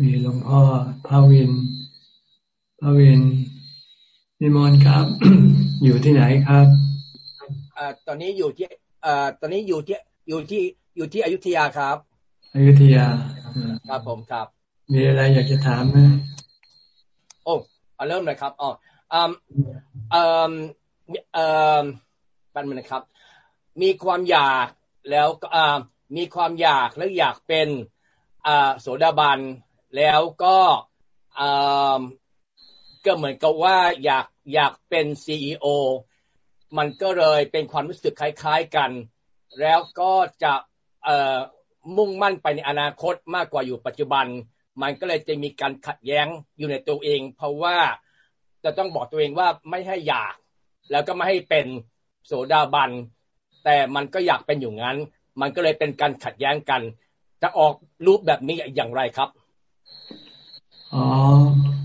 มีหลวงพ่อพระวินพระวินนิมนต์ครับ อยู่ที่ไหนครับอ่าตอนนี้อยู่ที่อ่าตอนนี้อยู่ที่อยู่ที่อยู่ที่อยุธยาครับอยุธยาครับผมครับ มีอะไรอยากจะถามไหมโอ้เอาเริ่มเลยครับอ๋ออืมอืมเอ่อปันมันนะครับ มีความอยากแล้วอ่ามีความอยากแล้วอยากเป็นอ่าโสดาบัน แล้วก็อ่าก็เหมือนกับว่าอยากอยากเป็นซีอมันก็เลยเป็นความรู้สึกคล้าย ๆกัน แล้วก็จะเอ่อมุ่งมั่นไปในอนาคตมากกว่าอยู่ปัจจุบัน มันก็เลยจะมีการขัดแย้งอยู่ในตัวเอง เพราะว่าจะต้องบอกตัวเองว่าไม่ให้อยาก แล้วก็ไม่ให้เป็นโสดาบัน แต่มันก็อยากเป็นอยู่งั้น มันก็เลยเป็นการขัดแย้งกัน จะออกรูปแบบนี้อย่างไรครับ อ๋อ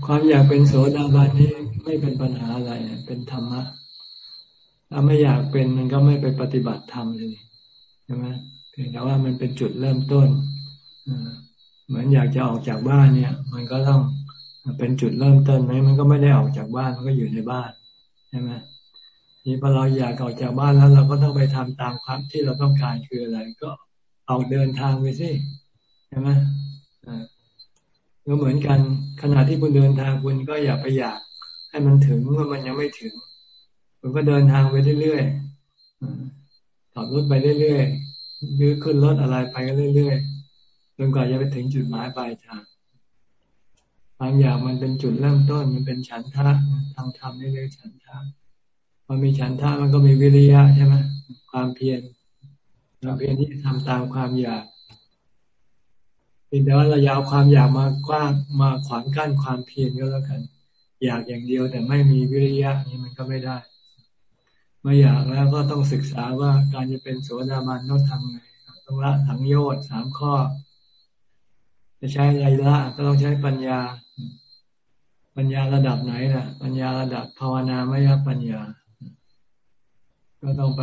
ความอยากเป็นโสดาบันนี่ไม่เป็นปัญหาอะไร เป็นธรรมะ ถ้าไม่อยากเป็นมันก็ไม่ไปปฏิบัติธรรมเลยใช่ไหมเพียงแต่ว่ามันเป็นจุดเริ่มต้นเหมือนอยากจะออกจากบ้านเนี่ย มันก็ต้องเป็นจุดเริ่มต้นไหมมันก็ไม่ได้ออกจากบ้านมันก็อยู่ในบ้านใช่ไหมทีพอเราอยากออกจากบ้านแล้ว เราก็ต้องไปทำตามความที่เราต้องการคืออะไร ก็ออกเดินทางไปสิใช่ไหม ก็เหมือนกันขณะที่คุณเดินทางคุณก็อย่าไปอยาก ให้มันถึงเมื่อมันยังไม่ถึง คุณก็เดินทางไปเรื่อยๆขับรถไปเรื่อยๆหรือขึ้นรถอะไรไปเรื่อยๆจนกว่าจะไปถึงจุดหมายปลายทางความอยากมันเป็นจุดเริ่มต้น มันเป็นฉันทะทางธรรมนี่เรียกฉันทะพอมีฉันทะมันก็มีวิริยะใช่ไหมความเพียรความเพียรที่ทำตามความอยาก แต่ว่าเรายาวความอยากมากว้างมาขวางกั้นความเพียรก็แล้วกัน อยากอย่างเดียวแต่ไม่มีวิริยะนี้มันก็ไม่ได้เมื่ออยากแล้วก็ต้องศึกษาว่าการจะเป็นโสดาบันต้องทำไงต้องละถังโยชน์สามข้อ จะใช้อะไรละก็ต้องใช้ปัญญา ปัญญาระดับไหนล่ะ ปัญญาระดับภาวนามยปัญญา ก็ต้องไป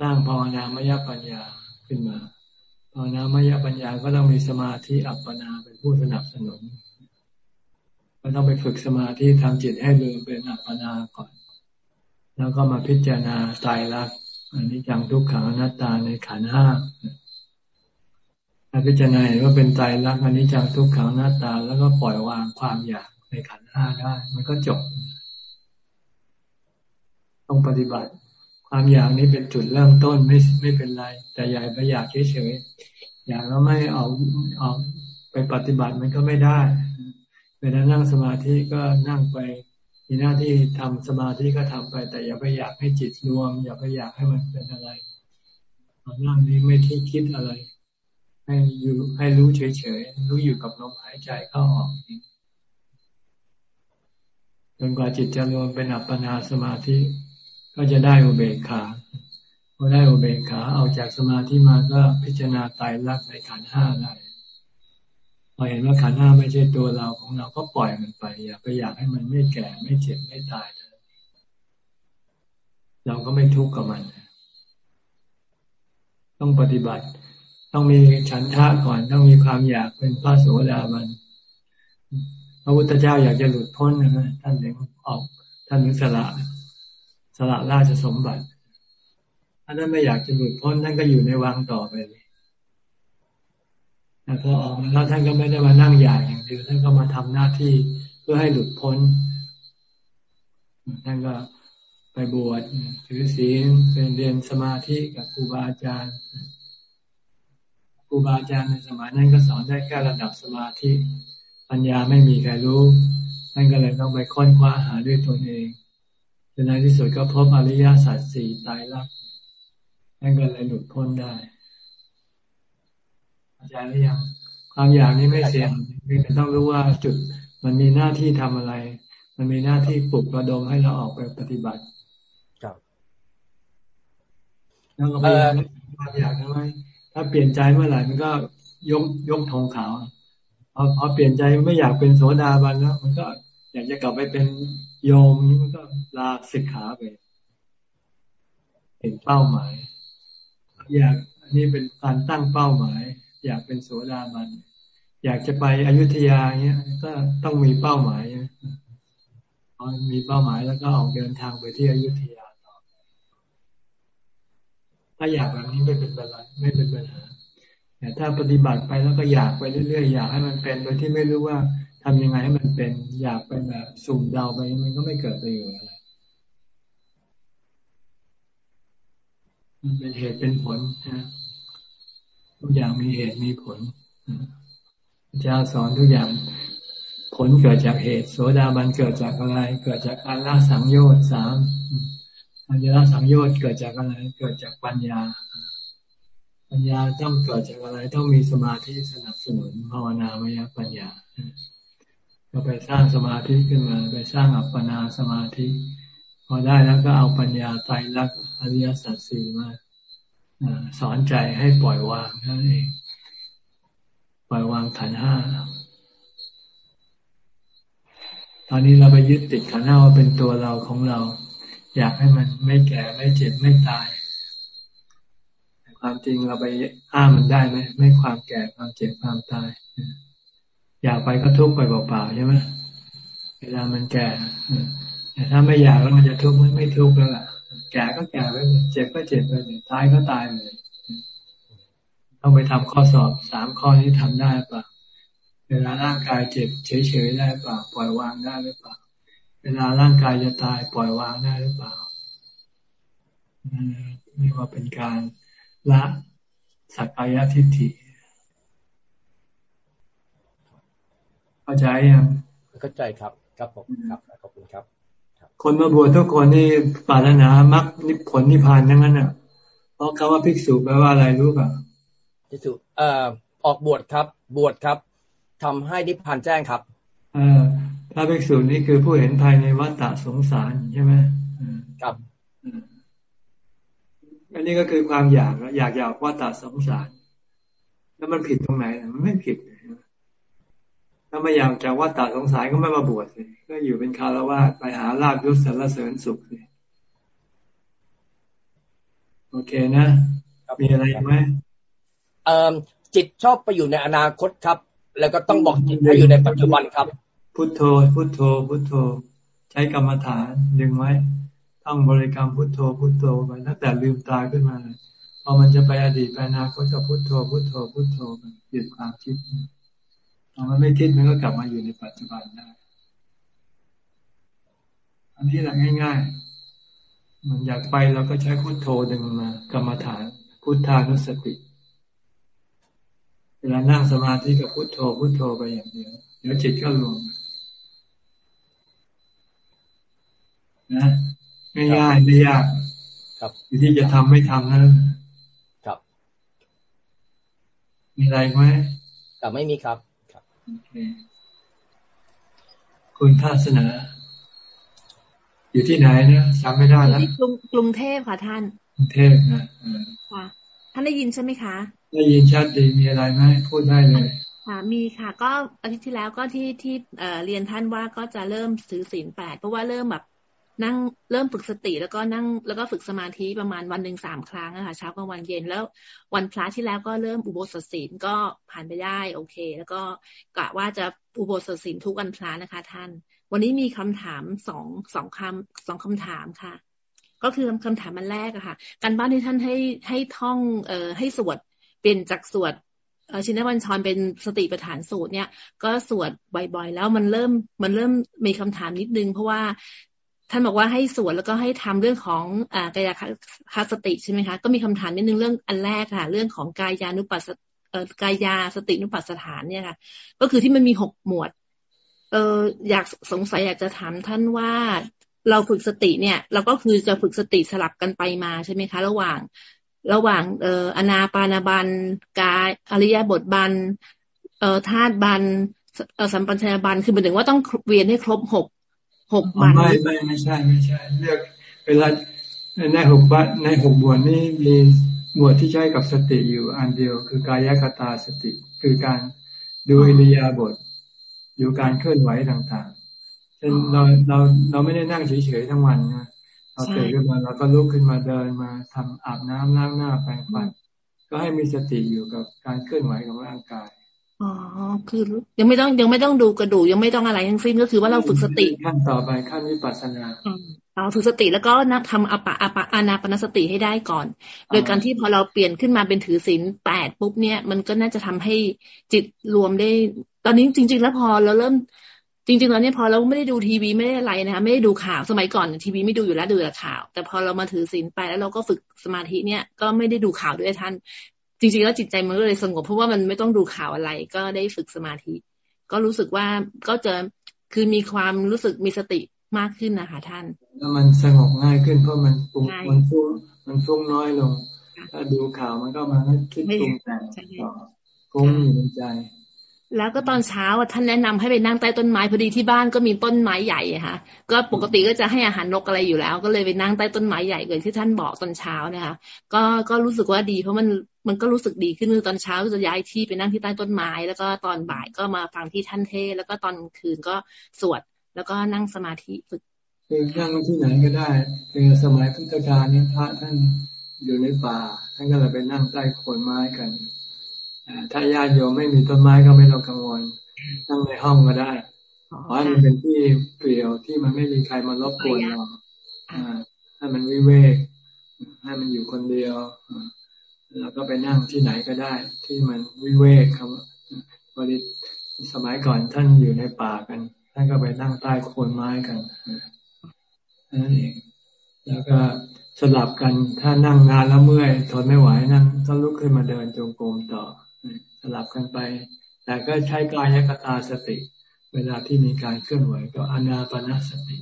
สร้างภาวนามยปัญญาขึ้นมา ภาวนามายปัญญาก็ต้องมีสมาธิอัปปนาเป็นผู้สนับสนุนก็ต้องไปฝึกสมาธิทำจิตให้เดินเป็นอัปปนาก่อน แล้วก็มาพิจารณาตายรักอันนี้จังทุกขังอนัตตาในขันห้าถ้าพิจารณาเห็นว่าเป็นใจรักอันนี้จังทุกขังอนัตตา แล้วก็ปล่อยวางความอยากในขันห้าได้ มันก็จบ ต้องปฏิบัติ ความอยากนี้เป็นจุดเริ่มต้นไม่ไม่เป็นไร แต่ใหญ่ไปอยากเฉยๆอยากแล้วไม่เอาเอาไปปฏิบัติมันก็ไม่ได้ เวลานั่งสมาธิก็นั่งไปมีหน้าที่ทำสมาธิก็ทำไป แต่อย่าไปอยากให้จิตรวม อย่าไปอยากให้มันเป็นอะไรนั่งนี้ไม่ที่คิดอะไร ให้อยู่ให้รู้เฉยๆรู้อยู่กับลมหายใจเข้าออกจนกว่าจิตจะรวมเป็นอัปปนาสมาธิ ก็จะได้อุเบกขาพอได้อุเบกขาเอาจากสมาธิมาก็พิจารณาตายรักในขันห้าได้พอเห็นว่าขันห้าไม่ใช่ตัวเราของเราก็ปล่อยมันไป อย่าไปอยากให้มันไม่แก่ไม่เจ็บไม่ตายเราก็ไม่ทุกข์กับมัน ต้องปฏิบัติ ต้องมีฉันทะก่อน ต้องมีความอยากเป็นพระโสดาบันพระพุทธเจ้าอยากจะหลุดพ้นนะท่านถึงออก ท่านถึงสละ สละราชสมบัติถ้าท่านไม่อยากจะหลุดพ้นท่านก็อยู่ในวังต่อไปเลยพอออกมาแล้วท่านก็ไม่ได้มานั่งอยากอย่างเดียวท่านก็มาทำหน้าที่เพื่อให้หลุดพ้นท่านก็ไปบวชถือศีลเป็นเรียนสมาธิกับครูบาอาจารย์ครูบาอาจารย์ในสมัยนั้นก็สอนได้แค่ระดับสมาธิ ปัญญาไม่มีใครรู้ท่านก็เลยต้องไปค้นคว้าหาด้วยตนเอง ในที่สุดก็พบอริยสัจสี่ตายรักนั่นก็เลยหลุดพ้นได้อาจารย์หรือยังความอยากนี้ไม่เสี่ยงเพียงแต่ต้องรู้ว่าจุดมันมีหน้าที่ทำอะไร มันมีหน้าที่ปลุกระดมให้เราออกไปปฏิบัติครับแล้วก็พยายามความอยากทำไมถ้าเปลี่ยนใจเมื่อไหร่มันก็ยกยกทองขาวพอพอเปลี่ยนใจไม่อยากเป็นโสดาบันแล้วมันก็อยากจะกลับไปเป็น โยมนี่มันก็ลาสิกขาไปเห็นเป้าหมาย อยากอันนี้เป็นการตั้งเป้าหมาย อยากเป็นโสดาบัน อยากจะไปอยุธยาเนี้ย ก็ต้องมีเป้าหมายมีเป้าหมายแล้วก็ออกเดินทางไปที่อยุธยาต่อถ้าอยากแบบนี้ไม่เป็นปัญหาไม่เป็นปัญหาแต่ถ้าปฏิบัติไปแล้วก็อยากไปเรื่อยๆอยากให้มันเป็นโดยที่ไม่รู้ว่า ทำยังไงให้มันเป็นอยากไปแบบสุ่มเดาไปมันก็ไม่เกิดประโยชน์อะไรมันเป็นเหตุเป็นผลนะทุกอย่างมีเหตุมีผลพระเจ้าสอนทุกอย่างผลเกิดจากเหตุโสดาบันเกิดจากอะไร เกิดจากการละสังโยชน์สามอันละสังโยชน์เกิดจากอะไร เกิดจากปัญญา ปัญญาต้องเกิดจากอะไร ต้องมีสมาธิสนับสนุนภาวนามยปัญญา ก็ไปสร้างสมาธิขึ้นมา ไปสร้างอัปปนาสมาธิ พอได้แล้วก็เอาปัญญาไตรลักษณ์อริยสัจสี่มาสอนใจให้ปล่อยวางนั่นเอง ปล่อยวางขันห้าตอนนี้เราไปยึดติดขันห้าว่าเป็นตัวเราของเรา อยากให้มันไม่แก่ไม่เจ็บไม่ตายความจริงเราไปห้ามมันได้ไหมไม่ความแก่ความเจ็บความตาย อยากไปก็ทุกข์ไปเปล่าๆใช่ไหมเวลามันแก่แต่ถ้าไม่อยากแล้วมันจะทุกข์มันไม่ทุกข์แล้วล่ะ แก่ก็แก่ไปเจ็บก็เจ็บไปตายก็ตายเลยต้องไปทำข้อสอบสามข้อนี้ทำได้ปะเวลาร่างกายเจ็บเฉยๆได้ปล่าปล่อยวางได้หรือเปล่าเวลาร่างกายจะตายปล่อยวางได้หรือเปล่านี่ว่าเป็นการละสักกายทิฏฐิ เข้าใจยังเข้าใจครับ ครับผมครับขอบคุณครับ คนมาบวชทุกคนนี่ปรารถนามรรคนิผลนิพพานทั้งนั้นอะ เพราะคำว่าภิกษุแปลว่าอะไรรู้ป่ะภิกษุเอ่อออกบวชครับ บวชครับทำให้นิพพานแจ้งครับอพระภิกษุนี่คือผู้เห็นภายในวัฏฏะสงสารใช่ไหมครับอันนี้ก็คือความอยากอยากอยากวัฏฏะสงสาร แล้วมันผิดตรงไหนมันไม่ผิด ถ้าไม่อยากจากวัฏฏะสงสารก็ไม่มาบวชเลยก็อยู่เป็นคารวะไปหาลาบยศสรรเสริญสุขเลยโอเคนะ มีอะไรไหมเอ่อจิตชอบไปอยู่ในอนาคตครับ แล้วก็ต้องบอกจิตให้อยู่ในปัจจุบันครับ พุทโธ พุทโธ พุทโธ ใช้กรรมฐานดึงไว้ต้องบริกรรมพุทโธ พุทโธไปตั้งแต่ลืมตาขึ้นมาเลยพอมันจะไปอดีตไปอนาคตก็พุทโธ พุทโธ พุทโธไปหยุดความคิด พอมันไม่คิดมันก็กลับมาอยู่ในปัจจุบันได้ อันนี้แหละง่าย ๆ มันอยากไปเราก็ใช้พุทโธดึงมากรรมฐาน พุทธานุสติ เวลานั่งสมาธิกับพุโทโธพุโทโธไปอย่างเดียวเดี๋ยวจิตก็รวมนะไม่ยากไม่ยากครับอยู่ที่จะทำไม่ทำนั้นครับมีอะไรไหมแต่ไม่มีครับ ครับคุณท่าสนา อยู่ที่ไหนเนี่ยจำไม่ได้แล้วกรุงกรุงเทพค่ะท่านกรุงเทพนะค่ะท่านได้ยินใช่ไหมคะ ได้ยินชัดดีมีอะไรไหมพูดได้เลยค่ะมีค่ะ ก็อาทิตย์ที่แล้วก็ที่ที่เอ่อเรียนท่านว่าก็จะเริ่มถือศีลแปดเพราะว่าเริ่มแบบ นั่งเริ่มฝึกสติแล้วก็นั่งแล้วก็ฝึกสมาธิประมาณวันหนึ่งสามครั้งอะค่ะเช้ากลางวันเย็นแล้ววันพระที่แล้วก็เริ่มอุโบสถศีลก็ผ่านไปได้ โอเค แล้วก็กะว่าจะอุโบสถศีลทุกวันพระนะคะ ท่าน วันนี้มีคำถามสองสองคำสองคำถามค่ะ ก็คือคำถามมันแรกอะค่ะ การบ้านที่ท่านให้ให้ท่องเอ่อให้สวดเปลี่ยนจากสวดชินวันชรเป็นสติปัฏฐานสูตรเนี่ย ก็สวดบ่อยๆ แล้วมันเริ่มมันเริ่มมีคำถามนิดนึง เพราะว่า ท่านบอกว่าให้สวดแล้วก็ให้ทำเรื่องของอกายคสติใช่ไหมคะ ก็มีคำถามนิดนึงเรื่องอันแรกค่ะ เรื่องของกายานุปัสกายาสตินุปัสสถานเนี่ยค่ะ ก็คือที่มันมีหกหมวด เอออยากสงสัยอยากจะถามท่านว่าเราฝึกสติเนี่ย เราก็คือจะฝึกสติสลับกันไปมาใช่ไหมคะ ระหว่างระหว่างเอ่ออนาปานาบันกายอริยบทบันเอ่อธาตุบันสัมปัญญบันคือหมายถึงว่าต้องเวียนให้ครบหก หกบันไม่ไม่ไม่ใช่ไม่ใช่ เลือกเวลาในหกบันในหกบวชนี่มีบวชที่ใช้กับสติอยู่อันเดียวคือกายคตาสติ คือการดูอิริยาบถอยู่การเคลื่อนไหวต่างเราเราเราไม่ได้นั่งเฉยๆทั้งวันนะเราตื่นขึ้นมาเราก็ลุกขึ้นมาเดินมาทำอาบน้ำล้างหน้าแปรงฟันก็ให้มีสติอยู่กับการเคลื่อนไหวของร่างกาย อ๋อ คือยังไม่ต้องยังไม่ต้องดูกระดูกยังไม่ต้องอะไรทั้งสิ้นก็คือว่าเราฝึกสติขั้นต่อไปขั้นวิปัสสนาเราฝึกสติแล้วก็นักทำอปะอปะอานาปนสติให้ได้ก่อน โดยการที่พอเราเปลี่ยนขึ้นมาเป็นถือศีลแปดปุ๊บเนี่ยมันก็น่าจะทำให้จิตรวมได้ ตอนนี้จริง ๆ แล้วพอเราเริ่มจริงๆแล้วเนี่ยพอเราไม่ได้ดูทีวีไม่ได้อะไรนะคะไม่ได้ดูข่าวสมัยก่อนทีวีไม่ดูอยู่แล้วดูแต่ข่าว แต่พอเรามาถือศีลไปแล้วเราก็ฝึกสมาธิเนี่ยก็ไม่ได้ดูข่าวด้วยท่าน จริงๆแล้วจิตใจมันก็เลยสงบเพราะว่ามันไม่ต้องดูข่าวอะไร ก็ได้ฝึกสมาธิ ก็รู้สึกว่าก็จะคือมีความรู้สึกมีสติมากขึ้นนะคะท่านแล้วมันสงบง่ายขึ้นเพราะมันปุงมันฟุ้งมันฟุ้งน้อยลง ถ้าดูข่าวมันก็มาคิดปรุงแต่งต่อฟุ้งอยู่ในใจ แล้วก็ตอนเช้าท่านแนะนำให้ไปนั่งใต้ต้นไม้พอดีที่บ้านก็มีต้นไม้ใหญ่ค่ะก็ปกติก็จะให้อาหารนกอะไรอยู่แล้ว ก็เลยไปนั่งใต้ต้นไม้ใหญ่เกินที่ท่านบอกตอนเช้านะคะ ก็ก็รู้สึกว่าดีเพราะมัน มันก็รู้สึกดีขึ้นตอนเช้าจะย้ายที่ไปนั่งที่ใต้ต้นไม้ แล้วก็ตอนบ่ายก็มาฟังที่ท่านเทศแล้วก็ตอนคืนก็สวด แล้วก็นั่งสมาธิฝึกคือนั่งที่ไหนก็ได้คือสมัยพุทธกาลนี้พระท่านอยู่ในป่าท่านก็เลยไปนั่งใต้โคนไม้กันถ้าญาติโยมไม่มีต้นไม้ก็ไม่ต้องกังวล นั่งในห้องก็ได้เพราะมันเป็นที่เปลี่ยวที่มันไม่มีใครมารบกวนเราให้มันวิเวกให้มันอยู่คนเดียว แล้วก็ไปนั่งที่ไหนก็ได้ ที่มันวิเวกครับบริสมัยก่อนท่านอยู่ในป่ากัน ท่านก็ไปนั่งใต้โคนไม้กันนั่นเองแล้วก็สลับกันถ้านั่งนานแล้วเมื่อยทนไม่ไหวนั่งต้องลุกขึ้นมาเดินจงกรมต่อ สลับกันไป แต่ก็ใช้กายกตาสติ เวลาที่มีการเคลื่อนไหวก็อนาปนาสติ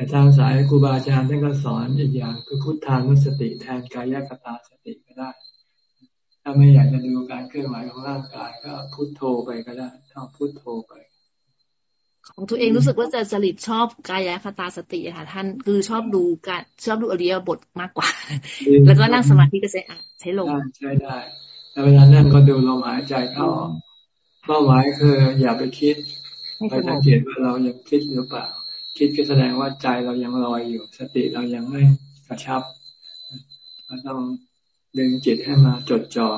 แต่ทางสายครูบาอาจารย์ท่านก็สอนอีกอย่างคือพุทธานุสติแทนกายกตาสติก็ได้ ถ้าไม่อยากจะดูการเคลื่อนไหวของร่างกายก็พุทโธไปก็ได้ท่องพุทโธไป ของตัวเองรู้สึกว่าจะจริตชอบกายคตาสติค่ะ ท่านคือชอบดูการชอบดูอริยบทมากกว่า แล้วก็นั่งสมาธิก็ใช้ใช้ลงใช้ได้เวลานั่งก็ดูลมหายใจเข้าออกเป้าหมายคืออย่าไปคิดไปสังเกตว่าเรายังคิดหรือเปล่า คิดก็แสดงว่าใจเรายังลอยอยู่ สติเรายังไม่กระชับเราต้องดึงจิตให้มาจดจ่อ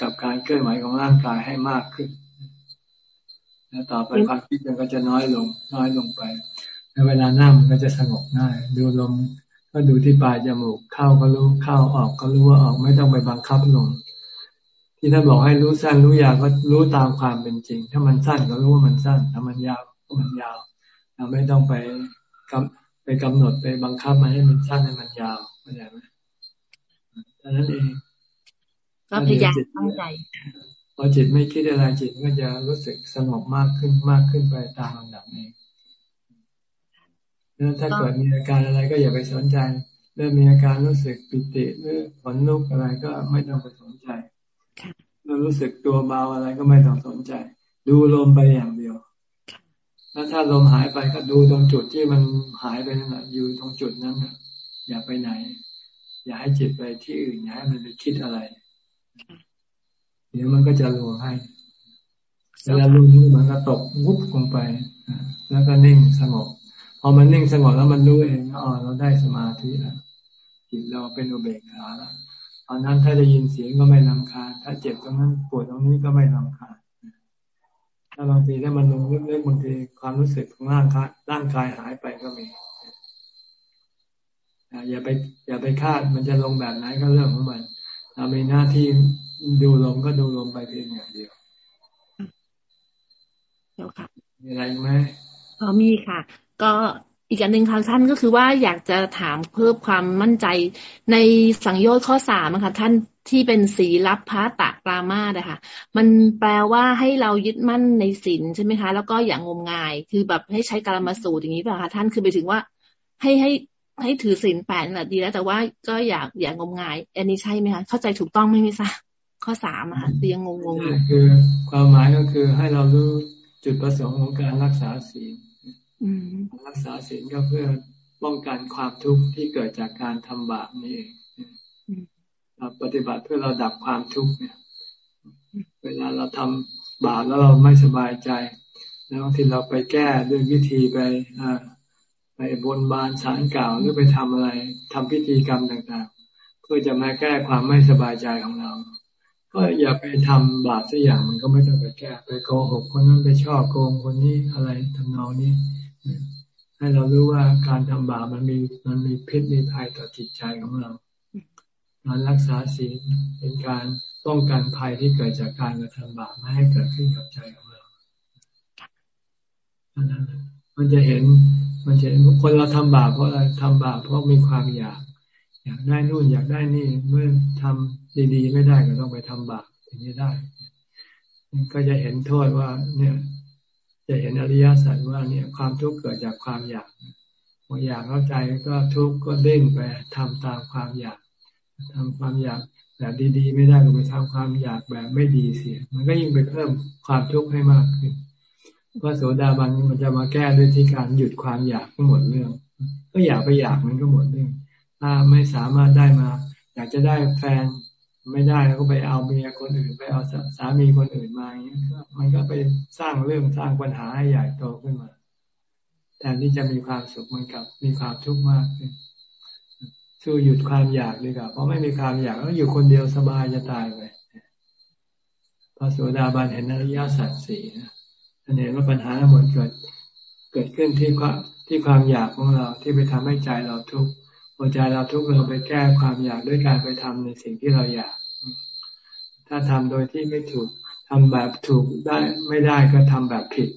กับการเคลื่อนไหวของร่างกายให้มากขึ้น แล้วต่อไปความคิดมันก็จะน้อยลง น้อยลงไปในเวลานั่งมันก็จะสงบง่าย ดูลมก็ดูที่ปลายจมูกเข้าก็รู้เข้าออกก็รู้ว่าออกไม่ต้องไปบังคับลมที่ท่านบอกให้รู้สั้นรู้ยาวก็รู้ตามความเป็นจริง ถ้ามันสั้นก็รู้ว่ามันสั้น ถ้ามันยาวก็มันยาว เราไม่ต้องไปกำไปกำหนดไปบังคับมันให้มันสั้นให้มันยาวเข้าใจไหมดังนั้นเองก็พยายามตั้งใจพอจิตไม่คิดอะไรจิตก็จะรู้สึกสงบมากขึ้นมากขึ้นไปตามลำดับนี้ถ้าเกิดมีอาการอะไรก็อย่าไปสนใจ เริ่มมีอาการรู้สึกปิติหรือขนลุกอะไรก็ไม่ต้องไปสนใจเรารู้สึกตัวเบาอะไรก็ไม่ต้องสนใจ ดูลมไปอย่างเดียว แล้วถ้าลมหายไปก็ดูตรงจุดที่มันหายไปนั่นแหละอยู่ตรงจุดนั้นนะอย่าไปไหน อย่าให้จิตไปที่อื่นอย่าให้มันไปคิดอะไร เดี๋ยวมันก็จะรวมให้เวลารู้นี้มันก็ตกวุบลงไปแล้วก็นิ่งสงบพอมันนิ่งสงบแล้วมันรู้เองอ๋อเราได้สมาธิแล้วจิตเราเป็นอุเบกขาแล้วตอนนั้นถ้าได้ยินเสียงก็ไม่ลำคาญถ้าเจ็บตรงนั้นปวดตรงนี้ก็ไม่ลำคาญาบางทีถ้ามันลงเล็กๆบางทีความรู้สึกของร่างกายร่างกายหายไปก็มีอย่าไป อย่าไปคาดมันจะลงแบบไหนก็เรื่องของมันเรามีหน้าที่ดูลมก็ดูลมไปเพียงอย่างเดียวเดี๋ยวค่ะมีอะไรไหมอ๋อมีค่ะ ก็ อีกอันหนึ่งค่ะท่านก็คือว่าอยากจะถามเพิ่มความมั่นใจในสังโยชน์ข้อสามค่ะท่านที่เป็นสีรับพระตะปรามาสนะคะมันแปลว่าให้เรายึดมั่นในศีลใช่ไหมคะ แล้วก็อย่างงมงาย คือแบบให้ใช้การมาสูตรอย่างนี้ป่ะคะท่านคือไปถึงว่า ให้ให้ให้ถือศีลแปดน่ะดีแล้ว แต่ว่าก็อยากอย่างงมงาย อันนี้ใช่ไหมคะเข้าใจถูกต้องไหมไม่ทราบข้อสามอะค่ะยังงงงอยู่คือความหมายก็คือให้เรารู้จุดประสงค์ของการรักษาศีล รักษาศีลก็เพื่อป้องกันความทุกข์ที่เกิดจากการทำบาปนี่เองเราปฏิบัติเพื่อเราดับความทุกข์เนี่ย เวลาเราทำบาปแล้วเราไม่สบายใจ แล้วบางทีเราไปแก้ด้วยวิธีไปไปบนบานสารกล่าวหรือไปทำอะไรทำพิธีกรรมต่างๆ เพื่อจะมาแก้ความไม่สบายใจของเรา ก็อย่าไปทำบาปสักอย่างมันก็ไม่ต้องไปแก้ ไปโกหกคนนั้นไปชอบโกงคนนี้อะไรทำนองนี้ ให้เรารู้ว่าการทำบาปมันมีมันมีพิษมีภัยต่อจิตใจของเราการรักษาศีลเป็นการป้องกันภัยที่เกิดจากการกระทำบาปไม่ให้เกิดขึ้นกับใจของเรามันจะเห็น มันจะเห็นคนเราทำบาปเพราะอะไรทำบาปเพราะมีความอยาก อยากได้นู่นอยากได้นี่ เมื่อทำดีๆไม่ได้ก็ต้องไปทำบาปถึงจะได้ ก็จะเห็นโทษว่า เนี่ย จะเห็นอริยสัจว่าเนี่ยความทุกข์เกิดจากความอยากพออยากเข้าใจก็ทุกข์ก็เด้งไปทำตามความอยากทำความอยากแบบดีๆ ไม่ได้ก็ไปทำความอยากแบบไม่ดีเสีย มันก็ยิ่งไปเพิ่มความทุกข์ให้มากขึ้นพระโสดาบันมันจะมาแก้ด้วยที่การหยุดความอยากก็หมดเรื่อง ก็อยากไปอยากมันก็หมดเรื่องถ้าไม่สามารถได้มา อยากจะได้แฟน ไม่ได้แล้วก็ไปเอาเมียคนอื่น ไปเอาสามีคนอื่นมาอย่างนี้ยมันก็ไปสร้างเรื่องสร้างปัญหาให้ใหญ่โตขึ้นมาแทนที่จะมีความสุขมันกับมีความทุกข์มากขึ้นสู้หยุดความอยากดีกว่าเพราะไม่มีความอยากแล้วอยู่คนเดียวสบายจะตายไปพระโสดาบันเห็นอริยสัจสี่นะเห็นว่าปัญหาทั้งหมดเกิดเกิดขึ้นที่ความที่ความอยากของเราที่ไปทำให้ใจเราทุกข์ พอใจเราทุกข์เราไปแก้ความอยากด้วยการไปทำในสิ่งที่เราอยาก ถ้าทำโดยที่ไม่ถูกทำแบบถูกได้ไม่ได้ก็ทำแบบผิด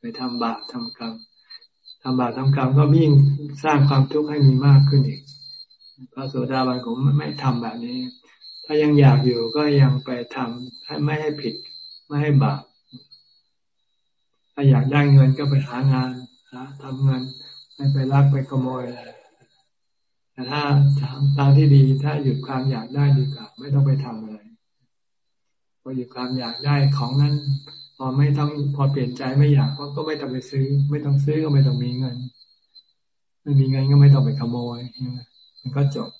ไปทำบาปทำกรรมทำบาปทำกรรมก็ยิ่งสร้างความทุกข์ให้มีมากขึ้นอีกพระโสดาบันผมไม่ทำแบบนี้ ถ้ายังอยากอยู่ก็ยังไปทำให้ไม่ให้ผิด ไม่ให้บาปถ้าอยากได้เงินก็ไปหางานหาทำเงินไม่ไปรักไปขโมยอะไร แต่ถ้าทางที่ดีถ้าหยุดความอยากได้ดีกว่าไม่ต้องไปทำอะไรพอหยุดความอยากได้ของนั้นพอไม่ต้องพอเปลี่ยนใจไม่อยากก็ก็ไม่ต้องไปซื้อ ไม่ต้องซื้อก็ไม่ต้องมีเงิน ไม่มีเงินก็ไม่ต้องไปขโมยมันก็จบ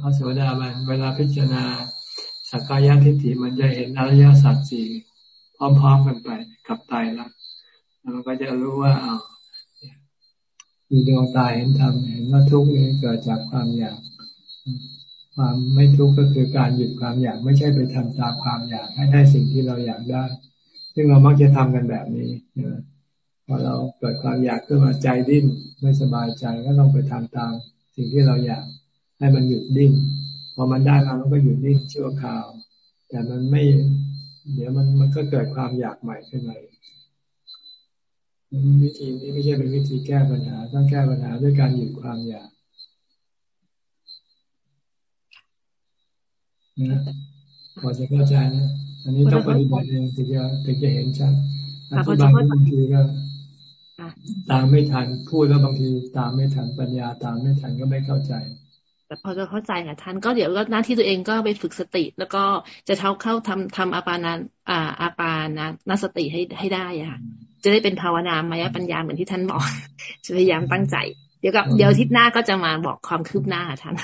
พระโสดาบันเวลาพิจารณาสักกายทิฏฐิมันจะเห็นอริยสัจสี่พร้อมๆกันไปกับไตายละเราก็จะรู้ว่าอ้าว มีดวงตาเห็นธรรมเห็นว่าทุกข์นี้เกิดจากความอยาก ความไม่ทุกข์ก็คือการหยุดความอยากไม่ใช่ไปทำตามความอยากให้ได้สิ่งที่เราอยากได้ ซึ่งเรามักจะทำกันแบบนี้พอเราเกิดความอยากขึ้นมาใจดิ้นไม่สบายใจก็ต้องไปทำตามสิ่งที่เราอยาก ให้มันหยุดดิ้นพอมันได้มามันก็หยุดดิ้นชั่วคราว แต่มันไม่ เดี๋ยวมันมันก็เกิดความอยากใหม่ขึ้นมา วิธีนี้ไม่ใช่เป็นวิธีแก้ปัญหา ต้องแก้ปัญหาด้วยการหยุดความอยากนะพอจะเข้าใจนะอันนี้ต้องปฏิบัติเองถึงจะถึงจะเห็นชัดอธิบายบางทีก็ตามไม่ทันพูดแล้วบางทีตามไม่ทันปัญญาตามไม่ทันก็ไม่เข้าใจ แต่พอจะเข้าใจค่ะท่านก็เดี๋ยวก็หน้าที่ตัวเองก็ไปฝึกสติ แล้วก็จะเท้าเข้าทำทำอาปานาอ่าอาปานานาสติให้ให้ได้ค่ะจะได้เป็นภาวนามายปัญญาเหมือนที่ท่านบอกจะพยายามตั้งใจ เดี๋ยวกับเดี๋ยวทิศหน้าก็จะมาบอกความคืบหน้าท่าน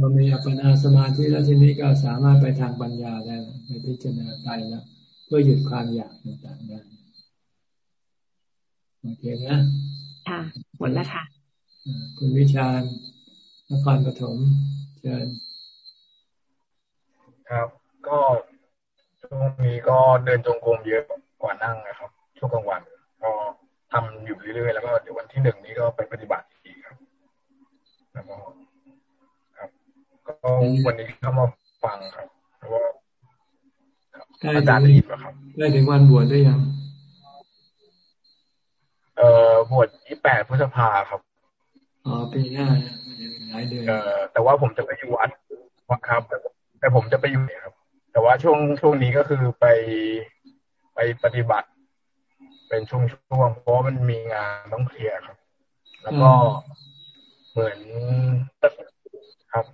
เรามีอัปปนาสมาธิแล้วทีนี้ก็สามารถไปทางปัญญาได้ในพิจารณาใจแล้วเพื่อหยุดความอยากต่างๆได้โอเคนะค่ะหมดแล้วค่ะคุณวิชาญ นครปฐมเชิญครับ ก็ช่วงนี้ก็เดินจงกรมเยอะกว่านั่งนะครับ ช่วงกลางวัน ก็ทำอยู่เรื่อยๆแล้วก็เดี๋ยววันที่หนึ่งนี้ก็ไปปฏิบัติอีกครับแล้วก็ครับก็วันนี้เข้ามาฟังครับเพราะว่าอาจารย์ได้ยินไหมครับได้ถึงวันบวชได้ยัง เอ่อบวชยี่แปดพฤษภาครับ อ๋อปีหน้าหลายเดือนเออแต่ว่าผมจะไปอยู่วัดครับ แต่ผมจะไปอยู่ครับ แต่ว่าช่วงช่วงนี้ก็คือไปไปปฏิบัติ เป็นช่วงช่วงเพราะมันมีงานต้องเคลียร์ครับ แล้วก็เหมือนครับ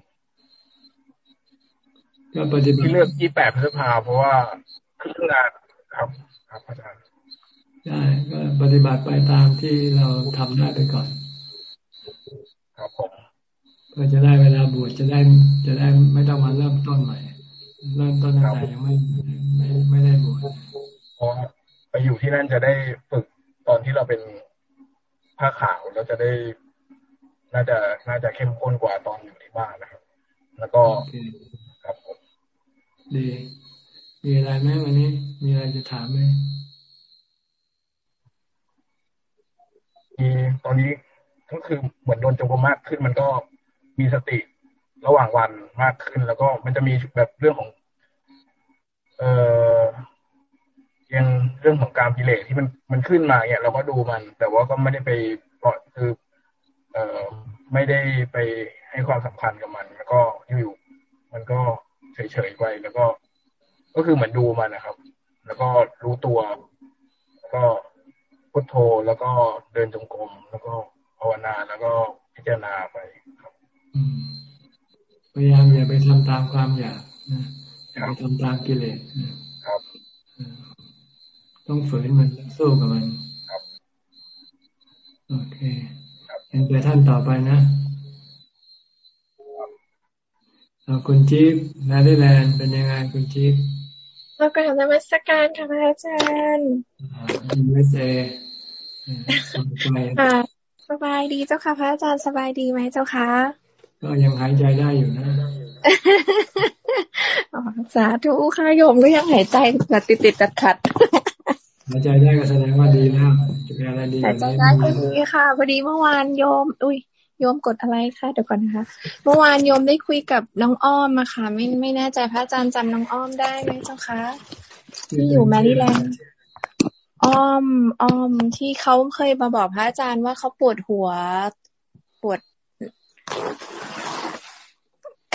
ก็ปฏิบัติที่เลือกยี่แปดพฤษภาเพราะว่าคืองานครับ ครับอาจารย์ใช่ก็ปฏิบัติไปตามที่เราทำได้ไปก่อน ครับผมเพื่อจะได้เวลาบวชจะได้จะได้ไม่ต้องมาเริ่มต้นใหม่ เริ่มต้นตั้งแต่ยังไม่ไม่ไม่ได้บวชพอไปอยู่ที่นั่นจะได้ฝึกตอนที่เราเป็นผ้าขาวแล้วจะได้ น่าจะน่าจะเข้มข้นกว่าตอนอยู่ที่บ้านนะครับ แล้วก็ครับผมดีมีอะไรไหมวันนี้ มีอะไรจะถามไหมมีตอนนี้ ก็คือเหมือนโดนจงกรมมากขึ้น มันก็มีสติระหว่างวันมากขึ้น แล้วก็มันจะมีแบบเรื่องของ เอ่อยังเรื่องของการกิเลสที่มันมันขึ้นมาเนี่ยเราก็ดูมัน แต่ว่าก็ไม่ได้ไปปล่อยคือ เอ่อไม่ได้ไปให้ความสำคัญกับมัน แล้วก็อยู่มันก็เฉยๆไปแล้วก็ ก็คือเหมือนดูมันนะครับ แล้วก็รู้ตัว แล้วก็พุทโธแล้วก็เดินจงกรมแล้วก็าวนาแล้วก็พิจารณาไปครับพยายามอย่าไปทำตามความอยากนะอย่าไปทำตามกิเลสครับต้องฝืนมันสู้กับมันครับโอเคเป็นไปท่านต่อไปนะเราคุณจิ๊บนาดิแลนด์เป็นยังไงคุณจิ๊บเรากราบนมัสการค่ะพระอาจารย์อินเวสเอ สบายดีเจ้าค่ะ พระอาจารย์สบายดีไหมเจ้าคะก็ยังหายใจได้อยู่นะสาธุค่ะโยมก็ยังหายใจแบบติดติดขัดขัดหายใจได้ก็แสดงว่าดีแล้วจะเป็นอะไรดีหายใจได้ก็ดีค่ะพอดีเมื่อวานโยม อุ้ยโยมกดอะไรคะเดี๋ยวก่อนนะคะ เมื่อวานโยมได้คุยกับน้องอ้อมมาค่ะ ไม่ไม่แน่ใจพระอาจารย์จำน้องอ้อมได้ไหมเจ้าคะที่อยู่แมรี่แลนด์ อ้อม อ้อมที่เขาเคยมาบอกพระอาจารย์ว่าเขาปวดหัวปวด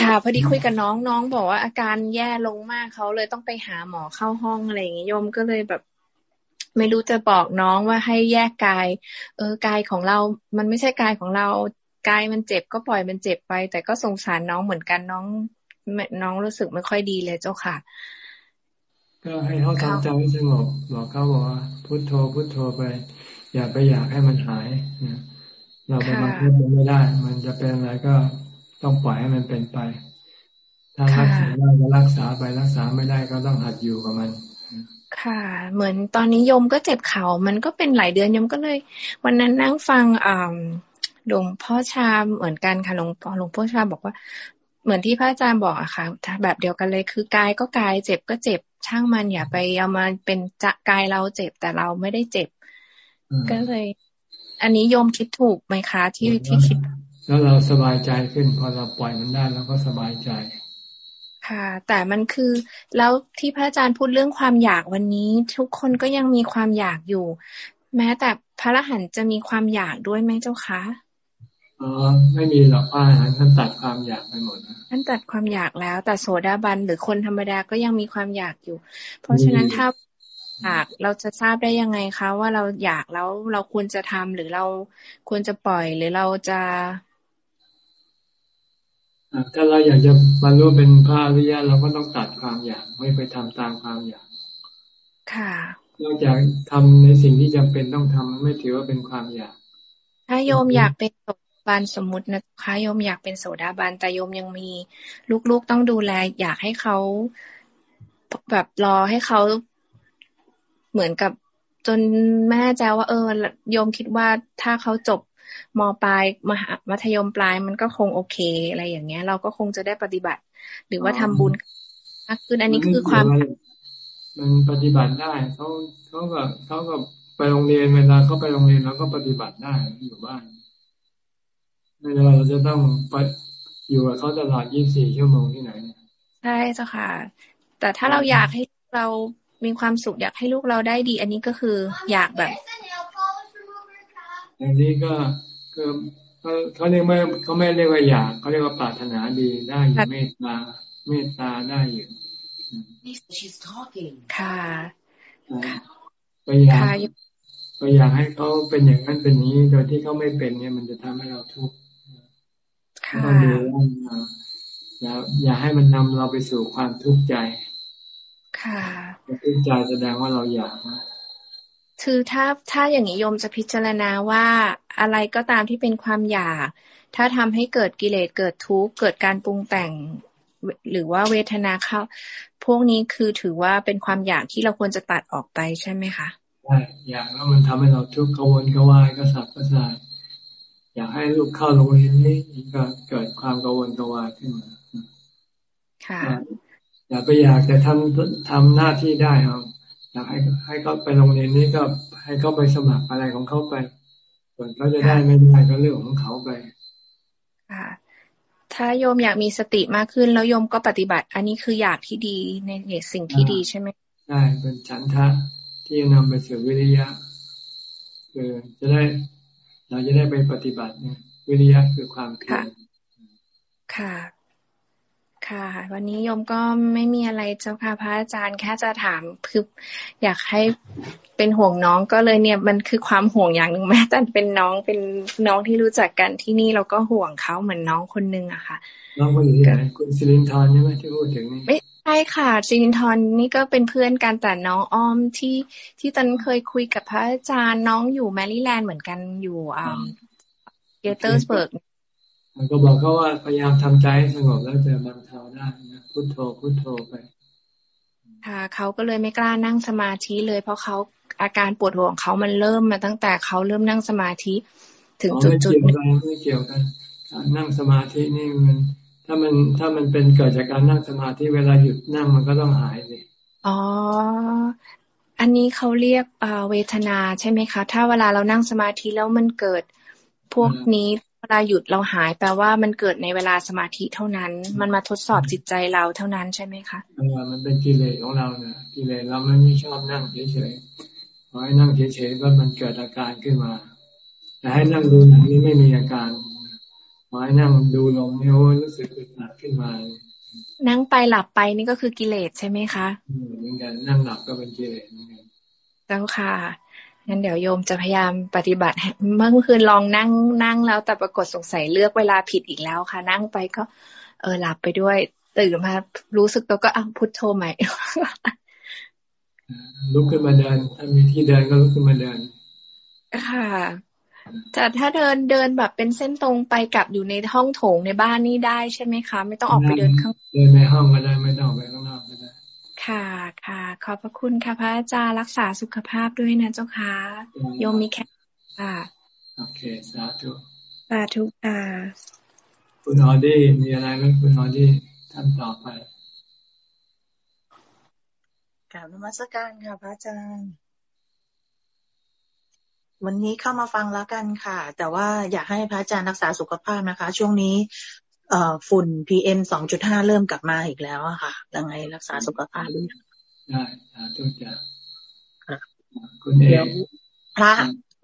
ค่ะพอดีคุยกับน้องน้องบอกว่าอาการแย่ลงมากเขาเลยต้องไปหาหมอเข้าห้องอะไรอย่างเงี้ยโยมก็เลยแบบไม่รู้จะบอกน้องว่าให้แยกกาย เออกายของเรา มันไม่ใช่กายของเรา กายมันเจ็บก็ปล่อยมันเจ็บไป แต่ก็สงสารน้องเหมือนกันน้อง น้องรู้สึกไม่ค่อยดีเลยเจ้าค่ะ ก็ให้เขาทำใจให้สงบบอกเขาบอกว่าพุทโธพุทโธไป อย่าไปอยากให้มันหายนะเราไปบังคับมันไม่ได้ มันจะเป็นอะไรก็ต้องปล่อยให้มันเป็นไป ถ้ารักษาได้ก็รักษาไปรักษาไม่ได้ก็ต้องหัดอยู่กับมัน ค่ะ เหมือนตอนนี้ยมก็เจ็บเขา่ามันก็เป็นหลายเดือนยมก็เลย วันนั้นนั่งฟังอ่าหลวงพ่อชาเหมือนกันค่ะหลวงพ่อหลวงพ่อชาบอกว่า เหมือนที่พระอาจารย์บอกอะค่ะแบบเดียวกันเลยคือกายก็กายเจ็บก็เจ็บช่างมันอย่าไปเอามาเป็นจะกายเราเจ็บแต่เราไม่ได้เจ็บ ก็เลย อันนี้โยมคิดถูกไหมคะที่ที่คิด แล้วเราสบายใจขึ้น พอเราปล่อยมันได้แล้วก็สบายใจค่ะ แต่มันคือแล้วที่พระอาจารย์พูดเรื่องความอยากวันนี้ ทุกคนก็ยังมีความอยากอยู่ แม้แต่พระรหันจะมีความอยากด้วยไหมเจ้าคะ อ๋อไม่มีหรอกอาหารท่านตัดความอยากไปหมดนะท่านตัดความอยากแล้ว แต่โสดาบันหรือคนธรรมดาก็ยังมีความอยากอยู่ เพราะฉะนั้นถ้าอยากเราจะทราบได้ยังไงคะ ว่าเราอยากแล้วเราควรจะทำหรือเราควรจะปล่อยหรือเราจะถ้าเราอยากจะบรรลุเป็นพระอริยะเราก็ต้องตัดความอยากไม่ไปทำตามความอยาก ค่ะนอกจากทำในสิ่งที่จำเป็นต้องทำไม่ถือว่าเป็นความอยาก ถ้าโยมอยากเป็น บันสมมุตินะคะโยมอยากเป็นโสดาบันแต่โยมยังมี ลูกๆต้องดูแล อยากให้เขาแบบรอให้เขาเหมือนกับจนแม่แจ้ว่า เออโยมคิดว่าถ้าเขาจบมปลายมหามัธยมปลายมันก็คงโอเคอะไรอย่างเงี้ย เราก็คงจะได้ปฏิบัติ หรือว่าทำบุญมากขึ้นอันนี้คือความ มันปฏิบัติได้เขาเขาก็เขาก็ไปโรงเรียนเวลาเขาไปโรงเรียนเราก็ปฏิบัติได้อยู่บ้านไม่ได้ เราจะต้องไปอยู่กับเขาตลอด 24 ชั่วโมงที่ไหนใช่เจ้าค่ะ แต่ถ้าเราอยากให้เรามีความสุขอยากให้ลูกเราได้ดี อันนี้ก็คืออยากแบบอันนี้ก็คือเขาเรียกไม่เขาไม่เรียกว่าอยากเขาเรียกว่าปรารถนาดีได้อยู่เมตตาเมตตาได้อยู่ค่ะไปอยากไปอยากให้เขาเป็นอย่างนั้นเป็นนี้ โดยที่เขาไม่เป็นเนี่ยมันจะทำให้เราทุกข์ ต้องดูว่าอย่าอย่าให้มันนำเราไปสู่ความทุกข์ใจ ค่ะทุกข์ใจแสดงว่าเราอยากนะคือถ้าถ้าอย่างนี้โยมจะพิจารณาว่าอะไรก็ตามที่เป็นความอยาก ถ้าทำให้เกิดกิเลสเกิดทุกข์เกิดการปรุงแต่งหรือว่าเวทนาเข้า พวกนี้คือถือว่าเป็นความอยากที่เราควรจะตัดออกไปใช่ไหมคะใช่อยากแล้วมันทำให้เราทุกข์กังวลกวายก็สับก็สาย อยากให้ลูกเข้าโรงเรียนนี้ก็เกิดความกังวลกวายขึ้นมาค่ะอย่าไปอยากจะทำทำหน้าที่ได้เอาอยากให้ให้เขาไปโรงเรียนนี้ก็ให้เขาไปสมัครอะไรของเขาไป ส่วนเขาจะได้ไม่ได้ก็เรื่องของเขาไปค่ะถ้าโยมอยากมีสติมากขึ้นแล้วโยมก็ปฏิบัติ อันนี้คืออยากที่ดีในสิ่งที่ดีใช่ไหมใช่เป็นฉันทะที่นำไปสู่วิริยะคือจะได้ เราจะได้ไปปฏิบัติเนี่ยวิริยะคือความเพียรค่ะ ค่ะ วันนี้โยมก็ไม่มีอะไรเจ้าค่ะพระอาจารย์แค่จะถามคืออยากให้เป็นห่วงน้องก็เลยเนี่ยมันคือความห่วงอย่างหนึ่งแม้แต่เป็นน้องเป็นน้องที่รู้จักกันที่นี่เราก็ห่วงเขาเหมือนน้องคนนึงอะค่ะ น้องคนอยู่ที่ไหนคุณซิลินทอนใช่ไหมที่พูดถึงนี่ไม่ใช่ค่ะซิลินทอนนี่ก็เป็นเพื่อนกันแต่น้องอ้อมที่ที่ตอนเคยคุยกับพระอาจารย์น้องอยู่แมรี่แลนด์เหมือนกันอยู่อ่าเกเตอร์สเบิร์กก็บอกเขาว่าพยายามทำใจสงบแล้วจะบรรเทาได้นะพุโทโธพุโทโธไป ค่ะเขาก็เลยไม่กล้านั่งสมาธิเลย เพราะเขาอาการปวดหัวของเขามันเริ่มมาตั้งแต่เขาเริ่มนั่งสมาธิ ถึงจุดจุดไม่เกี่ยวกันไม่เกี่ยวกันการนั่งสมาธินี่มัน ถ้ามันถ้ามันเป็นเกิดจากการนั่งสมาธิเวลาหยุดนั่งมันก็ต้องหายเลยอ๋อ อันนี้เขาเรียกเวทนาใช่ไหมคะ ถ้าเวลาเรานั่งสมาธิแล้วมันเกิดพวกนี้เวลาหยุดเราหายแปลว่ามันเกิดในเวลาสมาธิเท่านั้น มันมาทดสอบจิตใจเราเท่านั้นใช่ไหมคะเออมันเป็นกิเลสของเราเนี่ยกิเลสเราไม่ชอบนั่งเฉยๆพอให้นั่งเฉยๆก็มันเกิดอาการขึ้นมา แต่ให้นั่งดูหนังนี่ไม่มีอาการ พอให้นั่งดูลมเนี่ยโอ้รู้สึกอึดอัดขึ้นมา นั่งไปหลับไปนี่ก็คือกิเลสใช่ไหมคะเหมือนกันนั่งหลับก็เป็นกิเลสเหมือนกันเจ้าค่ะงั้นเดี๋ยวโยมจะพยายามปฏิบัติ เมื่อคืนลองนั่งนั่งแล้วแต่ปรากฏสงสัยเลือกเวลาผิดอีกแล้วค่ะ นั่งไปก็ เออหลับไปด้วย ตื่นมารู้สึกตัวก็อะพุทโธใหม่ลุกขึ้นมาเดินถ้ามีที่เดินก็ลุกขึ้นมาเดินค่ะ แต่ถ้าเดินเดินแบบเป็นเส้นตรงไปกลับอยู่ในห้องโถงในบ้านนี่ได้ใช่ไหมคะ ไม่ต้องออกไปเดินข้างเดินในห้องก็ได้ไม่ต้องไปข้างนอกก็ได้ค่ะค่ะ ขอบพระคุณค่ะพระอาจารย์รักษาสุขภาพด้วยนะเจ้าค่ะโยมมีแค่ค่ะโอเคสาธุสาธุค่ะคุณออดี้มีอะไรไหมคุณออดี้ท่านต่อไปกล่าวนมัสการค่ะพระอาจารย์ วันนี้เข้ามาฟังแล้วกันค่ะ แต่ว่าอยากให้พระอาจารย์รักษาสุขภาพนะคะ ช่วงนี้เอ่อฝุ่น PM สองจุดห้าเริ่มกลับมาอีกแล้วอะค่ะยังไงรักษาสุขภาพด้วยได้สาธุจ้ะคุณเอกพระ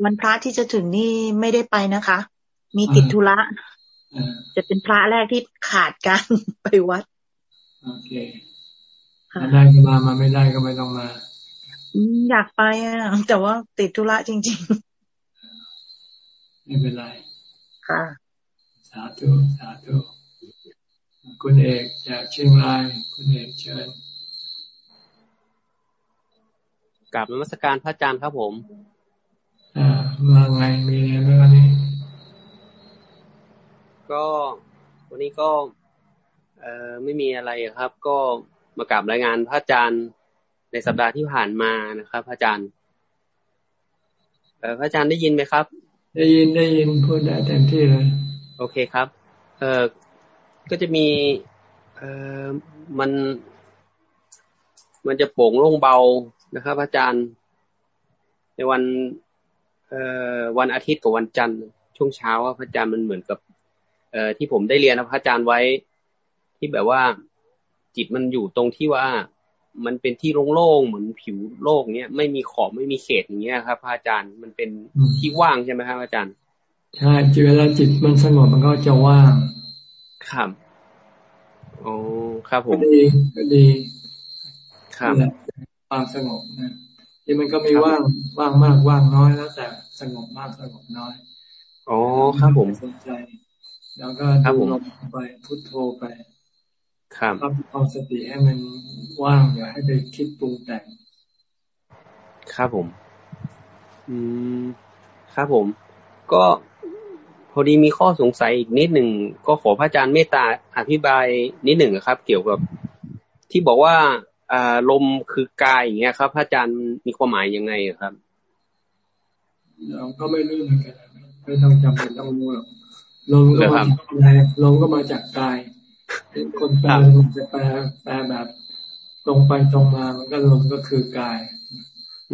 มันพระที่จะถึงนี่ไม่ได้ไปนะคะ มีติดธุระจะเป็นพระแรกที่ขาดการไปวัด โอเคได้ก็มามาไม่ได้ก็ไม่ต้องมา อยากไปอะ แต่ว่าติดธุระจริง ๆ ไม่เป็นไร ค่ะ สาธุ สาธุ คุณเอกจากเชียงราย คุณเอกเชิญกลับนมัสการพระอาจารย์ครับผม อ่ามาไงมีอะไรไหมวันนี้ ก็วันนี้ก็ เอ่อไม่มีอะไรครับ ก็มากลับรายงานพระอาจารย์ ในสัปดาห์ที่ผ่านมานะครับพระอาจารย์เอ่อพระอาจารย์ได้ยินไหมครับ ได้ยินได้ยินพูดได้เต็มที่เลย โอเคครับ เอ่อก็จะมีเอ่อมัน มันจะโป่งโล่งเบานะครับ อาจารย์ ในวัน เอ่อวันอาทิตย์กับวันจันทร์ช่วงเช้าพระอาจารย์มันเหมือนกับ เอ่อที่ผมได้เรียนนะพระอาจารย์ไว้ ที่แบบว่าจิตมันอยู่ตรงที่ว่า มันเป็นที่โล่งๆเหมือนผิวโลกเนี้ยไม่มีขอบไม่มีเขตอย่างเงี้ยครับพระอาจารย์มันเป็นที่ว่างใช่ไหมครับอาจารย์ ใช่เวลาจิตมันสงบมันก็จะว่างครับโอ้ครับผมก็ดีก็ดีครับความสงบนะที่มันก็มีว่างว่างมากว่างน้อยแล้วแต่สงบมากสงบน้อยอ๋อครับผมสนใจ แล้วก็ดูลมไปพุทโธไป ครับรับความสติให้มันว่างอย่าให้ไปคิดปรุงแต่งครับผม อืม ครับผม ก็พอดีมีข้อสงสัยอีกนิดหนึ่งก็ขอพระอาจารย์เมตตาอธิบายนิดหนึ่งครับ เกี่ยวกับ ที่บอกว่าอ่าลมคือกายอย่างเงี้ยครับ พระอาจารย์มีความหมายยังไงครับเราก็ไม่รู้เหมือนกันไม่ต้องจำเป็นต้องรู้หรอกลมก็มาจากกายลมก็มาจากกาย คนแปลจะแปลแปลแบบตรงไปตรงมามันก็ลมก็คือกาย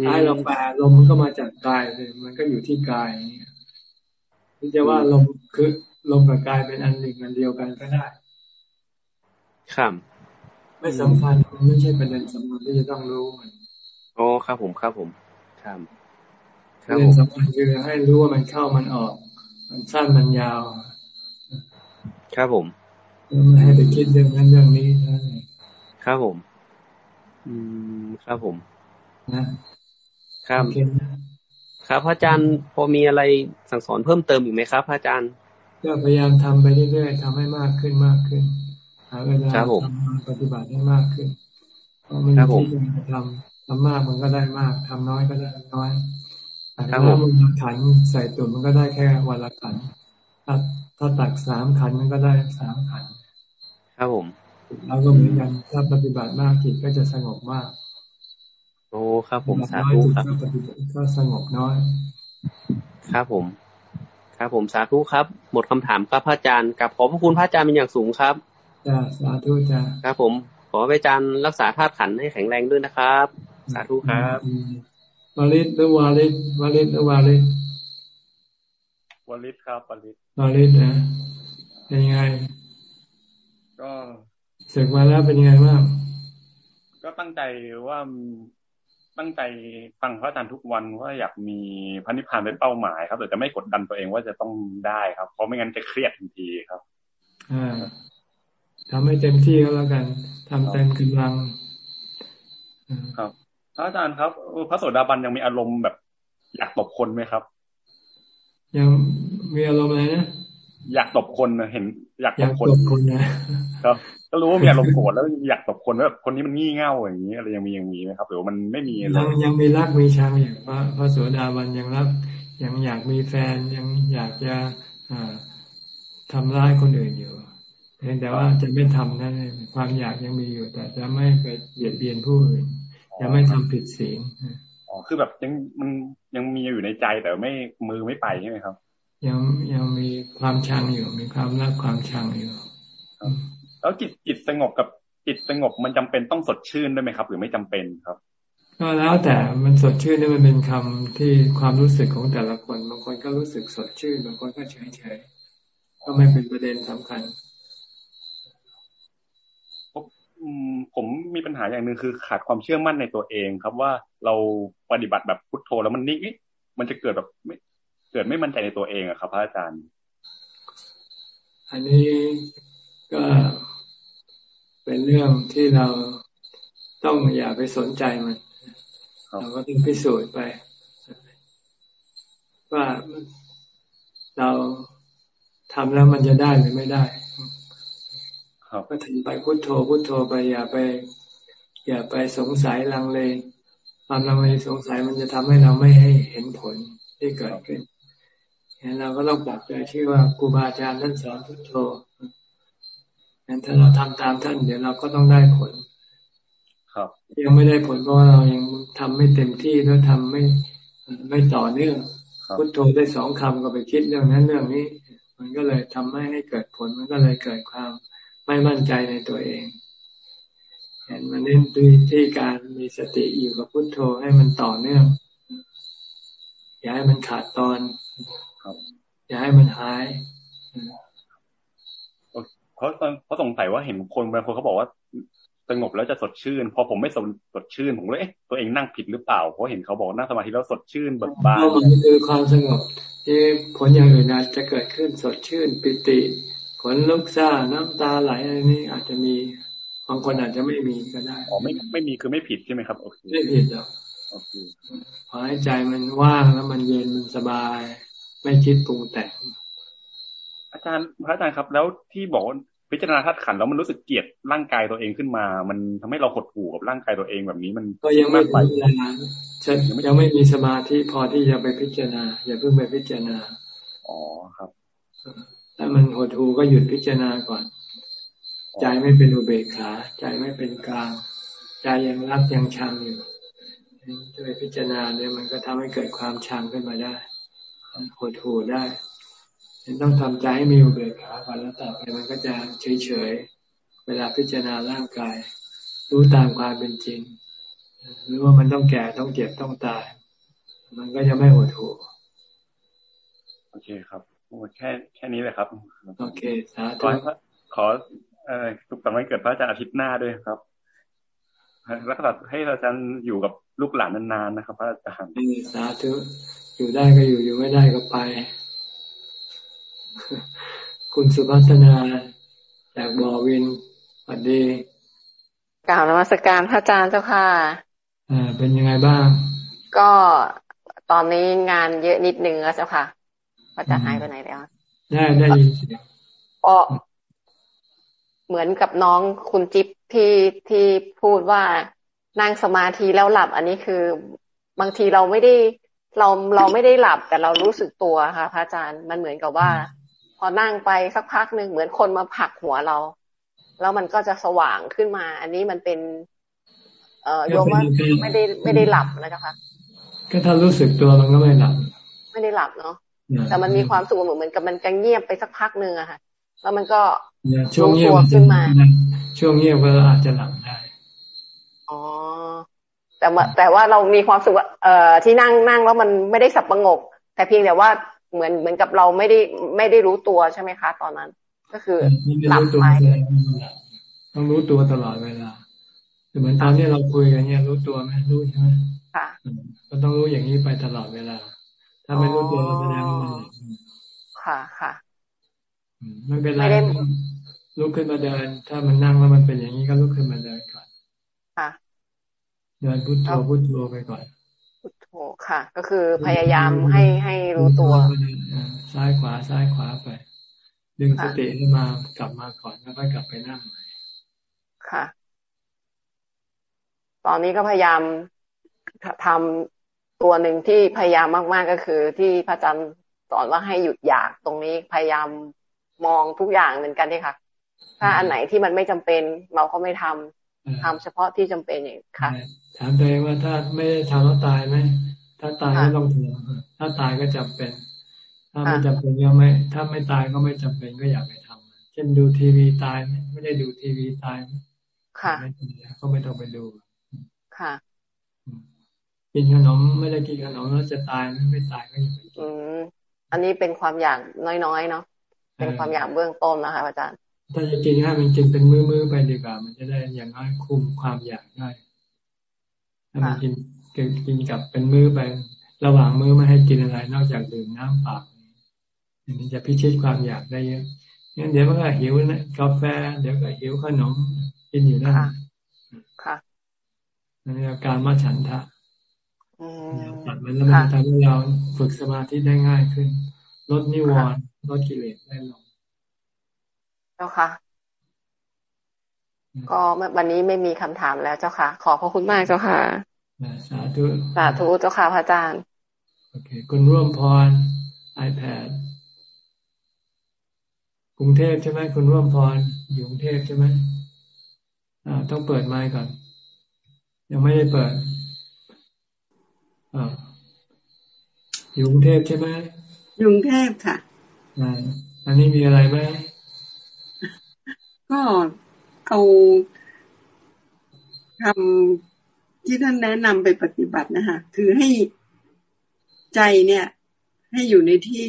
ท้ายเราแปลลมมันก็มาจากกายเลย มันก็อยู่ที่กายที่จะว่าลมคือลมกับกายเป็นอันหนึ่งอันเดียวกันก็ได้ครับไม่สำคัญมันไม่ใช่ประเด็นสำคัญที่จะต้องรู้มันโอ้ครับผมครับผมครับประเด็นสำคัญคือให้รู้ว่ามันเข้ามันออก มันสั้นมันยาว ครับผม ไม่ให้ไปคิดเรื่องนั้นเรื่องนี้นั่นเองครับผม อืมครับผมนะครับครับพระอาจารย์พอมีอะไรสั่งสอนเพิ่มเติมอีกไหมครับพระอาจารย์ก็พยายามทำไปเรื่อยๆทำให้มากขึ้นมากขึ้นหาเวลาทำปฏิบัติให้มากขึ้นเพราะมันที่จะทำทำมากมันก็ได้มากทำน้อยก็ได้น้อยแต่ถ้ามันขันใส่ตุ่มมันก็ได้แค่วันละขันถ้าถ้าตักสามขันมันก็ได้สามขัน ครับผมเราก็เหมือนกันถ้าปฏิบัติมากจิตก็จะสงบมากโอ้ครับผมสาธุครับก็สงบน้อย ครับผม ครับผมสาธุครับ หมดคำถามครับพระอาจารย์กับขอบพระคุณพระอาจารย์เป็นอย่างสูงครับจ้าสาธุจ้าครับผม ขอพระอาจารย์รักษาธาตุขันให้แข็งแรงด้วยนะครับ สาธุครับวาลิศหรือวาลิศวาลิศหรือวาลิศวาลิศครับวาลิศวาลิศนะเป็นยังไง ก็เสกมาแล้วเป็นยังไงบ้างก็ตั้งใจว่าตั้งใจฟังพระอาจารย์ทุกวันว่าอยากมีพระนิพพานเป็นเป้าหมายครับแต่จะไม่กดดันตัวเองว่าจะต้องได้ครับ เพราะไม่งั้นจะเครียดทันทีครับอ่าทำให้เต็มที่ก็แล้วกันทำเต็มกำลังครับพระอาจารย์ครับ พระโสดาบันยังมีอารมณ์แบบ อยากตบคนไหมครับ ยังมีอารมณ์อะไรนะ อยากตบคนเห็น อยากตบคนคนนะครับก็รู้ว่ามีอารมณ์โกรธแล้วอยากตบคนแบบคนนี้มันงี่เง่าอย่างนี้อะไรยังมียังมีไหมครับหรือว่ามันไม่มียังยังมีรักมีชังอยู่พระพระโสดาบันยังรักยังอยากมีแฟนยังอยากจะอ่าทำร้ายคนอื่นอยู่เพียงแต่ว่าจะไม่ทำนั่นเองความอยากยังมีอยู่ แต่จะไม่ไปเบียดเบียนผู้อื่นจะไม่ทำผิดศีลอ๋อคือแบบยังมันยังมีอยู่ในใจแต่ไม่มือไม่ไปใช่ไหมครับ ยังยังมีความชังอยู่ มีความรักความชังอยู่แล้วจิตจิตสงบกับจิตสงบมันจำเป็นต้องสดชื่นด้วยไหมครับ หรือไม่จำเป็นครับ ก็แล้วแต่มันสดชื่นนี่มันเป็นคำที่ความรู้สึกของแต่ละคนบางคนก็รู้สึกสดชื่นบางคนก็เฉยเฉยก็ไม่เป็นประเด็นสำคัญผมมีปัญหาอย่างหนึ่งคือขาดความเชื่อมั่นในตัวเองครับว่าเราปฏิบัติแบบพุทโธแล้วมันนิ่งมันจะเกิดแบบไม่ เกิดไม่มั่นใจในตัวเองอะครับ พระอาจารย์ อันนี้ก็เป็นเรื่องที่เราต้องอย่าไปสนใจมันเราก็ต้องพิสูจน์ไป ว่าเราทำแล้วมันจะได้หรือไม่ได้ก็ถึงไปพุโทโธพุโทโธไปอย่าไป อย่าไปสงสัยลังเลความลังเลสงสัยมันจะทำให้เราไม่ให้เห็นผลที่เกิดขึ้น เห็นเราก็ต้องปรับใจที่ว่าครูบาอาจารย์ท่านสอนพุโทโธงั้นถ้าเราทำตามท่านเดี๋ยวเราก็ต้องได้ผล ครับ ยังไม่ได้ผลเพราะว่าเรายังทำไม่เต็มที่แล้วทำไม่ไม่ต่อเนื่องพุทโธได้สองคำก็ไปคิดเรื่องนั้นเรื่องนี้ มันก็เลยทำให้ให้เกิดผลมันก็เลยเกิดความไม่มั่นใจในตัวเองเห็นมันเน้นด้วยที่การมีสติอยู่กับพุทโธให้มันต่อเนื่องอย่าให้มันขาดตอน อย่าให้มันหายเขาเขาสงสัยว่าเห็นคนบางคนเขาบอกว่าสงบแล้วจะสดชื่น พอผมไม่สดสดชื่น ผมเลยเอ๊ะตัวเองนั่งผิดหรือเปล่า เพราะเห็นเขาบอกนั่งสมาธิแล้วสดชื่นเบิกบานมันคือความสงบที่ผลอย่างอื่นอาจจะเกิดขึ้นสดชื่น ปิติขนลุกซ่าน้ำตาไหลอะไรนี่อาจจะมีบางคนอาจจะไม่มีก็ได้อ๋อไม่ไม่มีคือไม่ผิดใช่ไหมครับโอเคไม่ผิดหรอกโอเคพอให้ใจมันว่างแล้วมันเย็นมันสบาย ไม่คิดปรุงแต่งอาจารย์พระอาจารย์ครับ แล้วที่บอกพิจารณาธาตุขันแล้วมันรู้สึกเกลียดร่างกายตัวเองขึ้นมา มันทำให้เราหดหู่กับร่างกายตัวเองแบบนี้มันก็ยังไม่พิจารณาฉันยังไม่มีสมาธิพอที่จะไปพิจารณา อย่าเพิ่งไปพิจารณาอ๋อครับถ้ามันหดหูก็หยุดพิจารณาก่อน ใจไม่เป็นอุเบกขา ใจไม่เป็นกลางใจยังรักยังชังอยู่จะไปพิจารณาเนี่ยมันก็ทำให้เกิดความชังขึ้นมาได้ หดหูได้ยังต้องทำใจให้มีอุเบกขาก่อนแล้วต่อไปมันก็จะเฉยเฉยเวลาพิจารณาร่างกาย รู้ตามความเป็นจริง หรือว่ามันต้องแก่ต้องเจ็บต้องตาย มันก็จะไม่หดหู่โอเคครับแค่แค่นี้เลยครับ โอเคสาธุขอเอ่อสุขสันต์วันเกิดพระอาจารย์อาทิตย์หน้าด้วยครับแล้วก็ให้อาจารย์อยู่กับลูกหลานนานๆนะครับ พระอาจารย์สาธุ อยู่ได้ก็อยู่อยู่ไม่ได้ก็ไป คุณสุพัฒนาจากบอวินสวัสดีกล่าวนมัสการพระอาจารย์เจ้าค่ะอ่าเป็นยังไงบ้าง ก็ตอนนี้งานเยอะนิดนึงแล้วเจ้าค่ะพระอาจารย์หายไปไหนแล้วได้ได้ยินก็เหมือนกับน้องคุณจิ๊บที่ที่พูดว่านั่งสมาธิแล้วหลับ อันนี้คือบางทีเราไม่ได้ เราเราไม่ได้หลับแต่เรารู้สึกตัวค่ะพระอาจารย์มันเหมือนกับว่า พอนั่งไปสักพักหนึ่งเหมือนคนมาผลักหัวเรา แล้วมันก็จะสว่างขึ้นมา อันนี้มันเป็น เอ่อโยมว่าไม่ได้ไม่ได้หลับนะเจ้าค่ะก็ถ้ารู้สึกตัวมันก็ไม่หลับ ไม่ได้หลับเนาะแต่มันมีความสุขเหมือนเหมือนกับมันจะเงียบไปสักพักหนึ่งอะค่ะ แล้วมันก็ช่วงเงียบขึ้นมา ช่วงเงียบก็อาจจะหลับได้อ๋อ แต่แต่ว่าเรามีความสุขเอ่อที่นั่งนั่งแล้วมันไม่ได้สับประงก แต่เพียงแต่ว่าเหมือนเหมือนกับเราไม่ได้ไม่ได้รู้ตัวใช่ไหมคะ ตอนนั้น ก็คือหลับไปต้องรู้ตัวตลอดเวลาเหมือนตอนที่เราคุยกันเนี่ยรู้ตัวไหมรู้ใช่ไหมค่ะก็ต้องรู้อย่างนี้ไปตลอดเวลา ถ้าไม่รู้ตัวแสดงว่ามันค่ะค่ะไม่เป็นไรลุกขึ้นมาเดิน ถ้ามันนั่งแล้วมันเป็นอย่างนี้ก็ลุกขึ้นมาเดินก่อนค่ะ เดินพุทโธพุทโธไปก่อนพุทโธค่ะ ก็คือพยายามให้ให้รู้ตัวซ้ายขวาซ้ายขวาไป ดึงสติให้มากลับมาก่อนแล้วก็กลับไปนั่งใหม่ค่ะ ตอนนี้ก็พยายามทำตัวหนึ่งที่พยายามมากๆก็คือ ที่พระอาจารย์สอนว่าให้หยุดอยากตรงนี้พยายามมองทุกอย่างเหมือนกันที่ค่ะ ถ้าอันไหนที่มันไม่จำเป็นเราก็ไม่ทำ ทำเฉพาะที่จำเป็นอย่างค่ะ ถามตัวเองว่าถ้าไม่ได้ทำแล้วตายไหมถ้าตายก็ต้องทำถ้าตายก็จำเป็น ถ้าไม่จำเป็นก็ไม่ ถ้าไม่ตายก็ไม่จำเป็นก็อย่าไปทำเช่นดูทีวีตายไม่ได้ดูทีวีตายค่ะก็ไม่ต้องไปดู ค่ะกินขนมไม่ได้กินขนมแล้วจะตายไม่ไม่ตายก็อย่าไปกินอันนี้เป็นความอยากน้อยๆเนาะเป็นความอยากเบื้องต้นนะคะอาจารย์ ถ้าจะกินให้มันกินเป็นมือๆไปดีกว่า มันจะได้อย่างน้อยคุมความอยากได้ถ้ามันกินกินกับเป็นมือไประหว่างมือไม่ให้กินอะไร นอกจากดื่มน้ำเปล่าอันนี้จะพิชิตความอยากได้เยอะงั้นเดี๋ยวมันก็หิวนะกาแฟ เดี๋ยวก็หิวขนมกินอยู่นั่นค่ะอันนี้อาการมาฉันทะตัดมันแล้วมันทำให้เราฝึกสมาธิได้ง่ายขึ้น ลดนิวรณ์ลดกิเลสได้ลง เจ้าค่ะ ก็วันนี้ไม่มีคำถามแล้วเจ้าค่ะ ขอพระคุณมากเจ้าค่ะ สาธุ สาธุเจ้าค่ะพระอาจารย์ โอเค คุณร่วมพร iPad กรุงเทพใช่ไหมคุณร่วมพร อยู่กรุงเทพใช่ไหมอ่า ต้องเปิดไมค์ก่อน ยังไม่ได้เปิดอ่าอยู่กรุงเทพใช่ไหมอยู่กรุงเทพค่ะอ่าอันนี้มีอะไรไหม ก็เอาทำที่ท่านแนะนำไปปฏิบัตินะคะคือให้ใจเนี่ย ให้อยู่ในที่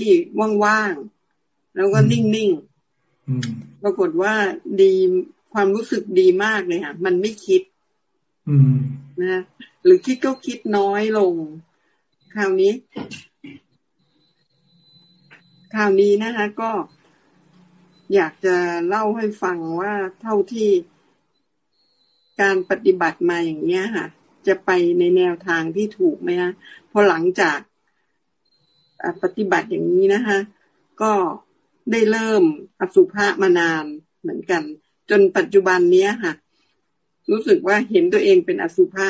ว่างๆ แล้วก็นิ่งๆปรากฏว่าดีความรู้สึกดีมากเลยค่ะมันไม่คิดนะหรือคิดก็คิดน้อยลง คราวนี้ คราวนี้นะคะ ก็ อยากจะเล่าให้ฟังว่าเท่าที่การปฏิบัติมาอย่างเนี้ยค่ะ จะไปในแนวทางที่ถูกไหมคะพอหลังจากปฏิบัติอย่างนี้นะคะ ก็ได้เริ่มอสุภะมานานเหมือนกัน จนปัจจุบันเนี้ยค่ะ รู้สึกว่าเห็นตัวเองเป็นอสุภะ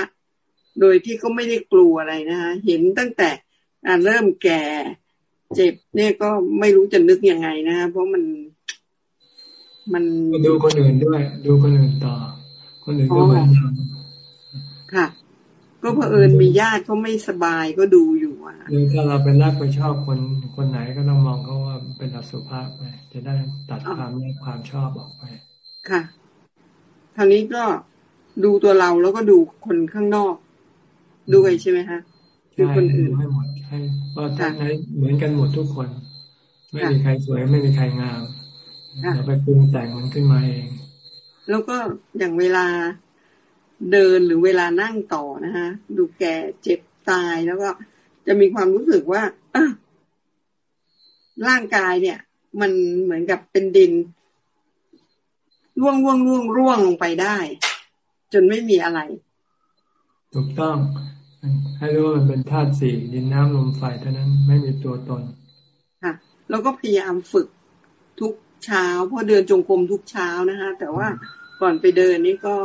โดยที่ก็ไม่ได้กลัวอะไรนะคะเห็นตั้งแต่เริ่มแก่ เจ็บเนี่ยก็ไม่รู้จะนึกยังไงนะคะเพราะมัน มันดูคนอื่นด้วย ดูคนอื่นต่อ คนอื่นก็เหมือนกันค่ะ ก็เผอิญมีญาติเขาไม่สบายก็ดูอยู่อะหรือถ้าเราเป็นรักไปชอบคนคนไหนก็ต้องมองเขาว่าเป็นอสุภะไปจะได้ตัดความรักความชอบออกไป ค่ะทางนี้ก็ดูตัวเราแล้วก็ดูคนข้างนอกด้วยใช่ไหมคะคือคนอื่นให้หมดให้ว่าท่านให้เหมือนกันหมดทุกคน ไม่มีใครสวยไม่มีใครงาม เราไปปรุงแต่งมันขึ้นมาเอง แล้วก็อย่างเวลาเดินหรือเวลานั่งต่อนะฮะ ดูแก่เจ็บตายแล้วก็จะมีความรู้สึกว่าอร่างกายเนี่ย มันเหมือนกับเป็นดินร่วงร่วงร่วงร่วงลงไปได้ จนไม่มีอะไร ถูกต้อง ให้รู้ว่ามันเป็นธาตุสี่ดินน้ำลมไฟเท่านั้นไม่มีตัวตนค่ะแล้วก็พยายามฝึกทุก เช้า เพราะเดินจงกรมทุกเช้านะคะแต่ว่าก่อนไปเดินนี่ก็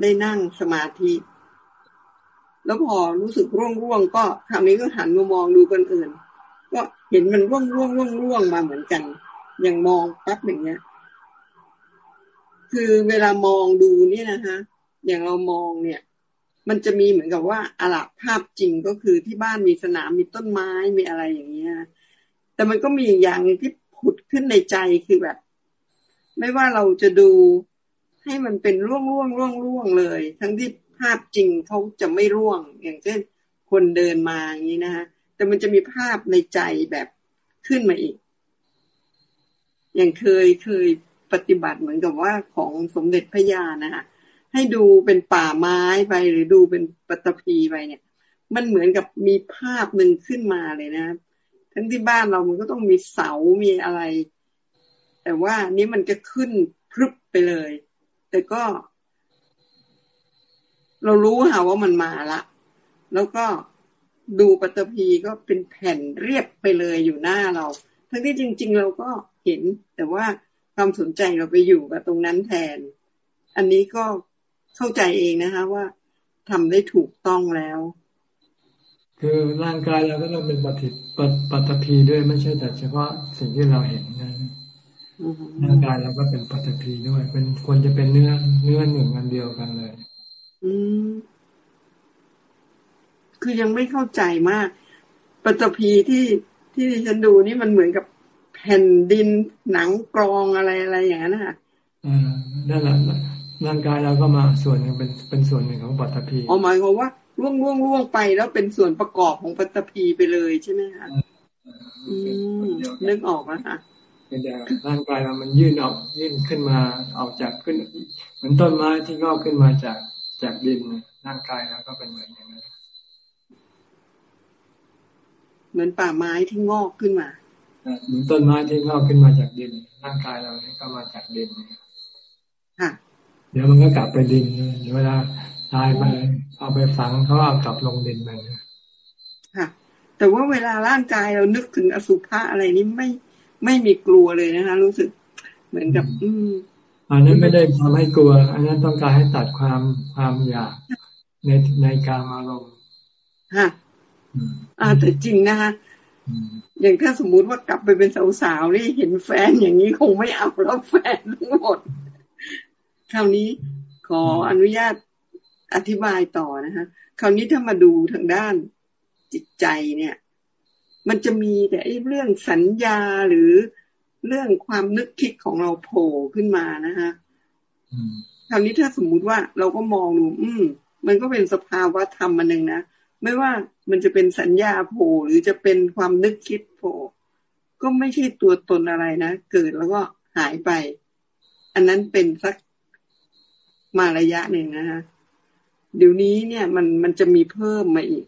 ได้นั่งสมาธิ แล้วพอรู้สึกร่วงร่วงก็คราวนี้ก็หันมามองดูคนอื่น ก็เห็นมันร่วงร่วงร่วงร่วงมาเหมือนกันอย่างมองปั๊บอย่างเงี้ย คือเวลามองดูนี่นะคะอย่างเรามองเนี่ย มันจะมีเหมือนกับว่าอลัภาพจริงก็คือที่บ้านมีสนามมีต้นไม้มีอะไรอย่างเงี้ยแต่มันก็มีอย่างที่ ผุดขึ้นในใจคือแบบ ไม่ว่าเราจะดูให้มันเป็นร่วงร่วงร่วงร่วงเลย ทั้งที่ภาพจริงเขาจะไม่ร่วง อย่างเช่นคนเดินมาอย่างนี้นะฮะแต่มันจะมีภาพในใจแบบขึ้นมาอีก อย่างเคยเคยปฏิบัติเหมือนกับว่าของสมเด็จพระยานะฮะให้ดูเป็นป่าไม้ไปหรือดูเป็นปฐพีไปเนี่ย มันเหมือนกับมีภาพหนึ่งขึ้นมาเลยนะ ทั้งที่บ้านเรามันก็ต้องมีเสา มีอะไร แต่ว่านี้มันจะขึ้นพรึบไปเลย แต่ก็ เรารู้ค่ะว่ามันมาละ แล้วก็ดูปัตภีก็เป็นแผ่นเรียบไปเลยอยู่หน้าเรา ทั้งที่จริง ๆ เราก็เห็น แต่ว่าความสนใจเราไปอยู่กับตรงนั้นแทน อันนี้ก็เข้าใจเองนะคะว่าทำได้ถูกต้องแล้ว คือร่างกายเราก็ต้องเป็นปฏิปัตภีด้วยไม่ใช่แต่เฉพาะสิ่งที่เราเห็นนะร่างกายเราก็เป็นปัตภีด้วย เป็นควรจะเป็นเนื้อเนื้อหนึ่งอันเดียวกันเลย อืมคือยังไม่เข้าใจมากปัตภีที่ที่ฉันดูนี่มันเหมือนกับแผ่นดินหนังกรองอะไรอะไรอย่างนั้นค่ะอ่านั่นแหละร่างกายเราก็มาส่วนหนึ่งเป็นเป็นส่วนหนึ่งของปัตภีอ๋อหมายความว่า ล่วงล่วงล่วงไปแล้วเป็นส่วนประกอบของปัตภีไปเลยใช่ไหมคะอืมนึกออกแล้วค่ะเป็นแต่ร่างกายเรามันยื่นออกยื่นขึ้นมาออกจากขึ้น เหมือนต้นไม้ที่งอกขึ้นมาจากจากดินร่างกายเราก็เป็นเหมือนอย่างนั้นเหมือนป่าไม้ที่งอกขึ้นมาเหมือนต้นไม้ที่งอกขึ้นมาจากดิน ร่างกายเรานี่ก็มาจากดินค่ะเดี๋ยวมันก็กลับไปดินเวลา ตายไปเอาไปฝังเขาเอากลับลงดินมันค่ะ แต่ว่าเวลาร่างกายเรานึกถึงอสุภะอะไรนี้ไม่ไม่มีกลัวเลยนะคะ รู้สึกเหมือนกับ อืมอันนั้นไม่ได้ทำให้กลัว อันนั้นต้องการให้ตัดความความอยากในในการอารมณ์ฮะอ่าแต่จริงนะคะอย่างถ้าสมมุติว่ากลับไปเป็นสาวๆนี่เห็นแฟนอย่างนี้คงไม่เอาแล้วแฟนทั้งหมดคราวนี้ขออนุญาต อธิบายต่อนะคะคราวนี้ถ้ามาดูทางด้านจิตใจเนี่ย มันจะมีแต่เรื่องสัญญาหรือเรื่องความนึกคิดของเราโผล่ขึ้นมานะคะคราวนี้ถ้าสมมุติว่าเราก็มองดูอืม มันก็เป็นสภาวะธรรมมันหนึ่งนะไม่ว่ามันจะเป็นสัญญาโผล่หรือจะเป็นความนึกคิดโผล่ก็ไม่ใช่ตัวตนอะไรนะเกิดแล้วก็หายไป อันนั้นเป็นสักมาระยะหนึ่งนะคะ เดี๋ยวนี้เนี่ย มันมันจะมีเพิ่มมาอีก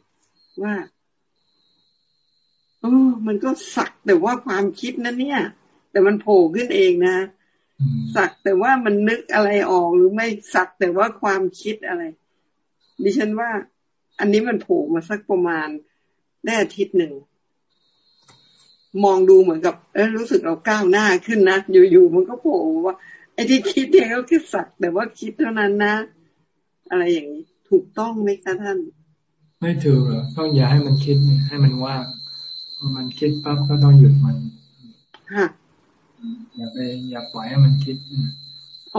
ว่าเออมันก็สักแต่ว่าความคิดนั้นเนี่ย แต่มันโผล่ขึ้นเองนะสักแต่ว่ามันนึกอะไรออกหรือไม่สักแต่ว่าความคิดอะไร ดิฉันว่า อันนี้มันโผล่มาสักประมาณได้อาทิตย์หนึ่งมองดูเหมือนกับ เออรู้สึกเราก้าวหน้าขึ้นนะอยู่ๆมันก็โผล่ว่าไอ้ที่คิดเนี่ยก็แค่สักแต่ว่าคิดเท่านั้นนะ อะไรอย่างนี้ ถูกต้องไหมคะท่าน ไม่ถูกต้องอย่าให้มันคิดให้มันว่างพอมันคิดปั๊บก็ต้องหยุดมันอย่าไป อย่าปล่อยให้มันคิด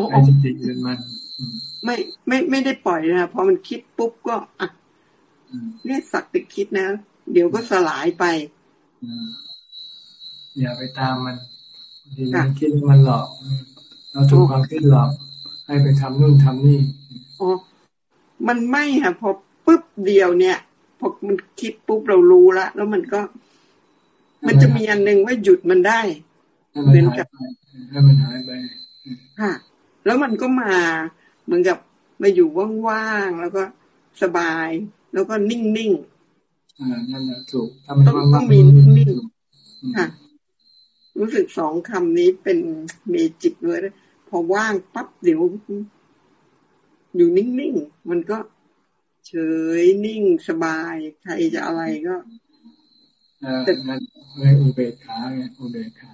ให้จิตหยุดมันไม่ไม่ไม่ได้ปล่อยนะพอมันคิดปุ๊บก็อะเนี่ยสักแต่คิดนะ เดี๋ยวก็สลายไปอย่าไปตามมันทีมันคิดมันหลอก เราถูกความคิดหลอก ให้ไปทำนู่นทำนี่โอ้อ๋อ มันไม่ค่ะพอปุ๊บเดียวเนี่ยพอมันคิดปุ๊บเรารู้ละแล้วมันก็ มันจะมีอันหนึ่งว่าหยุดมันได้เหมือนกับให้มันหายไปค่ะ แล้วมันก็มาเหมือนกับมาอยู่ว่างๆแล้วก็สบาย แล้วก็นิ่งๆอ่านั่นแหละถูกต้องต้องมีนิ่งๆค่ะรู้สึกสองคำนี้เป็นเมจิกเลยพอว่างปั๊บเดี๋ยว อยู่นิ่งๆ มันก็เฉยนิ่งสบาย ใครจะอะไรก็แต่นั่นเรียกอุเบกขาไงอุเบกขา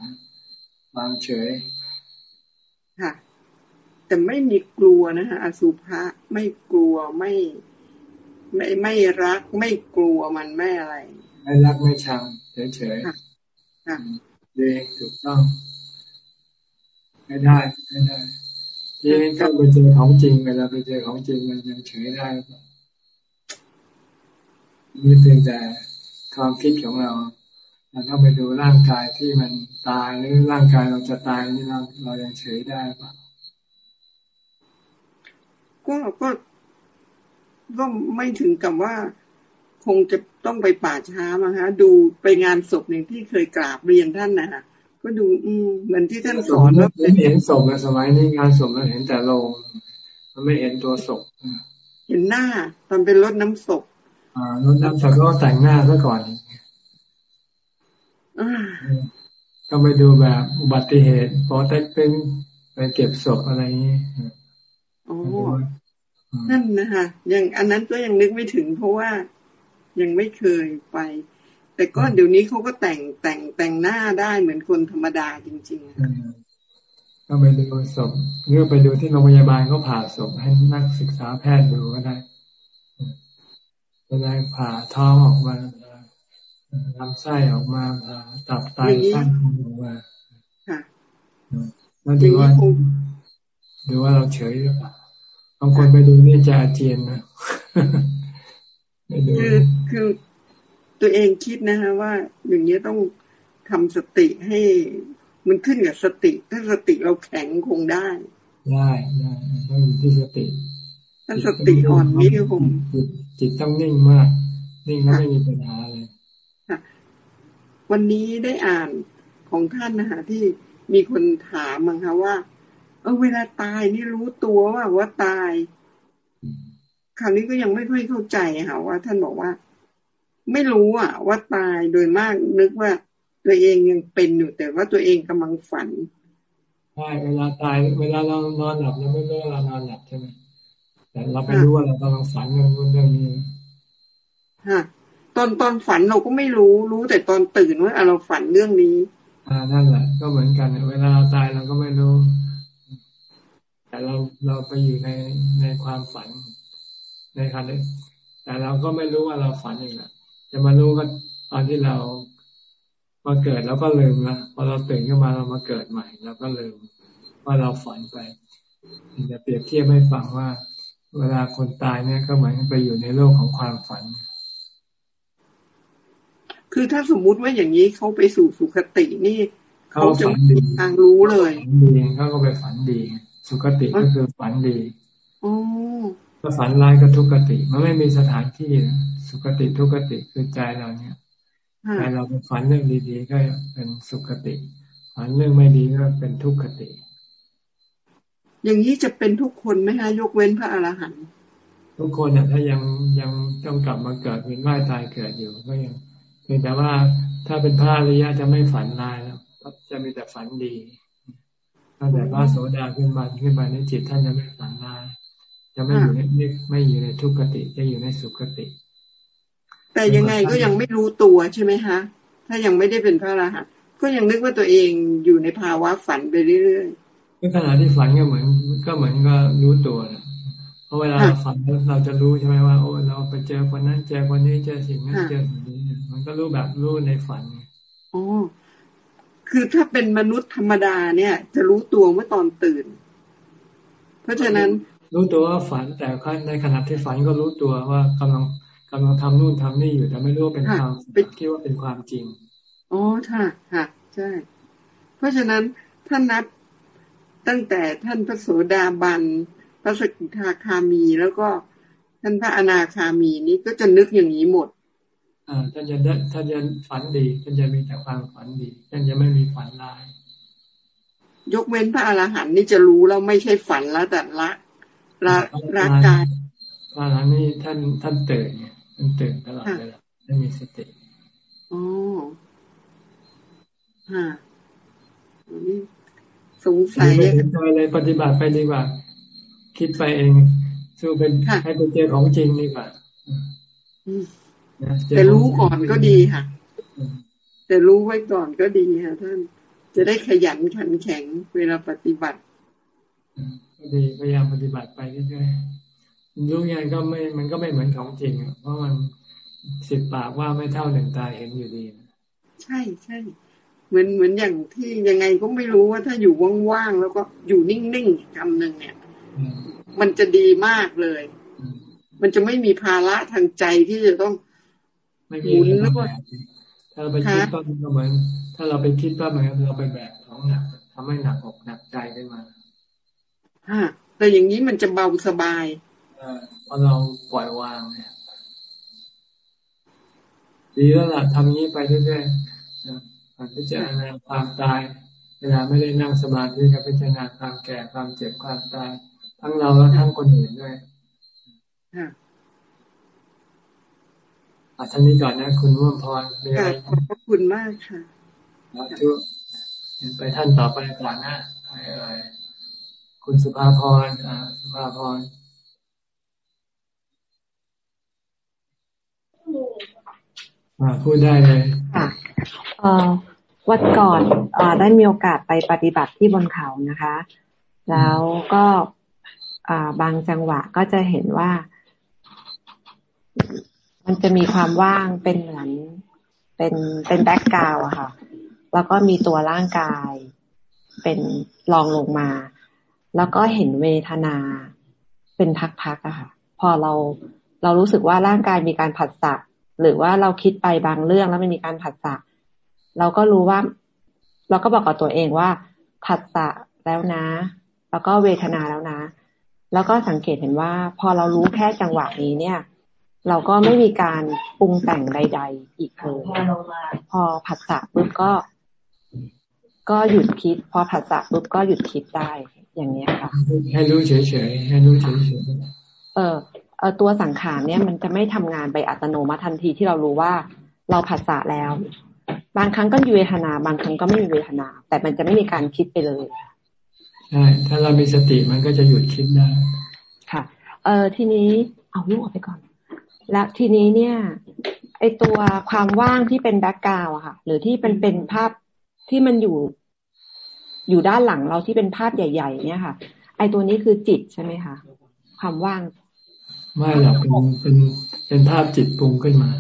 วางเฉย ค่ะ แต่ไม่มีกลัวนะฮะอสุภะไม่กลัวไม่ ไม่ไม่รัก ไม่กลัวมันไม่อะไร ไม่รักไม่ชังเฉยเฉยดีถูกต้อง ไม่ได้ไม่ได้ ที่ต้องไปเจอของจริงเวลาไปเจอของจริงมันยังเฉยได้นี่เพียงแต่ความคิดของเราเราต้องไปดูร่างกายที่มันตายหรือร่างกายเราจะตายนี่เราเรายังเฉยได้ปะก็ก็ก็ไม่ถึงกับว่า คงจะต้องไปป่าช้ามาฮะ ดูไปงานศพหนึ่งที่เคยกราบเรียนท่านนะฮะ ก็ดู อืมเหมือนที่ท่านสอนว่าไม่เห็นศพในสมัยนี้งานศพเราเห็นแต่โลงมันไม่เห็นตัวศพเห็นหน้าตอนเป็นรถน้ำศพอ่ารถน้ำศพก็แต่งหน้าซะก่อนก็ไปดูแบบอุบัติเหตุพอเต็กเป็นไปเก็บศพอะไรนี้โอ้นั่นนะคะยังอันนั้นก็ยังนึกไม่ถึงเพราะว่ายังไม่เคยไป แต่ก็เดี๋ยวนี้เขาก็แต่งแต่งแต่งหน้าได้เหมือนคนธรรมดาจริงๆก็ไปดูศพหรือไปดูที่โรงพยาบาลเขาผ่าศพให้นักศึกษาแพทย์ดูก็ได้จะได้ผ่าท้องออกมาลำไส้ออกมาผ่าตับไตสั้นออกมาแล้วดูว่าดูว่าเราเฉยหรือเปล่าบางคนไปดูนี่จะอาเจียนนะคือคือ ตัวเองคิดนะฮะว่าอย่างนี้ต้องทำสติให้มันขึ้นกับสติ ถ้าสติเราแข็งคงได้ ได้ได้ต้องอยู่ที่สติถ้าสติอ่อนนี่ก็คงจิตต้องนิ่งมาก นิ่งแล้วไม่มีปัญหาเลยวันนี้ได้อ่านของท่านนะคะที่มีคนถามมั้งคะว่า เออเวลาตายนี่รู้ตัวว่าว่าตาย คราวนี้ก็ยังไม่ค่อยเข้าใจค่ะว่าท่านบอกว่า ไม่รู้อะ ว่าตายโดยมากนึกว่าตัวเองยังเป็นอยู่แต่ว่าตัวเองกำลังฝันใช่เวลาตายเวลาเรานอนหลับเราไม่รู้ว่าเรานอนหลับใช่ไหมแต่เราไปรู้ว่าเรากำลังฝันเรื่องนู้นเรื่องนี้ฮะตอนตอนฝันเราก็ไม่รู้รู้แต่ตอนตื่นว่าเราฝันเรื่องนี้ อ่านั่นแหละ ก็เหมือนกันเวลาเราตายเราก็ไม่รู้ แต่เราเราไปอยู่ในในความฝันในขณะแต่เราก็ไม่รู้ว่าเราฝันเองแหละ จะมารู้ก็ตอนที่เรามาเกิดแล้วก็ลืมละพอเราตื่นขึ้นมาเรามาเกิดใหม่เราก็ลืมว่าเราฝันไปจะเปรียบเทียบให้ฟังว่า เวลาคนตายเนี่ยก็เหมือนไปอยู่ในโลกของความฝัน คือถ้าสมมุติว่าอย่างนี้เขาไปสู่สุคตินี่เขาจะไม่มีทางรู้เลยดีเขาก็ไปฝันดี สุคติก็คือฝันดี ถ้าฝันร้ายก็ทุกขติ มันไม่มีสถานที่สุคติทุกติคือใจเราเนี่ยใจเราไปฝันเรื่องดีๆก็เป็นสุคติ ฝันเรื่องไม่ดีก็เป็นทุกขติ อย่างนี้จะเป็นทุกคนไหมคะยกเว้นพระอรหันต์ทุกคนเนี่ยถ้ายังยังต้องกลับมาเกิดเป็นว่ายตายเกิดอยู่ก็ยังเพียงแต่ว่าถ้าเป็นพระอริยะจะไม่ฝันลายแล้วจะมีแต่ฝันดีตั้งแต่พระโสดาขึ้นมาขึ้นมาในจิตท่านจะไม่ฝันลาย จะไม่อยู่ในไม่อยู่ในทุกขติจะอยู่ในสุขติ แต่ยังไงก็ยังไม่รู้ตัวใช่ไหมคะถ้ายังไม่ได้เป็นพระอรหันต์ก็ยังนึกว่าตัวเองอยู่ในภาวะฝันไปเรื่อยๆก็ขณะที่ฝันก็เหมือน ก็เหมือนก็รู้ตัวนะเพราะเวลาเราฝันเราจะรู้ใช่ไหมว่าโอ้เราไปเจอคนนั้นเจอคนนี้เจอสิ่งนั้นเจอสิ่งนี้ มันก็รู้แบบรู้ในฝันอ๋อคือถ้าเป็นมนุษย์ธรรมดาเนี่ย จะรู้ตัวเมื่อตอนตื่น เพราะฉะนั้น รู้ตัวว่าฝันแต่ในขณะที่ฝันก็รู้ตัวว่ากำลังกำลังทำนู่นทำนี่อยู่แต่ไม่รู้ว่าเป็นความคิดว่าเป็นความจริงอ๋อค่ะค่ะใช่ เพราะฉะนั้นท่านนับตั้งแต่ท่านพระโสดาบันพระสกิทาคามีแล้วก็ท่านพระอนาคามีนี้ก็จะนึกอย่างนี้หมดอ่าท่านจะได้ท่านจะฝันดีท่านจะมีแต่ความฝันดีท่านจะไม่มีฝันร้าย ยกเว้นพระอรหันต์นี่จะรู้แล้วไม่ใช่ฝันแล้วแต่ละ ละละกายพระอรหันต์นี่ท่านท่านตื่นเนี่ยท่านตื่นตลอดเวลาท่านมีสติอ๋อฮะนี่สงสัยไม่ไปเลยปฏิบัติไปดีกว่า คิดไปเองสู้เป็นให้ไปเจอของจริงดีกว่าแต่รู้ก่อนก็ดีค่ะ แต่รู้ไว้ก่อนก็ดีค่ะท่าน จะได้ขยันขันแข็งเวลาปฏิบัติ ก็ดีพยายามปฏิบัติไปเรื่อยๆรู้ยังก็ไม่มันก็ไม่เหมือนของจริงเพราะมันสิบปากว่าไม่เท่าหนึ่งตาเห็นอยู่ดีใช่ใช่เหมือนเหมือนอย่างที่ยังไงก็ไม่รู้ว่าถ้าอยู่ว่างๆแล้วก็อยู่นิ่งๆคำหนึ่งเนี่ยมันจะดีมากเลย มันจะไม่มีภาระทางใจที่จะต้องหมุนแล้วก็ถ้าเราไปคิดก็เหมือนถ้าเราไปคิดว่าเหมือนเราไปแบกของหนักทำให้หนักอกหนักใจขึ้นมา ฮะแต่อย่างนี้มันจะเบาสบายพอเราปล่อยวางเนี่ยดีแล้วล่ะทำนี้ไปเรื่อยๆพิจารณาความตาย เวลาไม่ได้นั่งสมาธิก็พิจารณาความแก่ความเจ็บความตาย ทั้งเราและทั้งคนอื่นด้วยอะท่านนี้ก่อนนะ คุณว่วพรมีอะไรขอบคุณมากค่ะทุกไปท่านต่อไปก่อนนะใครเอ่ย คุณสุภาพรอ่า สุภาพรพูดได้เลยค่ะเอ่อวันก่อนอได้มีโอกาสไปปฏิบัติที่บนเขานะคะ แล้วก็บางจังหวะก็จะเห็นว่า มันจะมีความว่างเป็นเหมือนเป็นเป็นแบ็กกราวอะค่ะ แล้วก็มีตัวร่างกาย เป็นรองลงมา แล้วก็เห็นเวทนาเป็นพักๆอะค่ะ พอเราเรารู้สึกว่าร่างกายมีการผัสสะหรือว่าเราคิดไปบางเรื่องแล้วไม่มีการผัสสะเราก็รู้ว่า เราก็บอกกับตัวเองว่า ผัสสะแล้วนะ แล้วก็เวทนาแล้วนะ แล้วก็สังเกตเห็นว่า พอเรารู้แค่จังหวะนี้เนี่ย เราก็ไม่มีการปรุงแต่งใด ๆ อีกเลยพอผัสสะปุ๊บก็ ก็หยุดคิด พอผัสสะปุ๊บก็หยุดคิดได้ อย่างนี้ค่ะ ให้รู้เฉยๆให้รู้เฉยๆเออเออตัวสังขารเนี่ยมันจะไม่ทำงานไปอัตโนมัติทันทีที่เรารู้ว่าเราผัสสะแล้ว บางครั้งก็มีเวทนา บางครั้งก็ไม่มีเวทนา แต่มันจะไม่มีการคิดไปเลยใช่ถ้าเรามีสติมันก็จะหยุดคิดได้ค่ะ เออทีนี้เอาลูกออกไปก่อน แล้วทีนี้เนี่ย ไอตัวความว่างที่เป็นแบ็กกราวอะค่ะ หรือที่เป็นเป็นภาพที่มันอยู่ อยู่ด้านหลังเราที่เป็นภาพใหญ่ ๆ เนี่ยค่ะ ไอตัวนี้คือจิตใช่ไหมคะความว่าง ไม่หรอกเป็นเป็นเป็นภาพจิตปรุงขึ้นมา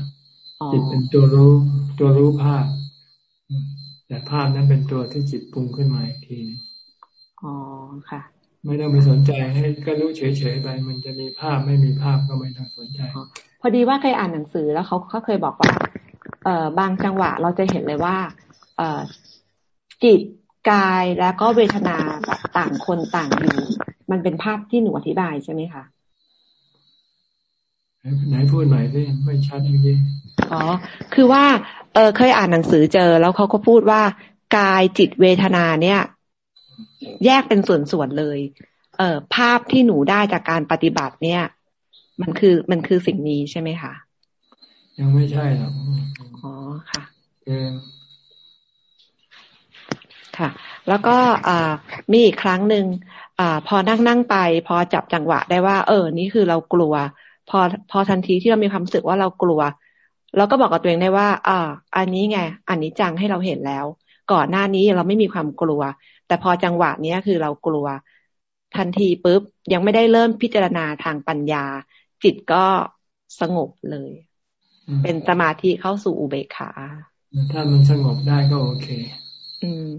จิตเป็นตัวรู้ตัวรู้ภาพ แต่ภาพนั้นเป็นตัวที่จิตปรุงขึ้นมาอีกทีนึงอ๋อค่ะ ไม่ต้องไปสนใจให้ก็รู้เฉยๆไป มันจะมีภาพไม่มีภาพก็ไม่ต้องสนใจพอดีว่าเคยอ่านหนังสือแล้วเขาเขาเคยบอกว่า เอ่อบางจังหวะเราจะเห็นเลยว่า เอ่อจิต กายแล้วก็เวทนาแบบต่างคนต่างอยู่ มันเป็นภาพที่หนูอธิบายใช่ไหมคะไหนพูดใหม่สิไม่ชัดจริงๆอ๋อ คือว่า เออเคยอ่านหนังสือเจอ แล้วเขาก็พูดว่ากายจิตเวทนาเนี่ย แยกเป็นส่วนๆเลย เอ่อภาพที่หนูได้จากการปฏิบัติเนี่ย มันคือมันคือสิ่งนี้ใช่ไหมคะยังไม่ใช่หรอกอ๋อค่ะ ค่ะ แล้วก็อ่ามีอีกครั้งหนึ่งอ่าพอนั่งนั่งไป พอจับจังหวะได้ว่า เออ นี่คือเรากลัว พอพอทันทีที่เรามีความรู้สึกว่าเรากลัว เราก็บอกกับตัวเองได้ว่า อ่า อันนี้ไง อันนี้จังให้เราเห็นแล้ว ก่อนหน้านี้เราไม่มีความกลัว แต่พอจังหวะเนี้ยคือเรากลัว ทันทีปุ๊บยังไม่ได้เริ่มพิจารณาทางปัญญา จิตก็สงบเลย เป็นสมาธิเข้าสู่อุเบกขา ถ้ามันสงบได้ก็โอเค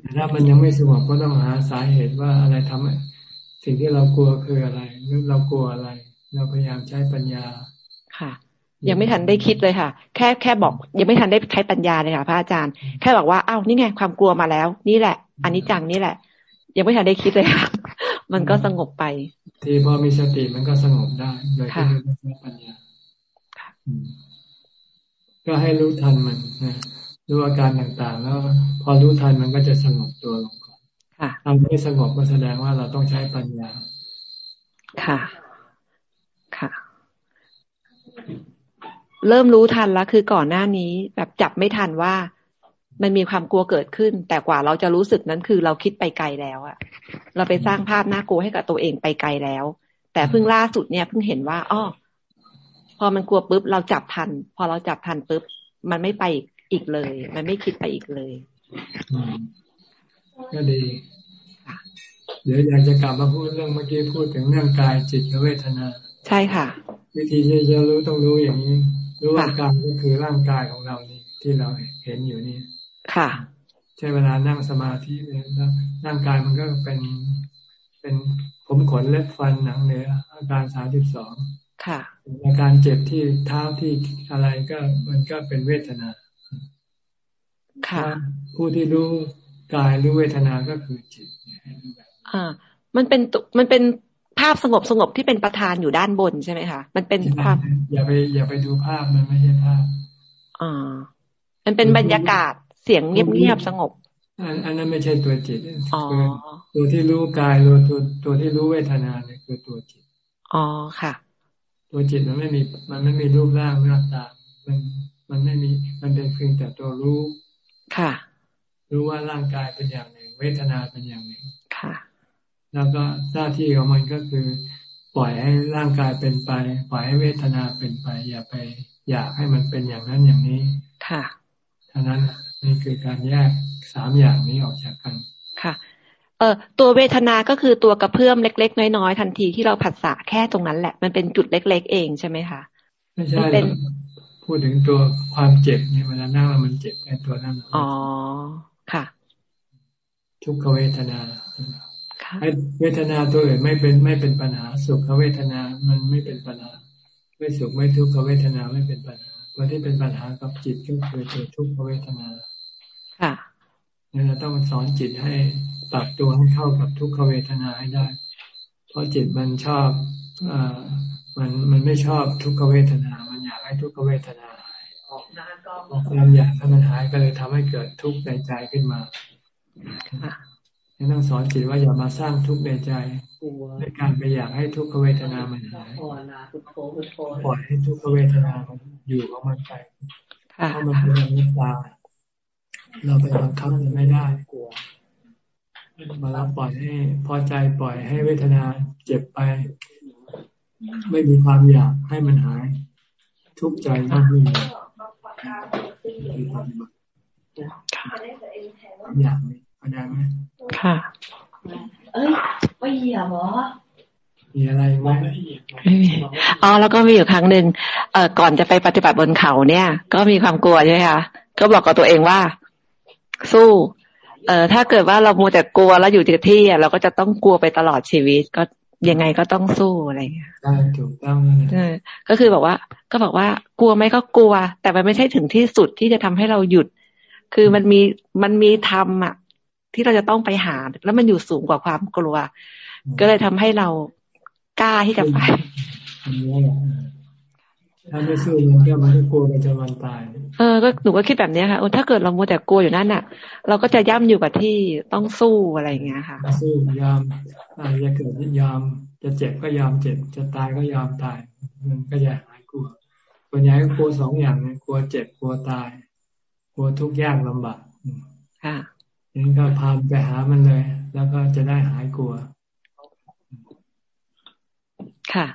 แต่ถ้ามันยังไม่สงบก็ต้องหาสาเหตุว่าอะไรทำสิ่งที่เรากลัวคืออะไรหรือเรากลัวอะไร เราพยายามใช้ปัญญาค่ะยังไม่ทันได้คิดเลยค่ะ แค่แค่บอก ยังไม่ทันได้ใช้ปัญญาเลยค่ะพระอาจารย์แค่บอกว่าอ้าวนี่ไงความกลัวมาแล้ว นี่แหละอันนี้จังนี่แหละ ยังไม่ทันได้คิดเลยค่ะ มันก็สงบไป ทีพอมีสติมันก็สงบได้โดยที่ไม่ต้องใช้ปัญญาก็ให้รู้ทันมันนะ รู้อาการต่างๆ แล้ว พอรู้ทันมันก็จะสงบตัวลงก่อนถ้าไม่สงบก็แสดงว่าเราต้องใช้ปัญญา ค่ะ ค่ะ เริ่มรู้ทันแล้วคือก่อนหน้านี้ แบบจับไม่ทันว่ามันมีความกลัวเกิดขึ้น แต่กว่าเราจะรู้สึกนั้นคือเราคิดไปไกลแล้วอะเราไปสร้างภาพน่ากลัวให้กับตัวเองไปไกลแล้ว แต่เพิ่งล่าสุดเนี่ยเพิ่งเห็นว่าอ้อพอมันกลัวปุ๊บเราจับทัน พอเราจับทันปุ๊บมันไม่ไปอีก เลย มันไม่คิดไปอีกเลยก็ดีเดี๋ยวอยากจะกลับมาพูดเรื่องเมื่อกี้พูดถึงเรื่องกายจิตและเวทนา ใช่ค่ะ วิธีที่จะรู้ต้องรู้อย่างนี้ รู้ว่ากายก็คือร่างกายของเรานี่ที่เราเห็นอยู่นี่ค่ะใช้เวลานั่งสมาธิเนี่ยร่างกายมันก็เป็นเป็นผมขนเล็บฟันหนังเนื้ออาการสามสิบสองค่ะอาการเจ็บที่เท้าที่อะไรก็มันก็เป็นเวทนา ค่ะ ผู้ที่รู้กายรู้เวทนาก็คือจิตอ่า มันเป็นมันเป็นภาพสงบสงบที่เป็นประธานอยู่ด้านบนใช่ไหมคะมันเป็นภาพอย่าไปอย่าไปดูภาพมันไม่ใช่ภาพอ่ามันเป็นบรรยากาศเสียงเงียบๆสงบอันนั้นไม่ใช่ตัวจิตตัวที่รู้กายตัวตัวตัวที่รู้เวทนาเนี่ยคือตัวจิต อ๋อค่ะ ตัวจิตมันไม่มีมันไม่มีรูปร่างหน้าตา มันมันไม่มีมันเป็นเพียงแต่ตัวรู้ ค่ะ รู้ว่าร่างกายเป็นอย่างหนึ่ง เวทนาเป็นอย่างหนึ่งค่ะ แล้วก็หน้าที่ของมันก็คือ ปล่อยให้ร่างกายเป็นไป ปล่อยให้เวทนาเป็นไป อย่าไป อยากให้มันเป็นอย่างนั้นอย่างนี้ค่ะท่านั้นนี่คือการแยกสามอย่างนี้ออกจากกันค่ะ เออตัวเวทนาก็คือตัวกระเพื่อมเล็ก ๆ น้อยๆทันทีที่เราผัสสะแค่ตรงนั้นแหละ มันเป็นจุดเล็ก ๆ เองใช่ไหมคะไม่ใช่เป็น พูดถึงตัวความเจ็บเนี่ยเวลานั่งแล้วมันเจ็บแค่ตัวนั้นอ๋อค่ะ ทุกขเวทนาไอ้เวทนาตัวอื่นไม่เป็นไม่เป็นปัญหา สุขเวทนามันไม่เป็นปัญหา ไม่สุขไม่ทุกขเวทนาไม่เป็นปัญหาตัวที่เป็นปัญหากับจิตก็คือตัวทุกขเวทนาค่ะเนี่ยเราต้องสอนจิตให้ปรับตัวให้เข้ากับทุกขเวทนาให้ได้ เพราะจิตมันชอบอมันมันไม่ชอบทุกขเวทนามันอยาก ให้ทุกขเวทนาหายความอยากให้มันหายก็เลยทำให้เกิดทุกข์ในใจขึ้นมาต้องสอนจิตว่าอย่ามาสร้างทุกข์ในใจในการไปอยากให้ทุกขเวทนามันหายปล่อยให้ทุกขเวทนามันอยู่ของมันไปถ้ามันเป็นอนิจจาเราไปบังคับมันไม่ได้กลัวมาแล้วปล่อยให้พอใจปล่อยให้เวทนาเจ็บไป ไม่มีความอยากให้มันหาย ทุกข์ใจมากขึ้นอยากไหมเข้าใจไหมค่ะ เอ้ยไม่เหยียบหรอมีอะไรไหมอ๋อแล้วก็มีอยู่ครั้งหนึ่งเอ่อก่อนจะไปปฏิบัติบนเขาเนี่ย ก็มีความกลัวใช่ไหมคะก็บอกกับตัวเองว่า สู้ เอ่อถ้าเกิดว่าเราโมแต่กลัวแล้วอยู่ที่ที่เราก็จะต้องกลัวไปตลอดชีวิต ก็ ยังไงก็ต้องสู้อะไรอย่างเงี้ยถูกต้องใช่ก็คือบอกว่า ก็บอกว่ากลัวไหมก็กลัว แต่มันไม่ใช่ถึงที่สุดที่จะทำให้เราหยุด คือมันมีมันมีธรรมอะ ที่เราจะต้องไปหา แล้วมันอยู่สูงกว่าความกลัว ก็เลยทำให้เรากล้าที่จะไป ถ้าไม่สู้มันก็มันก็กลัวมันจะวันตาย เออก็หนูก็คิดแบบนี้ค่ะถ้าเกิดเราโมแต่กลัวอยู่นั่นน่ะ เราก็จะย่ำอยู่กับที่ต้องสู้อะไรอย่างเงี้ยค่ะสู้ยอมอะไรจะเกิดยอมจะเจ็บก็ยอมเจ็บ จะตายก็ยอมตาย มันก็จะหายกลัวส่วนใหญ่ก็กลัวสองอย่างเนี่ยกลัวเจ็บกลัวตาย กลัวทุกข์ยากลำบากค่ะงั้นก็พาไปหามันเลย แล้วก็จะได้หายกลัว ค่ะ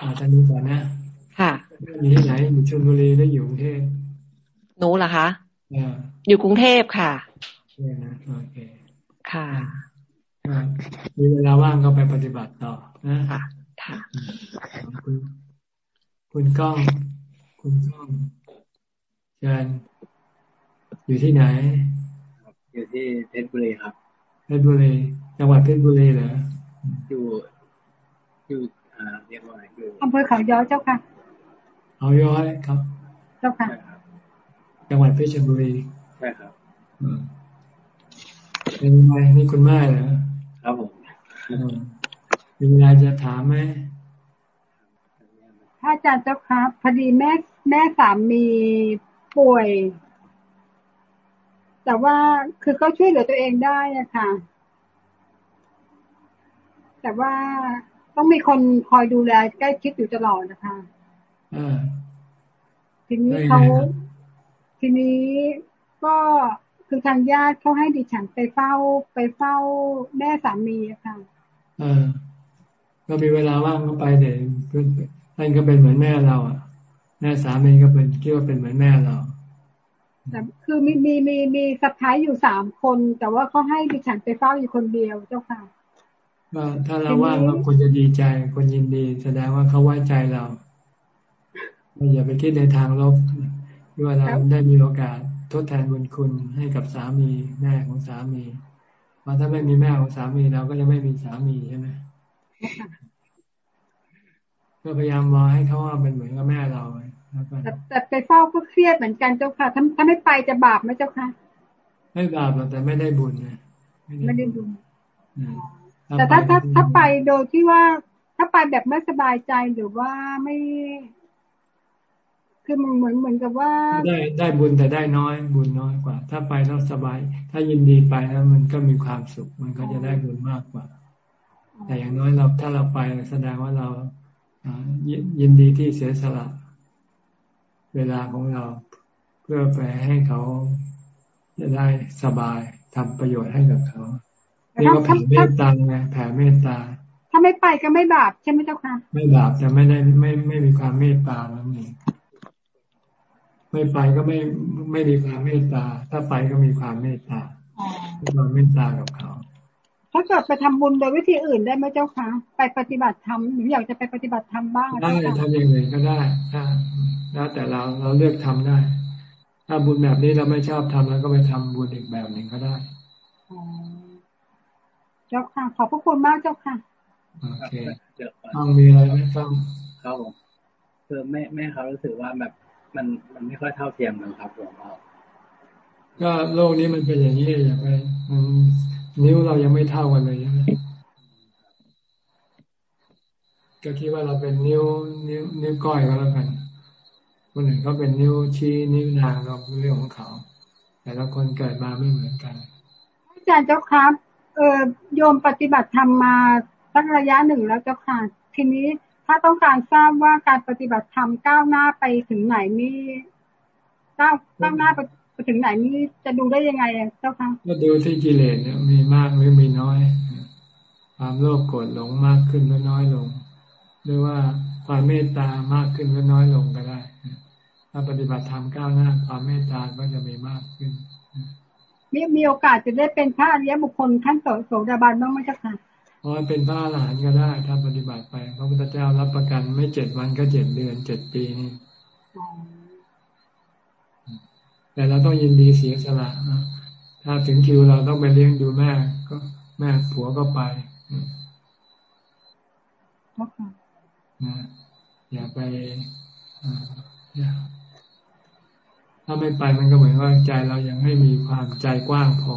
อาจารย์นี้ก่อนนะ ค่ะมีที่ไหนอยู่ชลบุรีได้อยู่กรุงเทพหนูเหรอคะอยู่กรุงเทพค่ะเนี่ยนะโอเคค่ะมีเวลาว่างก็ไปปฏิบัติต่อนะค่ะค่ะคุณคุณก้อง คุณก้องเชิญอยู่ที่ไหน อยู่ที่เพชรบุรีครับเพชรบุรีจังหวัดเพชรบุรีเหรออยู่อยู่อ่า เรียกว่าอยู่อำเภอเขาย้อยเจ้าค่ะ เขาย้อยครับ เจ้าค่ะจังหวัดเพชรบุรีใช่ครับเป็นไงนี่คุณแม่เหรอครับผมมีอะไรจะถามไหมถ้าอาจารย์เจ้าครับพอดีแม่แม่สามีป่วย แต่ว่าคือก็ช่วยเหลือตัวเองได้อะค่ะแต่ว่า ต้องมีคนคอยดูแลใกล้ชิดอยู่ตลอดนะคะทีนี้เขาทีนี้ก็คือทางญาติเขาให้ดิฉันไปเฝ้าไปเฝ้าแม่สามีอะค่ะอก็มีเวลาว่างก็ไปเด็กท่านก็เป็นเหมือนแม่เราอะ แม่สามีก็เป็นคิดว่าเป็นเหมือนแม่เราแต่คือมีมีมีมีสะพ้ายอยู่สามคน แต่ว่าเขาให้ดิฉันไปเฝ้าอยู่คนเดียวเจ้าค่ะ ว่าถ้าเราว่างเราควรจะดีใจคนยินดี แสดงว่าเขาไว้ใจเราอย่าไปคิดในทางลบว่าเราได้มีโอกาสทดแทนบุญคุณให้กับสามีแม่ของสามีเพราะถ้าไม่มีแม่ของสามีเราก็จะไม่มีสามีใช่ไหมก็พยายามมองให้เขาว่าเป็นเหมือนกับแม่เราแต่แต่ไปเฝ้าก็เครียดเหมือนกันเจ้าค่ะถ้าถ้าไม่ไปจะบาปไหมเจ้าค่ะ ไม่บาปหรอกแต่ไม่ได้บุญนะไม่ได้บุญ แต่ถ้าถ้าถ้าไปโดยที่ว่าถ้าไปแบบไม่สบายใจหรือว่าไม่ คือมันเหมือนเหมือนกับว่า ได้ได้บุญแต่ได้น้อยบุญน้อยกว่า ถ้าไปแล้วสบาย ถ้ายินดีไปแล้วมันก็มีความสุข มันก็จะได้บุญมากกว่า แต่อย่างน้อยเราถ้าเราไปแสดงว่าเรายินดีที่เสียสละ เวลาของเราเพื่อไปให้เขาจะได้สบายทำประโยชน์ให้กับเขา นี่ก็แผ่เมตตาไงแผ่เมตตา ถ้าไม่ไปก็ไม่บาปใช่ไหมเจ้าค่ะ ไม่บาปแต่ไม่ได้ไม่ไม่มีความเมตตาแล้วนี่ไม่ไปก็ไม่ไม่มีความเมตตา ถ้าไปก็มีความเมตตาความเมตตากับเขา ถ้าเกิดไปทำบุญโดยวิธีอื่นได้ไหมเจ้าคะไปปฏิบัติธรรมหรืออยากจะไปปฏิบัติธรรมบ้างได้ทำอย่างอื่นก็ได้ถ้าแล้วแต่เราเราเลือกทำได้ ถ้าบุญแบบนี้เราไม่ชอบทำแล้วก็ไปทำบุญอีกแบบหนึ่งก็ได้ เจ้าค่ะ ขอบพระคุณมากเจ้าค่ะ โอเคต้องมีอะไรไหมต้องครับผมคือแม่แม่เขารู้สึกว่าแบบมันมันไม่ค่อยเท่าเทียมกันครับหลวงพ่อก็โลกนี้มันเป็นอย่างนี้อย่าไปมันนิ้วเรายังไม่เท่ากันเลยใช่ไหมก็คิดว่าเราเป็นนิ้วนิ้วนิ้วก้อยก็แล้วกัน คนอื่นเขาเป็นนิ้วชี้นิ้วนางเราเรื่องของเขา แต่ละคนเกิดมาไม่เหมือนกัน อาจารย์เจ้าครับ เออโยมปฏิบัติธรรมมาสักระยะหนึ่งแล้วเจ้าค่ะ ทีนี้ถ้าต้องการทราบว่าการปฏิบัติธรรมก้าวหน้าไปถึงไหนนี่ก้าวก้าวหน้าไปถึงไหนนี่จะดูได้ยังไงเจ้าคะก็ดูที่กิเลสมีมากหรือมีน้อย ความโลภโกรธหลงมากขึ้นหรือน้อยลง หรือว่าความเมตตามากขึ้นหรือน้อยลงก็ได้ถ้าปฏิบัติธรรมก้าวหน้า ความเมตตาก็จะมีมากขึ้น มีมีโอกาสจะได้เป็นพระอริยบุคคลขั้นโสดาบันบ้างไหมเจ้าค่ะเพราะเป็นพระอรหันต์ก็ได้ถ้าปฏิบัติไปพระพุทธเจ้ารับประกันไม่เจ็ดวันก็เจ็ดเดือนเจ็ดปีนี่แต่เราต้องยินดีเสียสละถ้าถึงคิวเราต้องไปเลี้ยงดูแม่ ก็แม่ผัวก็ไปนะอย่าไป ถ้าไม่ไปมันก็เหมือนว่าใจเรายังไม่มีความใจกว้างพอ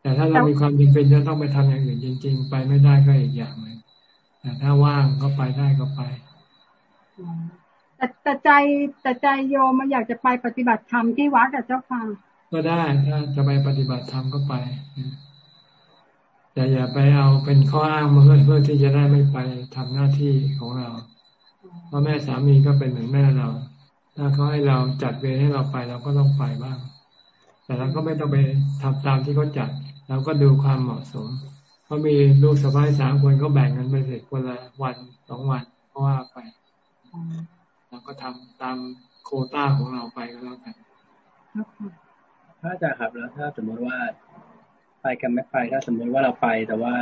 แต่ถ้าเรามีความจำเป็นจะต้องไปทำอย่างอื่นจริง ๆ ไปไม่ได้ก็อีกอย่างหนึ่งแต่ถ้าว่างก็ไปได้ก็ไปแต่แต่ใจแต่ใจโยมมันอยากจะไปปฏิบัติธรรมที่วัดอะเจ้าค่ะก็ได้ถ้าจะไปปฏิบัติธรรมก็ไปแต่อย่าไปเอาเป็นข้ออ้างมาเพื่อเพื่อที่จะได้ไม่ไปทำหน้าที่ของเราเพ ราะแม่สามีก็เป็นเหมือนแม่เรา ถ้าเขาให้เราจัดเวรให้เราไปเราก็ต้องไปบ้าง แต่เราก็ไม่ต้องไปทำตามที่เขาจัด เราก็ดูความเหมาะสมเขามีลูกสะพ้ายสามคนก็แบ่งกันไปเสร็จคนละวันสองวันเพราะว่าไปเราก็ทำตามโคต้าของเราไปก็แล้วกันถ้าจะครับแล้วถ้าสมมติว่าไปกันไม่ไปถ้าสมมติว่าเราไป แต่ว่า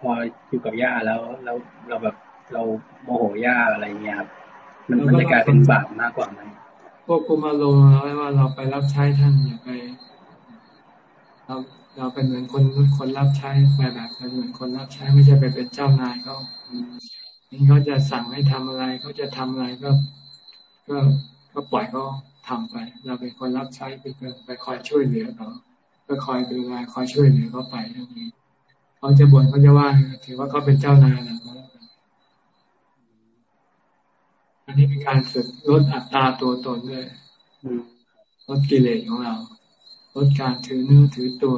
พออยู่กับย่าแล้วแล้วเราแบบเราโมโหย่าอะไรเงี้ยครับ มันมันจะกลายเป็นบาปมากกว่าไหมพวกกุมาลงเราว่าเราไปรับใช้ท่านอย่าไปเราเราเป็นเหมือนคนคนรับใช้ไปแบบเป็นเหมือนคนรับใช้ไม่ใช่ไปเป็นเจ้านายเขานี่เขาจะสั่งให้ทำอะไรเขาจะทำอะไรก็ ก็ก็ปล่อยเขาทาไป เราเป็นคนรับใช้ไปไปคอยช่วยเหลือเขาไปก็คอยดูแลคอยช่วยเหลือเขาไปทั้งนี้เขาจะบ่นเขาจะว่าถือว่าเขาเป็นเจ้านายเรา อันนี้เป็นการฝึกลดอัตราตัวตนด้วยลดกิเลสของเราลดการถือเนื้อถือตัว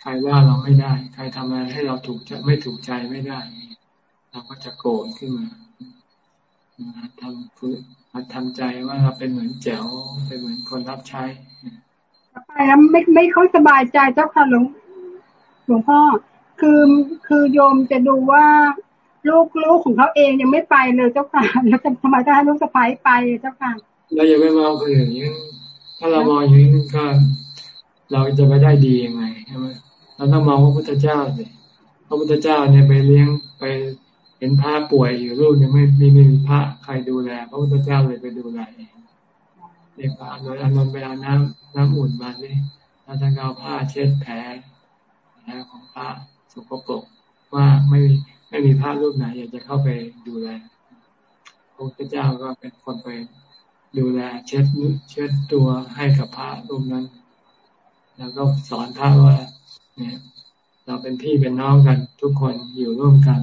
ใครว่าเราไม่ได้ ใครทำอะไรให้เราถูกจะไม่ถูกใจไม่ได้ เราก็จะโกรธขึ้นมาทำฝึกมาทำใจว่าเราเป็นเหมือนแจ๋วเป็นเหมือนคนรับใช้ไปแล้วไม่ไม่ค่อยสบายใจเจ้าค่ะหลวงหลวงพ่อ คือคือโยมจะดูว่า ลูกลูกของเขาเองยังไม่ไปเลยเจ้าค่ะแล้วทำไมต้องให้ลูกสะพ้ายไปเจ้าค่ะเราอย่าไปมองคนอื่นอย่างนี้ถ้าเรามองอย่างนี้ก็ เราจะไปได้ดียังไงใช่ไหมเราต้องมองพระพุทธเจ้าสิพระพุทธเจ้าเนี่ยไปเลี้ยงไปเห็นพระป่วยอยู่ลูกยังไม่มีมีพระใครดูแล พระพุทธเจ้าเลยไปดูแลเองเรียกพระโดยอานนท์ไปเอาน้ำน้ำอุ่นมาเนี่ยเราจะเอาผ้าเช็ดแผลแผลของพระสกปรกว่าไม่ ไม่มีพระรูปไหนอยากจะเข้าไปดูแลพระพุทธเจ้าก็เป็นคนไปดูแลเช็ดเช็ดตัวให้กับพระรูปนั้น แล้วก็สอนพระว่าเนี่ยเราเป็นพี่เป็นน้องกัน ทุกคนอยู่ร่วมกัน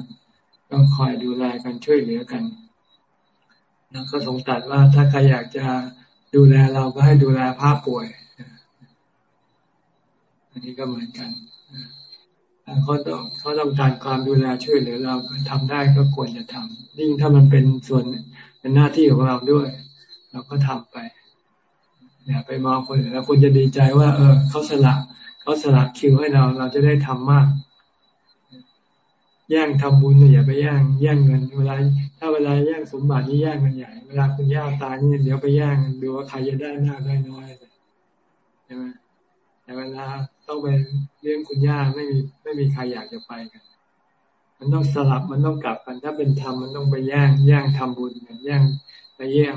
ก็คอยดูแลกันช่วยเหลือกันแล้วก็ทรงตัดว่าถ้าใครอยากจะดูแลเราก็ให้ดูแลพระป่วย อันนี้ก็เหมือนกัน เขาต้องเขาต้องการความดูแลช่วยเหลือเราทำได้ก็ควรจะทำยิ่งถ้ามันเป็นส่วนเป็นหน้าที่ของเราด้วย เราก็ทำไปอย่าไปมองคนอื่นแล้วคนจะดีใจว่า เออเขาสละเขาสละคิวให้เราเราจะได้ทำมาก แย่งทำบุญเนี่ยอย่าไปแย่งแย่งเงินเวลาถ้าเวลาแย่งสมบัตินี่แย่งกันใหญ่ เวลาคุณย่าตายนี่เดี๋ยวไปแย่งดูว่าใครจะได้มากได้น้อยใช่ไหมแต่เวลา ต้องไปเลี้ยงคุณย่าไม่มีไม่มีใครอยากจะไปกัน มันต้องสลับมันต้องกลับกัน ถ้าเป็นธรรมมันต้องไปแย่งแย่งทำบุญกันแย่งไปแย่ง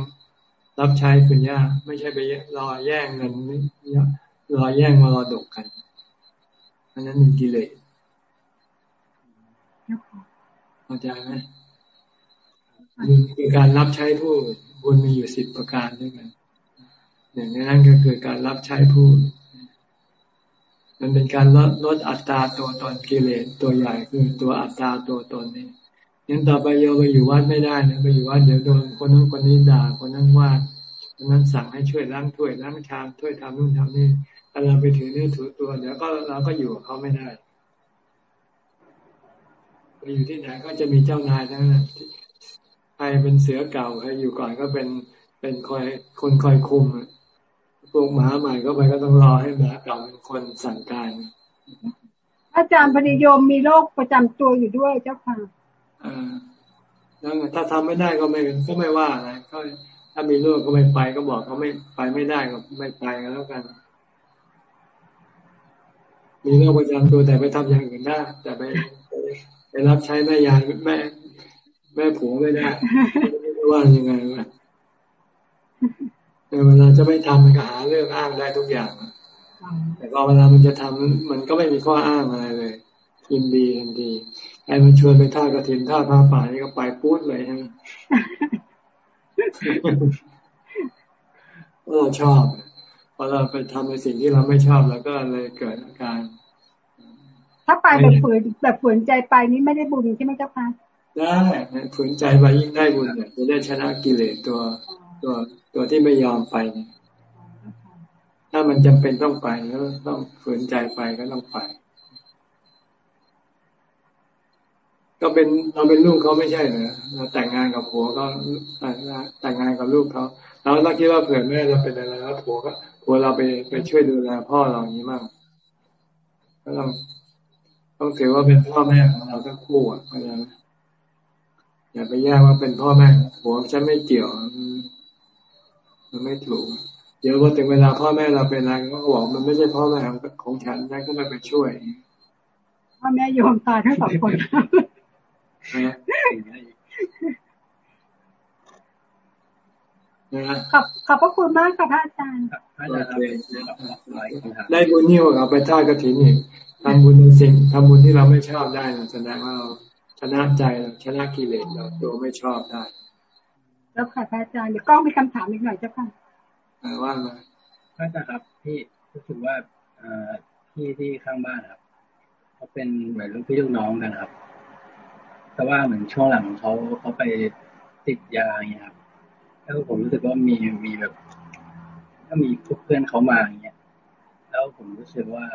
รับใช้คุณย่าไม่ใช่ไปรอแย่งเงินรอแย่งมารอดกกันอันนั้นมันกิเลสเข้าใจไหมคือการรับใช้ผู้บุญมีอยู่สิบประการด้วยกันหนึ่งในนั้นก็คือการรับใช้ผู้ มันเป็นการลดลดอัตราตัวตนกิเลสตัวใหญ่คือตัวอัตราตัวตนนี่ยังต่อไปโยไปอยู่วัดไม่ได้นะไปอยู่วัดเดี๋ยวโดนคนนั้นคนนี้ด่าคนนั้นว่าคนนั้นสั่งให้ช่วยล้างถ้วยล้างชามช่วยทำนู่นทำนี่ถ้าเราไปถือเนื้อถือตัวเดี๋ยวก็เราก็อยู่กับเขาไม่ได้ไปอยู่ที่ไหนก็จะมีเจ้านายทั้งนั้นใครเป็นเสือเก่าใครอยู่ก่อนก็เป็นเป็นคอยคนคอยคุม พวกหมาใหม่ก็ไปก็ต้องรอให้หมาเก่าเป็นคนสั่งการ อาจารย์ปณิยมมีโรคประจำตัวอยู่ด้วยเจ้าค่ะอ่าแล้วถ้าทำไม่ได้ก็ไม่ก็ไม่ว่าอะไรก็ถ้ามีโรคก็ไม่ไปก็บอกเขาไม่ไปไม่ได้ก็ไม่ไปกันแล้วกัน มีโรคประจำตัวแต่ไปทำอย่างอื่นได้แต่ไปไปรับใช้แม่ยายแม่แม่ผัวไม่ได้ไม่ว่ายังไงวะ เวลาจะไม่ทำมันก็หาเรื่องอ้างได้ทุกอย่างแต่พอเวลามันจะทำมันก็ไม่มีข้ออ้างอะไรเลยยินดียินดีไอ้มันชวนไปท่ากระถินท่าพระป่านี่ก็ไปพูดเลยฮะเราชอบพอเราไปทำในสิ่งที่เราไม่ชอบแล้วก็เลยเกิดอาการ ถ้าไปแบบฝืนแบบฝืนใจไปนี่ไม่ได้บุญใช่ไหมเจ้าค่ะได้ฝืนใจไปยิ่งได้บุญเนี่ยจะได้ชนะกิเลสตัว ตัวตัวที่ไม่ยอมไปเนี่ยถ้ามันจำเป็นต้องไปก็ต้องฝืนใจไปก็ต้องไป ก็เป็นเราเป็นลูกเขาไม่ใช่เหรอเราแต่งงานกับผัวก็แต่งงานกับลูกเขาเราเราคิดว่าเผื่อแม่เราเป็นอะไรแล้วผัวก็ผัวเราไปไปช่วยดูแลพ่อเราอย่างนี้มากก็ต้องต้องถือว่าเป็นพ่อแม่ของเราทั้งคู่อะเข้าใจไหมอย่าไปแยกว่าเป็นพ่อแม่หัวฉันไม่เกี่ยว มันไม่ถูก เดี๋ยวพอถึงเวลาพ่อแม่เราเป็นอะไรก็บอกมันไม่ใช่พ่อแม่ของฉันนั่นก็ไม่ไปช่วยพ่อแม่ยอมตายทั้งสองคนขอบขอบพระคุณมากค่ะพระอาจารย์ได้บุญนิ่วเอาไปท่ากระถินอีกทำบุญในสิ่งทำบุญที่เราไม่ชอบได้แสดงว่าเราชนะใจเราชนะกิเลสเราตัวไม่ชอบได้ แล้วค่ะอาจารย์เดี๋ยวกล้องมีคำถามอีกหน่อยเจ้าค่ะว่ามาอาจารย์ครับพี่รู้สึกว่าพี่ที่ข้างบ้านครับเขาเป็นเหมือนลูกพี่ลูกน้องกันครับ แต่ว่าเหมือนช่วงหลังเขาเขาไปติดยาอย่างเงี้ยครับแล้วผมรู้สึกว่ามีมีแบบก็มีเพื่อนเขามาอย่างเงี้ยแล้วผมรู้สึกว่า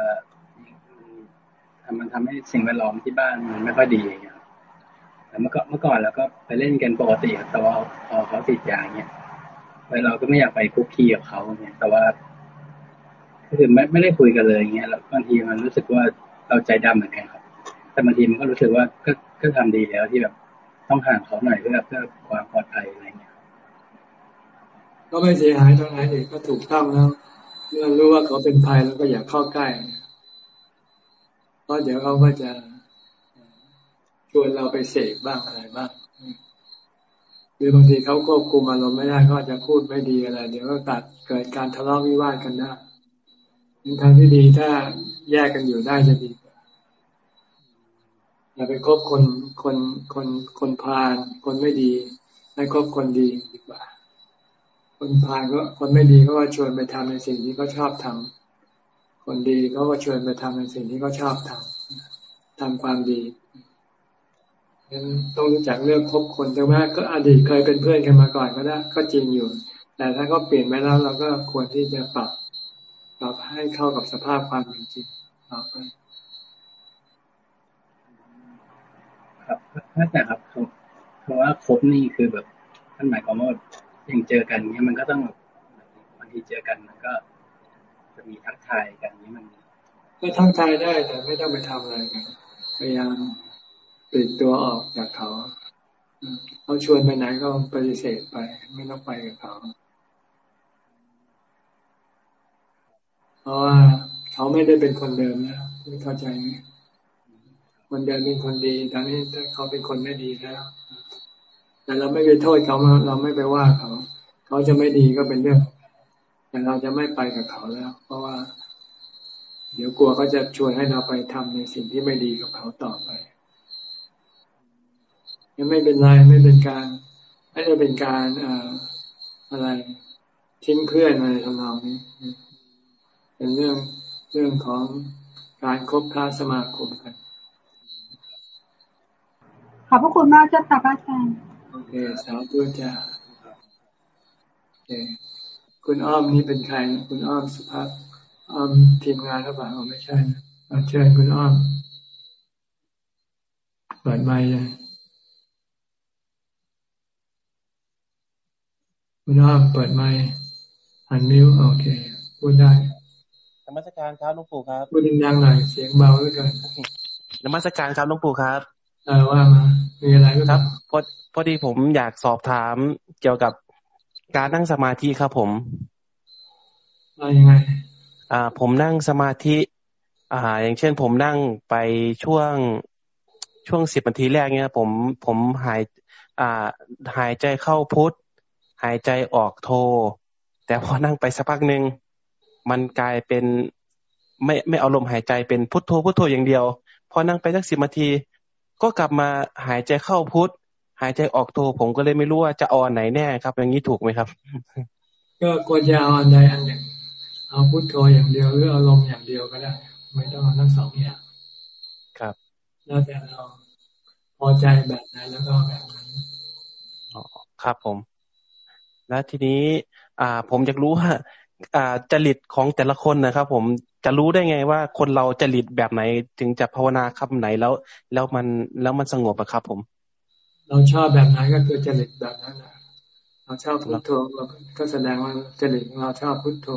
มันทำให้สิ่งแวดล้อมที่บ้านมันไม่ค่อยดีอย่างเงี้ยแต่ เมื่อก่อนเมื่อก่อนเราก็ไปเล่นกันปกติแต่ว่าพอเขาติดยาเงี้ยเราก็ไม่อยากไปคุกคีกับเขาเนี่ย แต่ว่าคือไม่ไม่ได้คุยกันเลยเงี้ยแล้วบางทีมันรู้สึกว่าเราใจดำเหมือนกันครับ แต่บางทีมันก็รู้สึกว่าก็ก็ทำดีแล้วที่แบบต้องห่างเขาหน่อยเพื่อเพื่อความปลอดภัยอะไรเงี้ย ก็ไม่เสียหายตรงไหนเองก็ถูกต้องแล้วเมื่อรู้ว่าเขาเป็นภัยแล้วก็อย่าเข้าใกล้เพราะเดี๋ยวเขาก็จะ ชวนเราไปเสกบ้างอะไรบ้างหรือบางทีเขาควบคุมอารมณ์ไม่ได้ก็จะพูดไม่ดีอะไร เดี๋ยวก็ตัดเกิดการทะเลาะวิวาทกันได้ทางที่ดีถ้าแยกกันอยู่ได้จะดีอย่าไปคบคนคนคนคนพาลคนไม่ดีให้คบคนดีดีกว่า คนพาลก็คนไม่ดีก็ชวนไปทำในสิ่งที่เขาชอบทำคนดีเขาก็ชวนไปทำในสิ่งที่เขาชอบทำทำความดี ต้องรู้จักเลือกคบคนแต่ว่าก็อดีตเคยเป็นเพื่อนกันมาก่อนก็ได้ ก็จริงอยู่ แต่ถ้าเขาเปลี่ยนไปแล้วเราก็ควรที่จะปรับปรับให้เข้ากับสภาพความเป็นจริงต่อไปครับถ้าแต่ครับเพราะว่าคบนี่คือแบบท่านหมายความว่ายังเจอกันเนี้ยมันก็ต้องบางทีเจอกันมันก็จะมีทักทายกันนี้มัน ก็ทักทายได้แต่ไม่ต้องไปทำอะไรกันพยายาม ปิดตัวออกจากเขาเขาชวนไปไหนก็ปฏิเสธไป ไม่ต้องไปกับเขาเพราะว่าเขาไม่ได้เป็นคนเดิมนะไม่เข้าใจไหมคนเดิมเป็นคนดีตอนนี้เขาเป็นคนไม่ดีแล้ว แต่เราไม่ไปโทษเขาเราไม่ไปว่าเขา เขาจะไม่ดีก็เป็นเรื่อง แต่เราจะไม่ไปกับเขาแล้ว เพราะว่า เดี๋ยวกลัวเขาจะชวนให้เราไปทำในสิ่งที่ไม่ดีกับเขาต่อไป ยังไม่เป็นไรไม่เป็นการไม่ได้เป็นการอะไรทิ้งเพื่อนอะไรทำนองนี้ เป็นเรื่องเรื่องของการคบค้าสมาคมกัน ขอบพระคุณมากเจ้าค่ะพระอาจารย์โอเคสาวตัวจ้าโอเคคุณอ้อมนี่เป็นใคร คุณอ้อมสุภาพอ้อมทีมงานหรือเปล่าไม่ใช่นะเชิญคุณอ้อมเปิดไมค์เลย คุณอ้อมเปิดไมค์อันมิวโอเค พูดได้นมัสการครับหลวงปู่ครับ พูดดังๆหน่อยเสียงเบาด้วยกันนมัสการครับหลวงปู่ครับเออว่ามามีอะไรครับพอพอดีผมอยากสอบถามเกี่ยวกับการนั่งสมาธิครับผมอะยังไง อ่า ผมนั่งสมาธิ อ่า อย่างเช่น ผมนั่งไปช่วงช่วงสิบนาทีแรกเนี่ยผมผมหาย อ่า หายใจเข้าพุทธ หายใจออกโท แต่พอนั่งไปสักพักหนึ่งมันกลายเป็นไม่ไม่เอาลมหายใจเป็นพุทโธพุทโธอย่างเดียว พอนั่งไปสักสิบนาที ก็กลับมาหายใจเข้าพุทหายใจออกโทผมก็เลยไม่รู้ว่าจะเอาอันไหนแน่ครับ อย่างนี้ถูกไหมครับ ก็ควรจะเอาอันใดอันหนึ่ง เอาพุทโธอย่างเดียวหรือเอาลมอย่างเดียวก็ได้ ไม่ต้องเอาทั้งสองอย่างครับ แล้วแต่เราพอใจแบบไหนแล้วก็แบบนั้นอ๋อครับผม แล้วทีนี้ อ่า ผมอยากรู้ว่าอ่าจริตของแต่ละคนนะครับ ผมจะรู้ได้ไงว่าคนเราจริตแบบไหนถึงจะภาวนาคำไหนแล้ว แล้วมันแล้วมันสงบอะครับ ผม เราชอบแบบไหนก็คือจริตแบบนั้นนะเราชอบพุทโธก็แสดงว่าจริตของเราชอบพุทโธ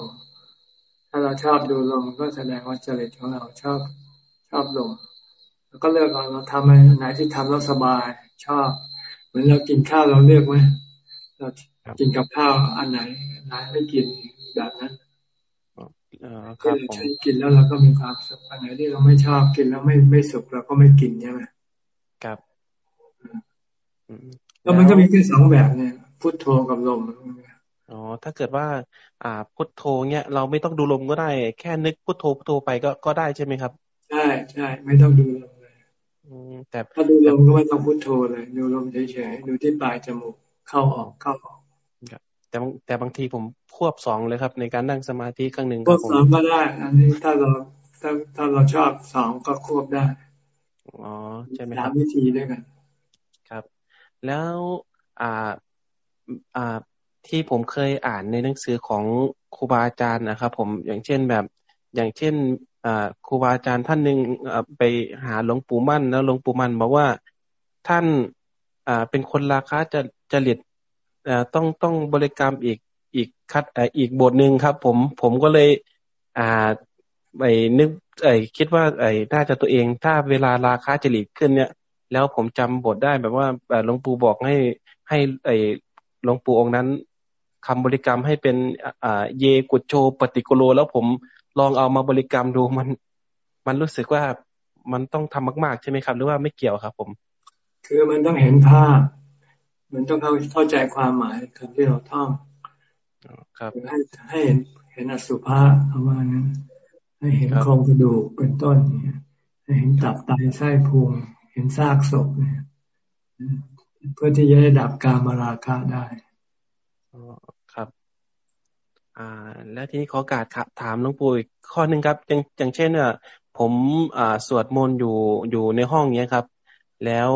ถ้าเราชอบดูลมก็แสดงว่าจริตของเราชอบชอบลมแล้วก็เลือกเราเราทำอะไรไหนที่ทำแล้วสบาย ชอบ เหมือนเรากินข้าวเราเลือกไหมเรา กินกับข้าวอันไหนไหนไม่กินแบบนั้นที่เราใช้กินแล้วเราก็มีความสุขอันไหนที่เราไม่ชอบกินแล้วไม่ไม่สุขเราก็ไม่กินใช่ไหมครับแล้วมันก็มีแค่สองแบบเนี่ย พุทโธกับลมอ๋อถ้าเกิดว่า อ่า พุทโธเนี่ยเราไม่ต้องดูลมก็ได้ แค่นึกพุทโธพุทโธไปก็ก็ได้ใช่ไหมครับใช่ใช่ไม่ต้องดูลมเลยแต่ถ้าดูลมก็ไม่ต้องพุทโธเลย ดูลมเฉยๆดูที่ปลายจมูกเข้าออกเข้าออก แต่แต่บางทีผมควบสองเลยครับ ในการนั่งสมาธิครั้งหนึ่งควบสองก็ได้ อันนี้ถ้าเราถ้าถ้าเราชอบสองก็ควบได้อ๋อใช่ไหมครับวิธีด้วยกันครับ แล้วอ่าอ่าที่ผมเคยอ่านในหนังสือของครูบาอาจารย์นะครับ ผมอย่างเช่นแบบ อย่างเช่นครูบาอาจารย์ท่านหนึ่งไปหาหลวงปู่มั่น แล้วหลวงปู่มั่นบอกว่าท่านเป็นคนราคาจะจริต ต้องต้องบริกรรมอีกอีกคัดอีกบทหนึ่งครับ ผมผมก็เลย อ่าไอ้นึกไอ้คิดว่า ไอ้น่าจะตัวเองถ้าเวลาราคาจริตขึ้นเนี่ย แล้วผมจำบทได้แบบว่าหลวงปู่บอกให้ให้ไอ้หลวงปู่องค์นั้นคำบริกรรมให้เป็นอ่าเยกุโชปฏิโกโล แล้วผมลองเอามาบริกรรมดูมัน มันรู้สึกว่ามันต้องทำมาก ๆ ใช่ไหมครับ หรือว่าไม่เกี่ยวครับ ผม คือมันต้องเห็นภาพ มันต้องเข้าเข้าใจความหมายคำที่เราท่องครับให้ให้เห็นเห็นอสุภะประมาณนั้น ให้เห็นโครงกระดูกเป็นต้นเนี่ยให้เห็นตับไตไส้พุงเห็นซากศพเนี่ยเพื่อที่จะได้ดับการมาราคะได้ครับ อ่า แล้วทีนี้ขอการถามหลวงปู่อีกข้อหนึ่งครับอย่างอย่างเช่นอะผมอ่าสวดมนต์อยู่อยู่ในห้องเนี้ยครับ แล้ว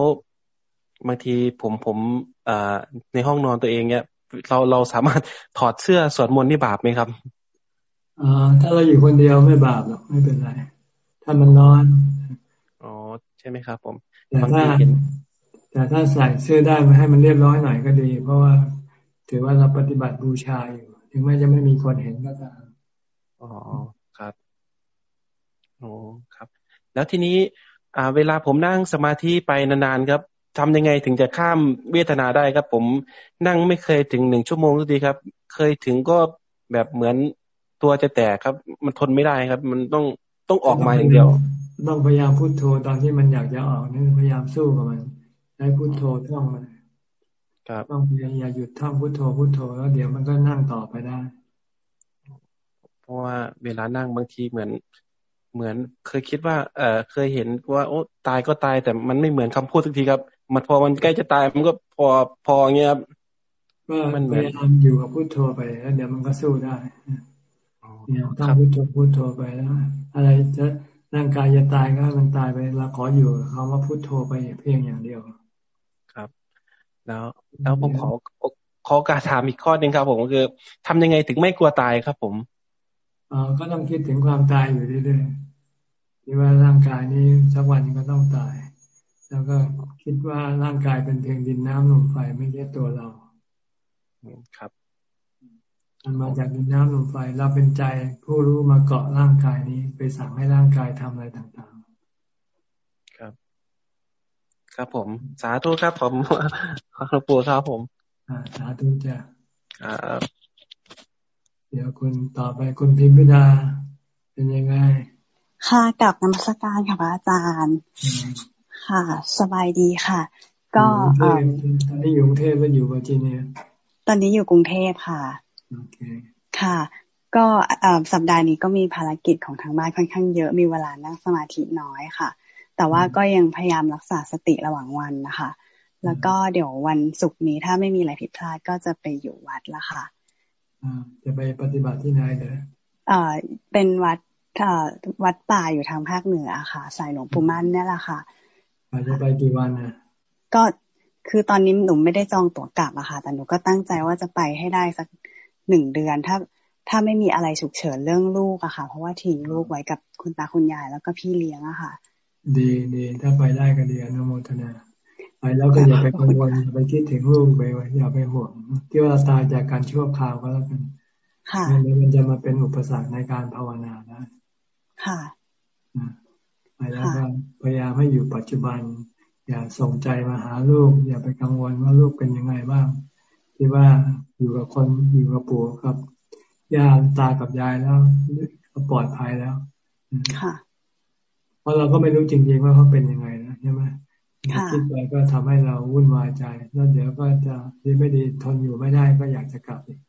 บางทีผมผมอ่า ในห้องนอนตัวเองเนี้ยเราเราสามารถถอดเสื้อสวดมนต์นี่บาปไหมครับอ่าถ้าเราอยู่คนเดียวไม่บาปหรอกไม่เป็นไร ถ้ามันนอน อ๋อ ใช่ไหมครับ ผมแต่ถ้าแต่ถ้าใส่เสื้อได้มาให้มันเรียบร้อยหน่อยก็ดี เพราะว่า ถือว่าเราปฏิบัติบูชาอยู่ถึงแม้จะไม่มีคนเห็นก็ตามอ๋อครับโอ้ครับ แล้วทีนี้ อ่า เวลาผมนั่งสมาธิไปนานๆครับ ทำยังไงถึงจะข้ามเวทนาได้ครับ ผมนั่งไม่เคยถึงหนึ่งชั่วโมงสักทีครับ เคยถึงก็แบบเหมือนตัวจะแตกครับ มันทนไม่ได้ครับ มันต้องต้องออกมาอย่างเดียวต้องพยายามพูดโทตอนที่มันอยากจะออกนี่พยายามสู้กับมันให้พูดโทท่องมันครับต้องพยายามหยุดท่องพุทโธพุทโธแล้วเดี๋ยวมันก็นั่งต่อไปได้ เพราะว่าเวลานั่งบางทีเหมือนเหมือนเคยคิดว่า เออเคยเห็นว่าโอ้ตายก็ตายแต่มันไม่เหมือนคำพูดทุกทีครับ มันพอมันใกล้จะตายมันก็พอพอเงี้ยครับก็มันพยายามอยู่กับพุทโธไปแล้วเดี๋ยวมันก็สู้ได้เนี่ยต้องพุทโธพุทโธไปแล้ว อะไรจะร่างกายจะตายก็มันตายไปเราขออยู่เขาว่าพุทโธไปเพียงอย่างเดียวแล้ว แล้วผมขอขอการถามอีกข้อหนึ่งครับ ผมก็คือทำยังไงถึงไม่กลัวตายครับ ผมอ๋อก็ต้องคิดถึงความตายอยู่เรื่อยๆที่ว่าร่างกายนี้สักวันก็ต้องตาย แล้วก็คิดว่าร่างกายเป็นเพียงดินน้ำลมไฟไม่ใช่ตัวเราครับ มันมาจากดินน้ำลมไฟ เราเป็นใจผู้รู้มาเกาะร่างกายนี้ ไปสั่งให้ร่างกายทำอะไรต่างครับผม สาธุครับผมขอบปู่ครับผมอ่าสาธุจ้ะครับเดี๋ยวคุณต่อไปคุณพิมพิดาเป็นยังไง ค่ะกับนมัสการค่ะพระอาจารย์ ค่ะ สบายดีค่ะ ก็ตอนนี้อยู่กรุงเทพหรืออยู่เวอร์จิเนียตอนนี้อยู่กรุงเทพค่ะโอเคค่ะ ก็สัปดาห์นี้ก็มีภารกิจของทางบ้านค่อนข้างเยอะมีเวลานั่งสมาธิน้อยค่ะ แต่ว่าก็ยังพยายามรักษาสติระหว่างวันนะคะ แล้วก็เดี๋ยววันศุกร์นี้ถ้าไม่มีอะไรผิดพลาดก็จะไปอยู่วัดละค่ะจะไปปฏิบัติที่ไหนเด้ออ่าเป็นวัดวัดป่าอยู่ทางภาคเหนือค่ะ สายหลวงปู่มั่นนี่แหละค่ะ อาจจะไปกี่วันนะก็คือตอนนี้หนูไม่ได้จองตั๋วกลับอะค่ะ แต่หนูก็ตั้งใจว่าจะไปให้ได้สักหนึ่งเดือนถ้าถ้าไม่มีอะไรฉุกเฉินเรื่องลูกอะค่ะ เพราะว่าทิ้งลูกไว้กับคุณตาคุณยายแล้วก็พี่เลี้ยงอะค่ะ ดีดีถ้าไปได้ก็ดีอนุโมทนา ไปแล้วก็อย่าไปกังวลอย่าไปคิดถึงลูกไปอย่าไปห่วงที่ว่าตายจากการชั่วคราวก็แล้วกันค่ะมันจะมาเป็นอุปสรรคในการภาวนาได้ค่ะ ไปแล้วก็พยายามให้อยู่ปัจจุบัน อย่าส่งใจมาหาลูก อย่าไปกังวลว่าลูกเป็นยังไงบ้างที่ว่าอยู่กับคนอยู่กับปู่กับย่าตากับยายแล้วก็ปลอดภัยแล้วค่ะราะเราก็ไม่รู้จริงๆว่าเขาเป็นยังไงนะใช่ไหมคิดไปก็ทำให้เราวุ่นวายใจ แล้วเดี๋ยวก็จะดีไม่ดีทนอยู่ไม่ได้ก็อยากจะกลับอีก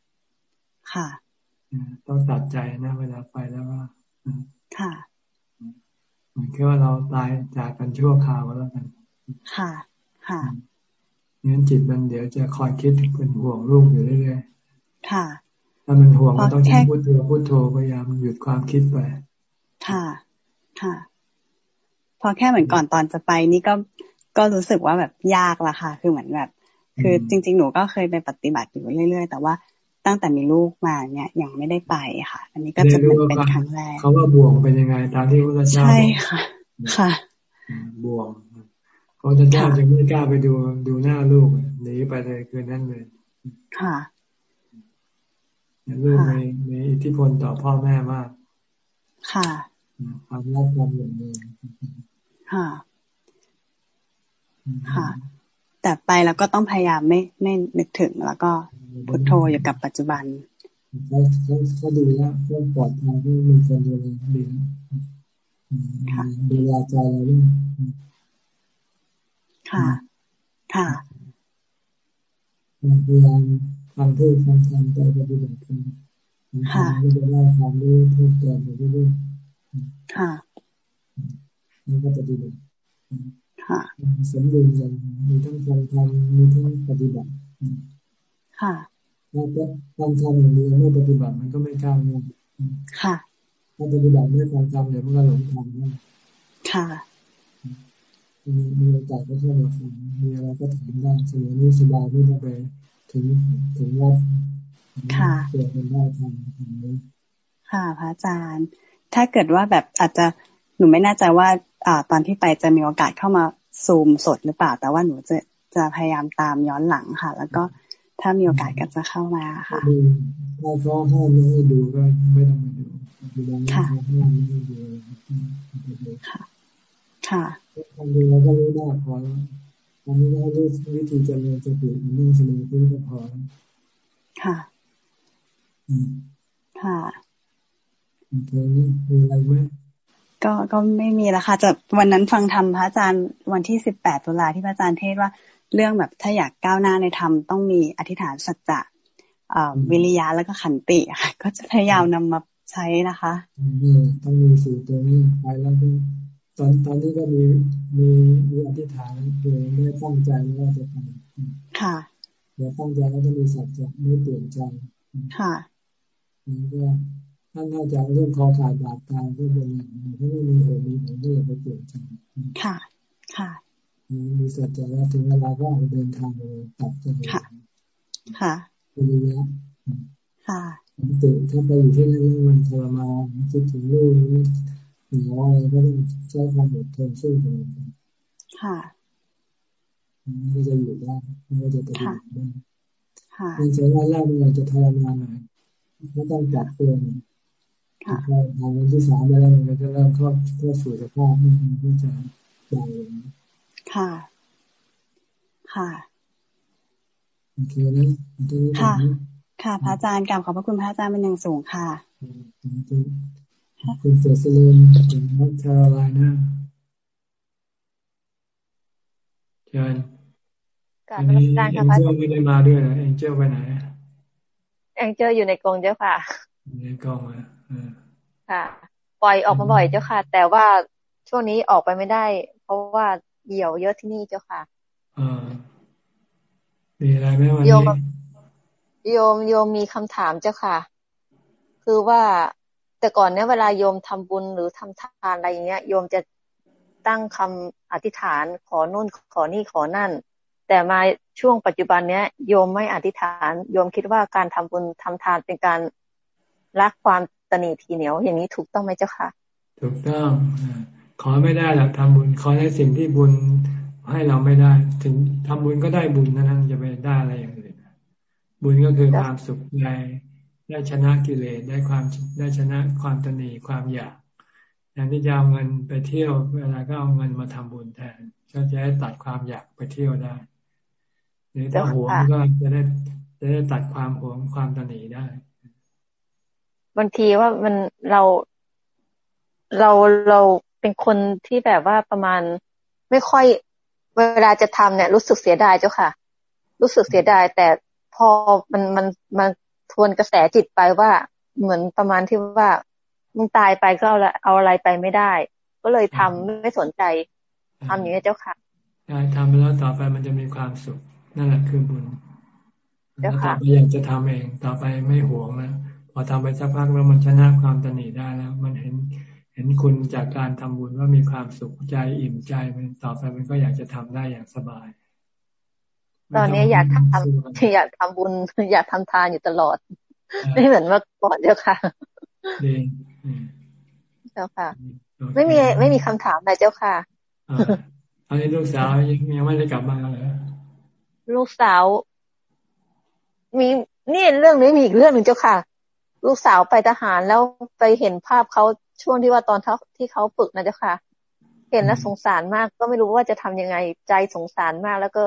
ค่ะต้องตัดใจนะเวลาไปแล้วว่าค่ะเห มือนแค่ว่าเราตายจากกันชั่วคราวแล้วกัน ค่ะ ค่ะงั้นจิตมันเดี๋ยวจะคอยคิดเป็นห่วงลูกอยู่เรื่อยๆ ค่ะ ถ้ามันห่วงก็ต้องใช้พุทโธพุทโธพยายามหยุดความคิดไป ค่ะ ค่ะ พอแค่เหมือนก่อนตอนจะไปนี่ก็ ก็รู้สึกว่าแบบยากละค่ะ คือเหมือนแบบ คือจริง ๆ หนูก็เคยไปปฏิบัติอยู่เรื่อยๆ แต่ว่า ตั้งแต่มีลูกมาเนี่ยยังไม่ได้ไปค่ะ อันนี้ก็จะเป็นเป็นครั้งแรกเขาว่าบ่วงเป็นยังไงตามที่พระเจ้าใช่ค่ะ ค่ะบ่วงเขาจะเจ้าจะไม่กล้าไปดูดูหน้าลูกหนีไปเลยคืนนั้นเลย ค่ะลูกมีมีอิทธิพลต่อพ่อแม่มาก ค่ะความรักความหลงเมือค่ะ ค่ะ แต่ไปแล้วก็ต้องพยายามไม่ไม่นึกถึงแล้วก็ พุทโธอยู่กับปัจจุบันเขาเขาเขาดูแล้วเรื่องปลอดภัยที่มีคนดูแลดีดูแลใจเราด้วยค่ะ ค่ะพยายามฟังเทศฟังธรรมใจปฏิบัติธรรมค่ะจะได้ความรู้เพิ่มเติมไปเรื่อยๆค่ะนี่ก็ปฏิบัติค่ะสมดุลกันมีทั้งฟังธรรมมีทั้งปฏิบัติ ค่ะถ้าฟังธรรมอย่างเดียวไม่ปฏิบัติมันก็ไม่ก้าวหน้าค่ะถ้าปฏิบัติไม่ฟังธรรมเดี๋ยวมันก็หลงทางค่ะมีมีโอกาสก็เข้ามาฟังมีอะไรก็ถามได้สมมติสบายที่จะไปถึงถึงวัดค่ะเกิดเป็นได้ทำทำนี้ค่ะพระอาจารย์ ถ้าเกิดว่าแบบอาจจะหนูไม่แน่ใจว่าอ่าตอนที่ไปจะมีโอกาสเข้ามาซูมสดหรือเปล่า แต่ว่าหนูจะจะพยายามตามย้อนหลังค่ะ แล้วก็ ถ้ามีโอกาสก็จะเข้ามาค่ะถ้าเขาห้ามไม่ดูก็ไม่ต้องไปดูดูค่ะค่ะ ค่ะทำดูแล้วก็รู้ได้พอแล้วอันนี้ก็รู้วิธีเจริญสตินั่งสมาธิก็พอค่ะค่ะโอเคมีอะไรไหมก็ก็ไม่มีแล้วค่ะจะวันนั้นฟังธรรมพระอาจารย์วันที่สิบแปดตุลาที่พระอาจารย์เทศว่า เรื่องแบบถ้าอยากก้าวหน้าในธรรมต้องมีอธิษฐานสัจจะวิริยะแล้วก็ขันติค่ะก็จะพยายามนำมาใช้นะคะต้องมีสูตรตัวนี้ไปแล้วก็ตอนตอนนี้ก็มีมีมีอธิษฐานโดยไม่ตั้งใจว่าจะทำค่ะเดี๋ยวตั้งใจแล้วจะมีสัจจะไม่เปลี่ยนใจค่ะแล้วก็ท่านเข้าใจเรื่องคอขาดบาดตายก็เป็นอย่างนี้ถ้าไม่มีเหตุมีผลก็อย่าไปเปลี่ยนใจค่ะค่ะ มีสัจจะแล้วถึงเวลาก็เดินทางเลยตัดใจค่ะค่ะเป็นระยะค่ะตื่นถ้าไปอยู่ที่นั่นมันทรมานคิดถึงลูกหมออะไรก็ต้องใช้ความอดทนสู้กันค่ะมันจะอยู่ได้มันก็จะปฏิบัติได้ค่ะในใจแรกมันจะทรมานหน่อยไม่ต้องจับตัวค่ะทางวันที่สามไปแล้วมันก็จะเริ่มเข้าเข้าสู่สภาพที่มันจะเบาลง ค่ะ ค่ะโอเคนะค่ะ ค่ะ พระอาจารย์กล่าวขอบพระคุณพระอาจารย์เป็นอย่างสูงค่ะคุณเจสเลนจากนอร์ทแคโรไลนาเชิญอันนี้เอ็งเจลไม่ได้มาด้วยนะเอ็งเจลไปไหนเอ็งเจลอยู่ในกรงเจ้าค่ะในกรงอะค่ะ ปล่อยออกมาบ่อยเจ้าค่ะ แต่ว่าช่วงนี้ออกไปไม่ได้ เพราะว่า เหี่ยวเยอะที่นี่เจ้าค่ะอ่ามีอะไรไหมวันนี้โยมโยมโยมมีคำถามเจ้าค่ะ คือว่าแต่ก่อนเนี้ยเวลาโยมทำบุญหรือทำทานอะไรอย่างเงี้ย โยมจะตั้งคำอธิษฐานขอนู่นขอนี่ขอนั่น แต่มาช่วงปัจจุบันเนี้ยโยมไม่อธิษฐาน โยมคิดว่าการทำบุญทำทานเป็นการรักความตนีทีเหนียวอย่างนี้ถูกต้องไหมเจ้าค่ะ ถูกต้อง ขอไม่ได้หรอกทำบุญ ขอในสิ่งที่บุญให้เราไม่ได้ ถึงทำบุญก็ได้บุญนั้นจะไปได้อะไรอย่างอื่นบุญก็คือความสุขใจได้ชนะกิเลสได้ความได้ชนะความตนีความอยากอย่างที่จะเอาเงินไปเที่ยวเวลาก็เอาเงินมาทำบุญแทนก็จะได้ตัดความอยากไปเที่ยวได้ หรือถ้าหวงก็จะได้จะได้ตัดความหวงความตนีได้ บางทีว่ามันเราเราเรา เป็นคนที่แบบว่าประมาณไม่ค่อยเวลาจะทำเนี่ย รู้สึกเสียดายเจ้าค่ะ รู้สึกเสียดาย แต่พอมันมันมันทวนกระแสจิตไปว่าเหมือนประมาณที่ว่ามึงตายไปก็เอาเอาอะไรไปไม่ได้ ก็เลยทำไม่สนใจทำอย่างนี้เจ้าค่ะใช่ทำไปแล้วต่อไปมันจะมีความสุข นั่นแหละคือบุญต่อไปอยากจะทำเอง ต่อไปไม่หวงนะพอทำไปสักพักแล้วมันชนะความตนีได้แล้ว มันเห็น เห็นคุณจากการทำบุญว่ามีความสุขใจอิ่มใจมันต่อไปมันก็อยากจะทำได้อย่างสบาย ตอนนี้อยากทำอยากทำบุญอยากทำทานอยู่ตลอด ไม่เหมือนเมื่อก่อนเจ้าค่ะดีเจ้าค่ะ ไม่มีไม่มีคำถามเลยเจ้าค่ะอันนี้ลูกสาวยังไม่ได้กลับมาเลยลูกสาว มีนี่เรื่องนี้มีอีกเรื่องหนึ่งเจ้าค่ะ ลูกสาวไปทหารแล้วไปเห็นภาพเขา ช่วงที่ว่าตอนที่เขาฝึกนะเจ้าค่ะ เห็นแล้วสงสารมาก ก็ไม่รู้ว่าจะทำยังไงใจสงสารมากแล้วก็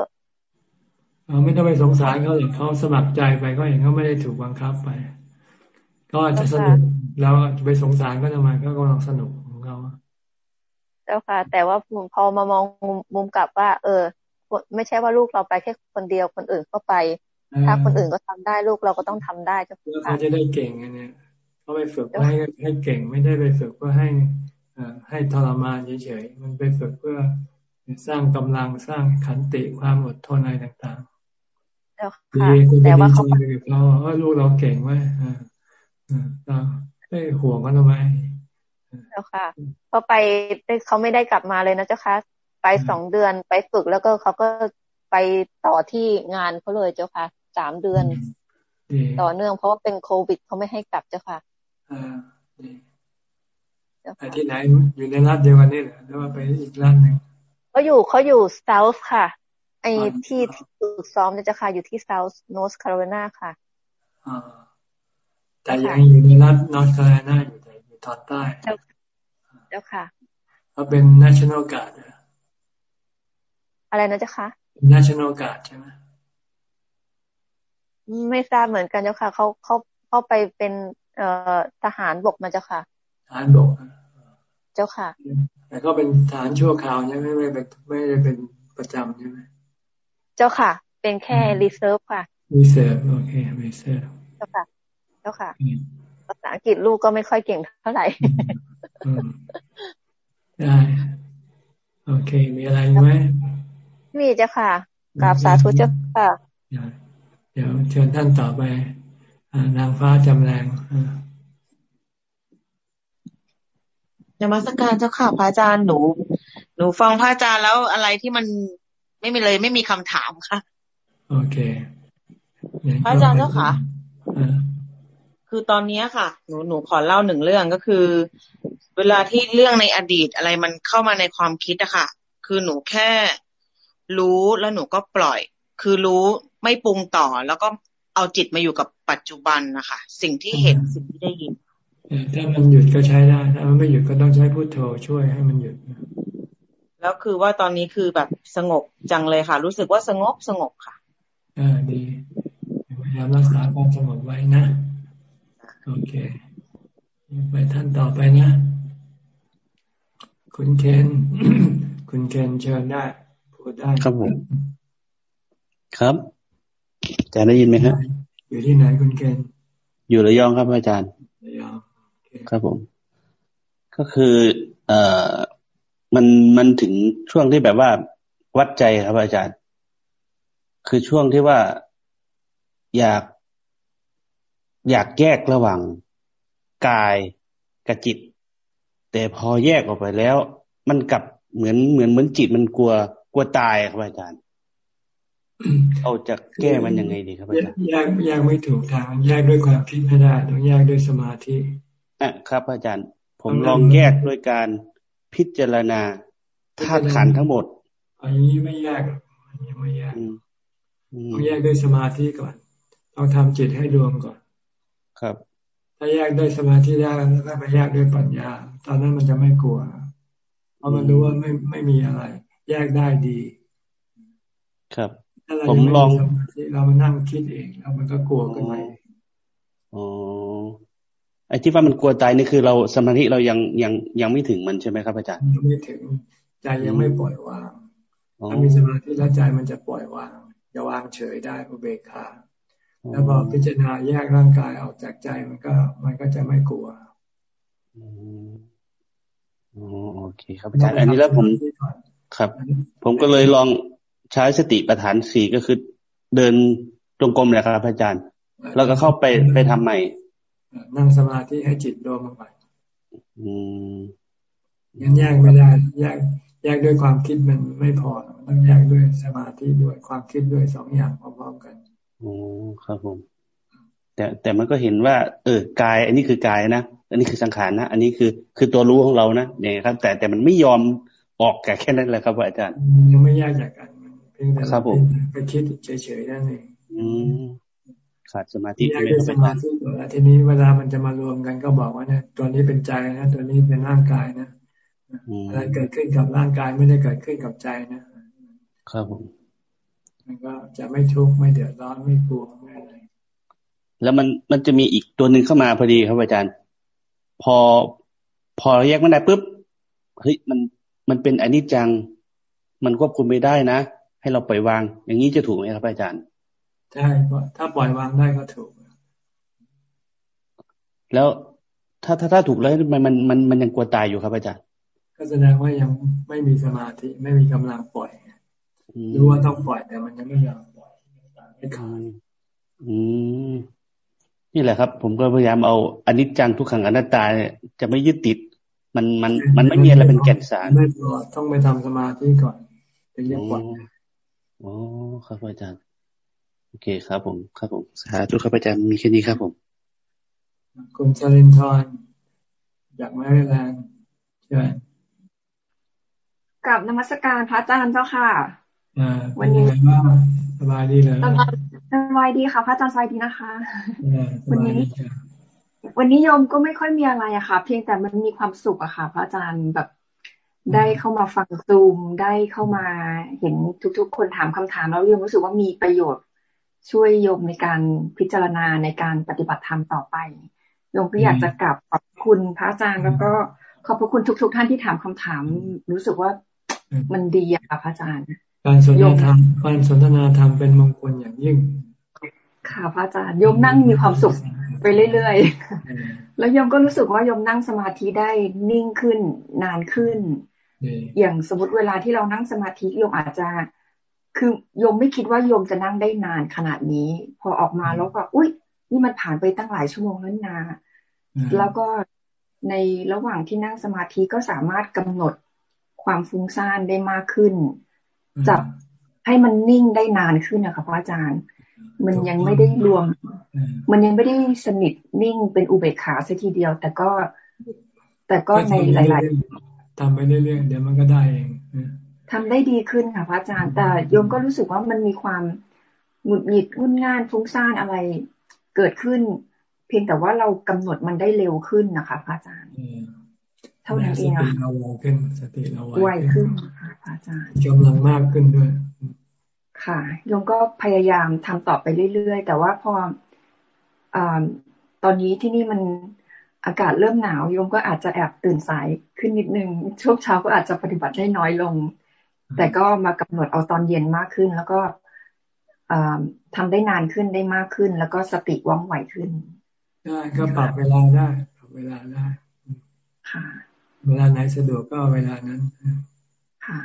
ไม่ต้องไปสงสารเขาเลยเขาสมัครใจไปก็เห็นเขาไม่ได้ถูกบังคับไปก็อาจจะสนุกแล้วไปสงสารก็ทำไมก็กำลังสนุกของเขาเจ้าค่ะ แต่ว่าพอมามองมุมกลับว่า เออ ไม่ใช่ว่าลูกเราไปแค่คนเดียวคนอื่นก็ไป ถ้าคนอื่นก็ทำได้ลูกเราก็ต้องทำได้เจ้าค่ะเขาจะได้เก่งเนี่ย เขาไปฝึกให้ให้เก่งไม่ได้ไปฝึกเพื่อให้ให้ทรมานเฉยๆ มันไปฝึกเพื่อสร้างกำลังสร้างขันติความอดทนอะไรต่างค่ะแต่ว่าเขาเราลูกเราเก่งไหมอ่าอ่าไม่ห่วงกันทำไมเจ้าค่ะพอไปเขาไม่ได้กลับมาเลยนะเจ้าค่ะ ไปสองเดือนไปฝึกแล้วก็เขาก็ไปต่อที่งานเขาเลยเจ้าค่ะสามเดือน ต่อเนื่องเพราะว่าเป็นโควิดเขาไม่ให้กลับเจ้าค่ะอ่า ไปที่ไหนอยู่ในรัฐเดียวกันนี่แหละหรือว่าไปอีกรัฐหนึ่งเขาอยู่เขาอยู่เซาท์ค่ะ ไอ้ที่ฝึกซ้อมจะค่ะอยู่ที่ South North Carolina ค่ะแต่ยังอยู่ในรัฐ North Carolina อยู่แต่อยู่ตอนใต้เจ้าค่ะเขาเป็น National Guard อะไรนะเจ้าค่ะ National Guard ใช่ไหมไม่ทราบเหมือนกันเจ้าค่ะเขาเขาเขาไปเป็น เอ่อทหารบกมาเจ้าค่ะทหารบกเจ้าค่ะ แต่ก็เป็นทหารชั่วคราวใช่ไหมไม่เป็นไม่ได้เป็นประจำใช่ไหมจ้าค่ะ เป็นแค่ reserve ค่ะ reserve โอเค reserve เจ้าค่ะ เจ้าค่ะภาษาอังกฤษลูกก็ไม่ค่อยเก่งเท่าไหร่ได้โอเค มีอะไรไหมมีเจ้าค่ะกราบสาธุเจ้าค่ะ เดี๋ยวเชิญท่านต่อไป นางฟ้าจำแรงนมัสการเจ้าค่ะพระอาจารย์หนู หนูฟังพระอาจารย์แล้วอะไรที่มันไม่มีเลยไม่มีคำถามค่ะ โอเค พระอาจารย์เจ้าค่ะ คือตอนนี้ค่ะ หนูหนูขอเล่าหนึ่งเรื่องก็คือ เวลาที่เรื่องในอดีตอะไรมันเข้ามาในความคิดอะค่ะ คือหนูแค่รู้แล้วหนูก็ปล่อย คือรู้ไม่ปรุงต่อแล้วก็เอาจิตมาอยู่กับ ปัจจุบันนะคะสิ่งที่เห็นสิ่งที่ได้ยินถ้ามันหยุดก็ใช้ได้ถ้ามันไม่หยุดก็ต้องใช้พุทโธช่วยให้มันหยุดแล้วคือว่าตอนนี้คือแบบสงบจังเลยค่ะ รู้สึกว่าสงบสงบค่ะอ่าดีพยายามรักษาความสงบไว้นะโอเค ไปท่านต่อไปนะ คุณเคนคุณเคนเชิญได้พูดได้ครับผมครับอาจารย์ได้ยินไหมครับ อยู่ที่ไหนคุณเคนอยู่ระยองครับอาจารย์ระยองครับผม ก็คือ เอ่อมันมันถึงช่วงที่แบบว่า วัดใจครับอาจารย์ คือช่วงที่ว่าอยาก อยากแยกระหว่างกายกับจิต แต่พอแยกออกไปแล้ว มันกลับเหมือนเหมือนเหมือนจิตมันกลัวกลัวตายครับอาจารย์ เอาจะแก้มันยังไงดีครับอาจารย์แยกแยกไม่ถูกทางแยกด้วยความคิดไม่ได้ต้องแยกด้วยสมาธิอะครับ อาจารย์ ผมลองแยกด้วยการพิจารณาธาตุขันทั้งหมดอันนี้ไม่แยกอันนี้ไม่แยกต้องแยกด้วยสมาธิก่อนต้องทำจิตให้รวมก่อน ครับ ถ้าแยกด้วยสมาธิได้แล้วก็ไปแยกด้วยปัญญา ตอนนั้นมันจะไม่กลัวเพราะมันรู้ว่าไม่ไม่มีอะไร แยกได้ดี ครับ ผมลองเรามานั่งคิดเองแล้วมันก็กลัวขึ้นไปอ๋อไอ้ที่ว่ามันกลัวตายนี่คือเราสมาธิเรายังยังยังไม่ถึงมันใช่ไหมครับอาจารย์ยังไม่ถึงใจยังไม่ปล่อยวางถ้ามีสมาธิแล้วใจมันจะปล่อยวางจะวางเฉยได้อุเบกขาแล้วพอพิจารณาแยกร่างกายออกจากใจมันก็ มันก็จะไม่กลัวอ๋อโอเคครับอาจารย์อันนี้แล้วผมครับ ผมก็เลยลอง ใช้สติปัฏฐานสี่ก็คือเดินจงกรมเลยครับอาจารย์ แล้วก็เข้าไปไปทำใหม่ นั่งสมาธิให้จิตรวมลงไปอืมงั้นแยกไม่ได้ แยกแยกด้วยความคิดมันไม่พอต้องแยกด้วยสมาธิด้วยความคิดด้วยสองอย่างพร้อมๆกันโอ้ครับผม แต่แต่มันก็เห็นว่า เออกาย อันนี้คือกายนะอันนี้คือสังขารนะอันนี้คือคือตัวรู้ของเรานะอย่างครับ แต่แต่มันไม่ยอมออกแค่แค่นั้นแหละครับอาจารย์ยังไม่แยกจากกันเพียงแต่ครับผมไปคิดเฉยๆนั่นเองอืมขาดสมาธิแยกด้วยสมาธิแล้วทีนี้เวลามันจะมารวมกันก็บอกว่าเนี่ยตัวนี้เป็นใจนะตัวนี้เป็นร่างกายนะอะไรเกิดขึ้นกับร่างกายไม่ได้เกิดขึ้นกับใจนะ ครับผมมันก็จะไม่ทุกข์ไม่เดือดร้อนไม่กลัวไม่อะไรแล้วมันมันจะมีอีกตัวหนึ่งเข้ามาพอดีครับอาจารย์ พอพอแยกมันได้ปุ๊บเฮ้ยมันมันเป็นอนิจจัง มันควบคุมไม่ได้นะ ให้เราปล่อยวาง อย่างนี้จะถูกไหมครับอาจารย์ใช่ถ้าปล่อยวางได้ก็ถูก แล้วถ้าถ้าถ้าถูกแล้วมันมันมันมันยังกลัวตายอยู่ครับอาจารย์ก็แสดงว่ายังไม่มีสมาธิไม่มีกำลังปล่อยรู้ว่าต้องปล่อยแต่มันยังไม่ยอมปล่อยไม่คายอืมนี่แหละครับ ผมก็พยายามเอาอนิจจังทุกขังอนัตตาจะไม่ยึดติด มันมันมันไม่มีอะไรเป็นแก่นสารไม่ต้องไปทำสมาธิก่อนถึงจะปล่อย อ๋อครับอาจารย์ โอเคครับผม ครับผม สาธุครับอาจารย์ มีแค่นี้ครับผม คุณชลินทร์อยากไม่แรงเชิญกับนมัสการพระอาจารย์เจ้าค่ะวันนี้สบายดีเลยสบายดีค่ะพระอาจารย์สบายดีนะคะวันนี้ วันนี้โยมก็ไม่ค่อยมีอะไรอะค่ะ เพียงแต่มันมีความสุขอะค่ะ พระอาจารย์แบบ ได้เข้ามาฟังซูมได้เข้ามาเห็นทุกๆ คนถามคำถามแล้วโยมรู้สึกว่ามีประโยชน์ช่วยโยมในการพิจารณาในการปฏิบัติธรรมต่อไปโยมก็อยากจะกลับขอบคุณพระอาจารย์แล้วก็ขอบพระคุณทุก ๆท่านที่ถามคำถาม รู้สึกว่ามันดีอะค่ะพระอาจารย์ การสนทนาธรรมการสนทนาธรรมเป็นมงคลอย่างยิ่ง ค่ะพระอาจารย์โยมนั่งมีความสุขไปเรื่อยๆ แล้วโยมก็รู้สึกว่าโยมนั่งสมาธิได้นิ่งขึ้นนานขึ้น อย่างสมมติเวลาที่เรานั่งสมาธิโยมอาจจะ คือโยมไม่คิดว่าโยมจะนั่งได้นานขนาดนี้ พอออกมาแล้วก็ อุ้ยนี่มันผ่านไปตั้งหลายชั่วโมงแล้วนา แล้วก็ในระหว่างที่นั่งสมาธิก็สามารถกำหนดความฟุ้งซ่านได้มากขึ้น จับให้มันนิ่งได้นานขึ้นนะคะพระอาจารย์ มันยังไม่ได้รวม มันยังไม่ได้สนิทนิ่งเป็นอุเบกขาสัทีเดียว แต่ก็แต่ก็ในหลาย ๆ ทำไปเรื่อยๆเดี๋ยวมันก็ได้เองทำได้ดีขึ้นค่ะพระอาจารย์ แต่โยมก็รู้สึกว่ามันมีความหงุดหงิดวุ่นง่านฟุ้งซ่านอะไรเกิดขึ้น เพียงแต่ว่าเรากำหนดมันได้เร็วขึ้นนะคะพระอาจารย์เท่านั้นเองค่ะสติเราไวขึ้นสติเราไวขึ้นค่ะอาจารย์กำลังมากขึ้นด้วย ค่ะโยมก็พยายามทำต่อไปเรื่อยๆ แต่ว่าพออตอนนี้ที่นี่มัน อากาศเริ่มหนาวโยมก็อาจจะแอบตื่นสายขึ้นนิดนึง ช่วงเช้าก็อาจจะปฏิบัติได้น้อยลง แต่ก็มากำหนดเอาตอนเย็นมากขึ้น แล้วก็ทำได้นานขึ้นได้มากขึ้น แล้วก็สติว่องไวขึ้นได้ก็ปรับเวลาได้ปรับเวลาได้ค่ะ เวลาไหนสะดวกก็เวลานั้นค่ะ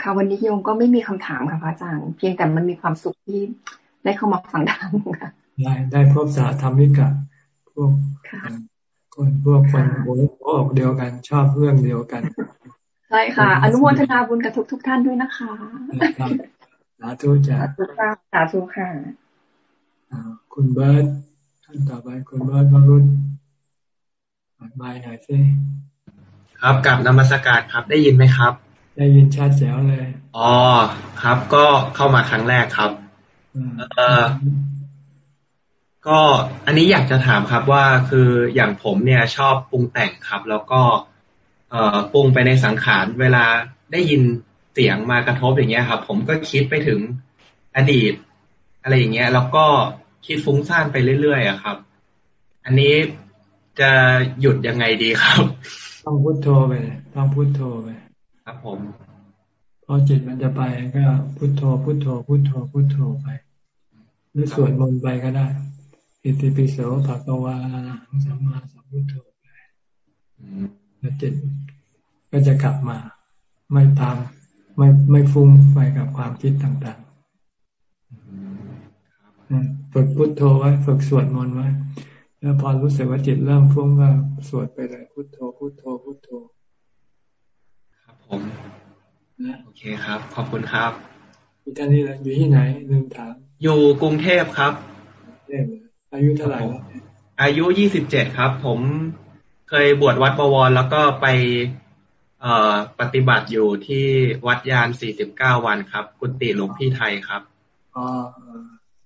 ค่ะวันนี้โยมก็ไม่มีคำถามค่ะพระอาจารย์ เพียงแต่มันมีความสุขที่ได้เข้ามาฟังธรรมค่ะได้ได้พบสาธรรมิกะ พวกคนพวกคนโอ้โอกเดียวกันชอบเรื่องเดียวกันใช่ค่ะ อนุโมทนาบุญกับทุกทุกท่านด้วยนะคะสาธุจ้ะสาธุค่ะสาธุค่ะคุณเบิร์ตท่านต่อไปคุณเบิร์ตวรุณอธิบายหน่อยสิครับกับนมัสการครับได้ยินไหมครับ ได้ยินชัดแจ๋วเลยอ๋อครับ ก็เข้ามาครั้งแรกครับ เออ ก็อันนี้อยากจะถามครับว่าคืออย่างผมเนี่ยชอบปรุงแต่งครับ แล้วก็ เอ่อปรุงไปในสังขารเวลาได้ยินเสียงมากระทบอย่างเงี้ยครับ ผมก็คิดไปถึงอดีต อะไรอย่างเงี้ย แล้วก็คิดฟุ้งซ่านไปเรื่อยๆอะครับ อันนี้จะหยุดยังไงดีครับ ต้องพุโทโธไปต้องพุโทโธไปครับ ผมพอจิตมันจะไปก็พุโทโธพุโทโธพุโทโธพุโทโธไป หรือสวดมนต์ไปก็ได้ อิติปิโสภะกวาสัมมาสัมพุทโธไปแล้วจิตก็จะกลับมา ไม่ตามไม่ไม่ฟุ้งไปกับความคิดต่างๆฝึกพุทโธไว้ ฝึกสวดมนต์ไว้ แล้วพอรู้สึกว่าจิตเริ่มฟุ้งก็สวดไปเลยพุทโธพุทโธพุทโธ ครับผมโอเคครับ ขอบคุณครับมีท่านนี้ละอยู่ที่ไหนลืมถาม อยู่กรุงเทพครับเทพ อายุเท่าไหร่อายุยี่สิบเจ็ดครับ ผมเคยบวชวัดบวรแล้วก็ไปเอ่อปฏิบัติอยู่ที่วัดยานสี่สิบเก้าวันครับ กุฏิหลวงพี่ไทยครับอ๋อ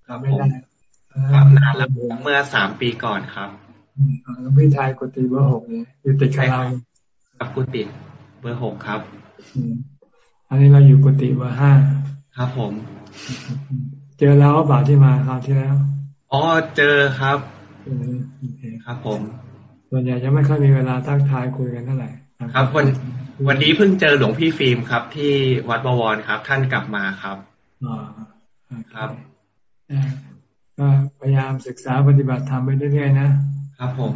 ครับไม่ได้ครับนานแล้วเมื่อสามปีก่อนครับหลวงพี่ไทยกุฏิเบอร์หกเนี่ยอยู่ติดกับเราครับกุฏิเบอร์หกครับอันนี้เราอยู่กุฏิเบอร์ห้าครับผม เจอแล้วบ่าที่มาคราวที่แล้ว อ๋อเจอครับครับผม ส่วนใหญ่จะไม่ค่อยมีเวลาทักทายคุยกันเท่าไหร่ครับวันวันนี้เพิ่งเจอหลวงพี่ฟิล์มครับ ที่วัดบวรครับ ท่านกลับมาครับอ๋อครับก็พยายามศึกษาปฏิบัติธรรมไปเรื่อยๆนะครับผม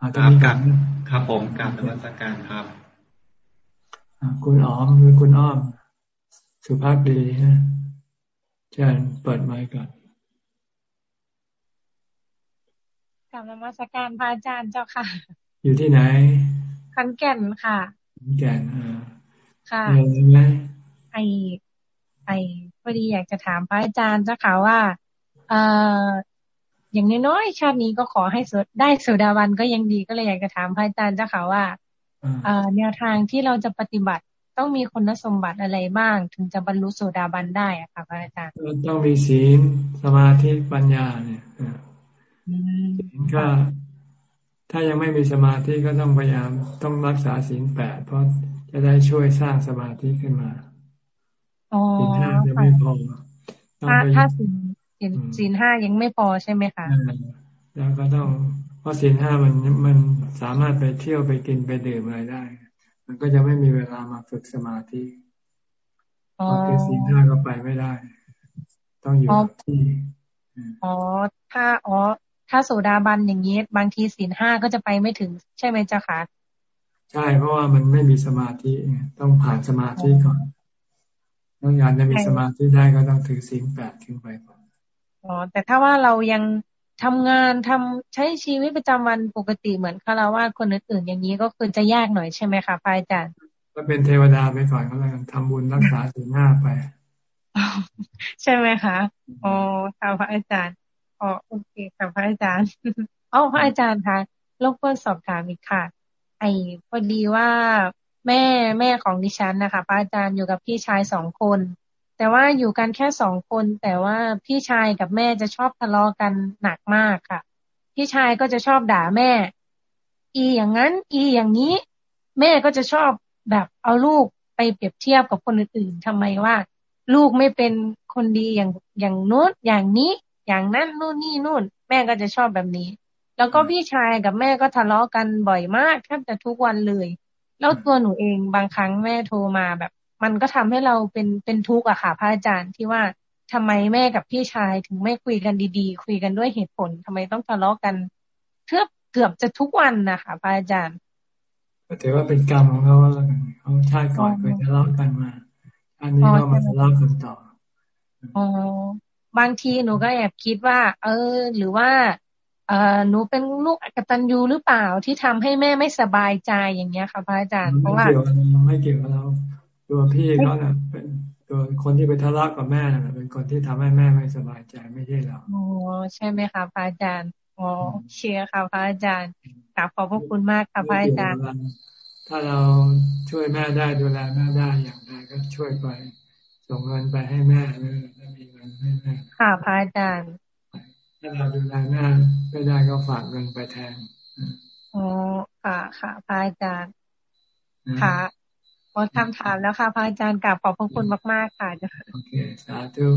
ครับกับครับผมกับนวัตการครับคุณอ๋อมหรือคุณอ้อม สุภาพดีนะเชิญเปิดไมค์ก่อน กลับนมัสการพระอาจารย์เจ้าค่ะ อยู่ที่ไหนขันแก่นค่ะขันแก่นอ่าค่ะไหมไอไอพอดีอยากจะถามพระอาจารย์เจ้าค่ะว่า เอ่ออย่างน้อยๆชาตินี้ก็ขอให้ได้สุดาวันก็ยังดีก็เลยอยากจะถามพระอาจารย์เจ้าค่ะว่าเอ่อแนวทางที่เราจะปฏิบัติต้องมีคุณสมบัติอะไรบ้าง ถึงจะบรรลุโสดาบันได้อะค่ะพระอาจารย์ต้องมีศีลสมาธิปัญญาเนี่ยศีล ก็ถ้ายังไม่มีสมาธิก็ต้องพยายามต้องรักษาศีลแปดเพราะจะได้ช่วยสร้างสมาธิขึ้นมาศีลห้าจะไม่พอถ้าถ้าศีลศีลห้ายังไม่พอใช่ไหมคะแล้วก็ต้องเพราะศีลห้ามันมันสามารถไปเที่ยวไปกินไปดื่มอะไรได้ มันก็จะไม่มีเวลามาฝึกสมาธิเพราะคือศีลห้าก็ไปไม่ได้ ต้องอยู่ที่อ๋อถ้าอ๋อ ถ้าโสดาบันอย่างนี้ บางทีศีลห้าก็จะไปไม่ถึง ใช่ไหมเจ้าคะใช่เพราะว่ามันไม่มีสมาธิต้องผ่านสมาธิก่อนต้องการจะมีสมาธิได้ก็ต้องถือศีลแปดขึ้นไปก่อนอ๋อแต่ถ้าว่าเรายังทำงานทำใช้ชีวิตประจำวันปกติเหมือนคารวะคนอื่นๆอย่างนี้ก็คือจะยากหน่อยใช่ไหมคะพระอาจารย์ก็เป็นเทวดาไปก่อนก็แล้วกันทำบุญรักษาศีลห้าไป ใช่ไหมคะอ๋อค่ะพระอาจารย์ อ๋อโอเคค่ะพระอาจารย์อ๋อพระอาจารย์คะรบกวนสอบถามอีกค่ะ ไอ้พอดีว่าแม่แม่ของดิฉันนะคะพระอาจารย์อยู่กับพี่ชายสองคน แต่ว่าอยู่กันแค่สองคน แต่ว่าพี่ชายกับแม่จะชอบทะเลาะกันหนักมากค่ะ พี่ชายก็จะชอบด่าแม่ อีอย่างนั้น อีอย่างนี้ แม่ก็จะชอบแบบเอาลูกไปเปรียบเทียบกับคนอื่นๆทำไมว่า ลูกไม่เป็นคนดีอย่างอย่างนู้นอย่างนี้ อย่างนั้นนู่นนี่นู่น แม่ก็จะชอบแบบนี้ แล้วก็พี่ชายกับแม่ก็ทะเลาะกันบ่อยมากแทบจะทุกวันเลย แล้วตัวหนูเองบางครั้งแม่โทรมาแบบ มันก็ทำให้เราเป็นเป็นทุกข์อะค่ะพระอาจารย์ที่ว่าทำไมแม่กับพี่ชายถึงไม่คุยกันดีๆ คุยกันด้วยเหตุผลทำไมต้องทะเลาะกันเกือบเกือบจะทุกวันนะคะพระอาจารย์ก็ถือว่าเป็นกรรมของเขาเขาชาติก่อนเคยทะเลาะกันมาอันนี้ก็มาทะเลาะกันต่ออ๋อ บางทีหนูก็แอบคิดว่า เออ หรือว่า เออหนูเป็นลูกอกตัญญูหรือเปล่าที่ทำให้แม่ไม่สบายใจอย่างเงี้ยค่ะพระอาจารย์เพราะว่าไม่เกี่ยวกับเราตัวพี่เขาเนี่ยเป็นตัวคนที่ไปทะเลาะกับแม่เป็นคนที่ทำให้แม่ไม่สบายใจไม่ใช่เราโอ้ใช่ไหมคะพระอาจารย์อ๋อเชียร์ค่ะพระอาจารย์กราบขอบพระคุณมากค่ะพระอาจารย์ ถ้าเราช่วยแม่ได้ดูแลแม่ได้อย่างไรก็ช่วยไป ส่งเงินไปให้แม่หรือถ้ามีเงินให้แม่ค่ะพระอาจารย์ถ้าเราดูแลแม่ไม่ได้ก็ฝากเงินไปแทนอ๋อค่ะค่ะพระอาจารย์ค่ะหมดคำถามแล้วค่ะพระอาจารย์กลับขอบพระคุณมากๆค่ะโอเคสาธุ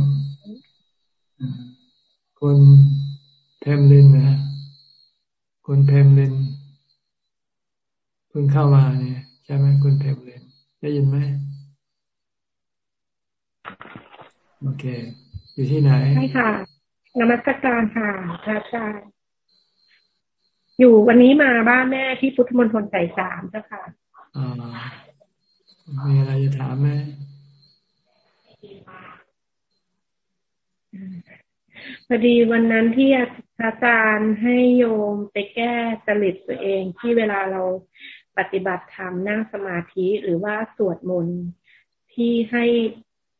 คุณเพมลินนะคุณเพมลินเพิ่งเข้ามาเนี่ยใช่ไหมคุณเพมลินได้ยินไหม โอเค อยู่ที่ไหนใช่ค่ะนมัสการค่ะพระอาจารย์อยู่วันนี้มาบ้านแม่ที่พุทธมณฑลสายสามเจ้าค่ะอ่ามีอะไรจะถามไหมพอดีวันนั้นที่อาจารย์ให้โยมไปแก้จริตตัวเองที่เวลาเราปฏิบัติธรรมนั่งสมาธิหรือว่าสวดมนต์ที่ให้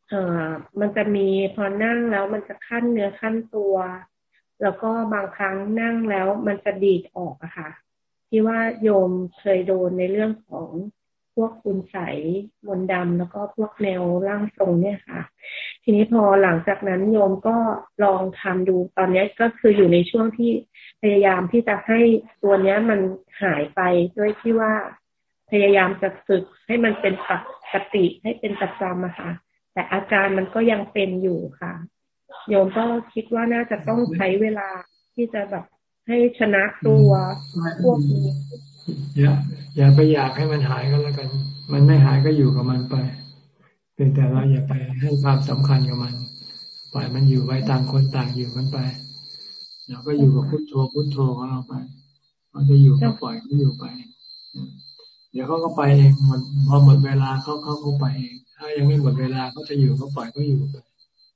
เอ่อมันจะมีพอนั่งแล้วมันจะขั้นเนื้อขั้นตัว แล้วก็บางครั้งนั่งแล้วมันจะดีดออกอะค่ะ ที่ว่าโยมเคยโดนในเรื่องของพวกคุณใสมนดำแล้วก็พวกแนวร่างทรงเนี่ยค่ะ ทีนี้พอหลังจากนั้นโยมก็ลองทำดูตอนนี้ก็คืออยู่ในช่วงที่พยายามที่จะให้ตัวเนี้ยมันหายไปด้วยที่ว่าพยายามจะฝึกให้มันเป็นปกติให้เป็นประจำอะค่ะ แต่อาการมันก็ยังเป็นอยู่ค่ะ โยมก็คิดว่าน่าจะต้องใช้เวลาที่จะแบบให้ชนะตัวพวกนี้อย่าอย่าไปอยากให้มันหายก็แล้วกัน มันไม่หายก็อยู่กับมันไปเป็นแต่เราอย่าไปให้ความสำคัญกับมัน ปล่อยมันอยู่ไว้ต่างคนต่างอยู่มันไปเราก็อยู่กับพุทโธพุทโธของเราไปเขาจะอยู่ก็ปล่อยเขาอยู่ไป เดี๋ยวเขาก็ไปเองหมดพอหมดเวลาเขาเขาเขาไปเอง ถ้ายังไม่หมดเวลาเขาจะอยู่เขาปล่อยเขาอยู่ไป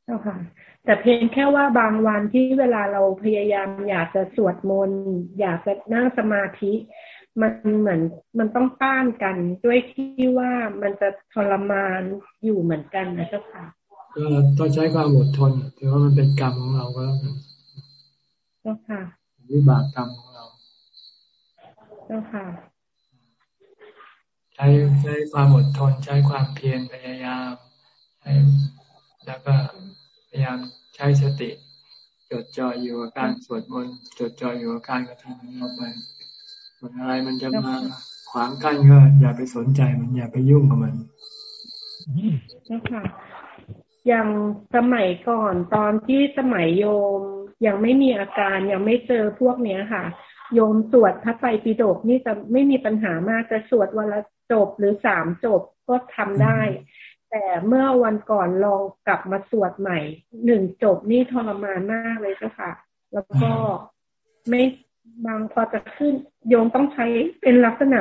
เจ้าค่ะ แต่เพียงแค่ว่าบางวันที่เวลาเราพยายามอยากจะสวดมนต์อยากจะนั่งสมาธิมันเหมือนมันต้องต้านกันด้วยที่ว่ามันจะทรมานอยู่เหมือนกันนะเจ้าค่ะก็ต้องใช้ความอดทนถือว่ามันเป็นกรรมของเราก็แล้วกันเจ้าค่ะวิบากกรรมของเราเจ้าค่ะใช้ใช้ความอดทนใช้ความเพียรพยายามใช้แล้วก็พยายามใช้สติ จดจ่ออยู่กับการสวดมนต์จดจ่ออยู่กับการกระทำของเราไปส่วนอะไรมันจะมาขวางกั้นก็อย่าไปสนใจมันอย่าไปยุ่งกับมันนะค่ะอย่างสมัยก่อนตอนที่สมัยโยมยังไม่มีอาการยังไม่เจอพวกเนี้ยค่ะ โยมสวดพระไตรปิฎกนี่จะไม่มีปัญหามากจะสวดวันละ จบหรือสามจบก็ทำได้ แต่เมื่อวันก่อนลองกลับมาสวดใหม่หนึ่งจบนี่ทรมานมากเลยเจ้าค่ะ แล้วก็ไม่บางพอจะขึ้น โยมต้องใช้เป็นลักษณะ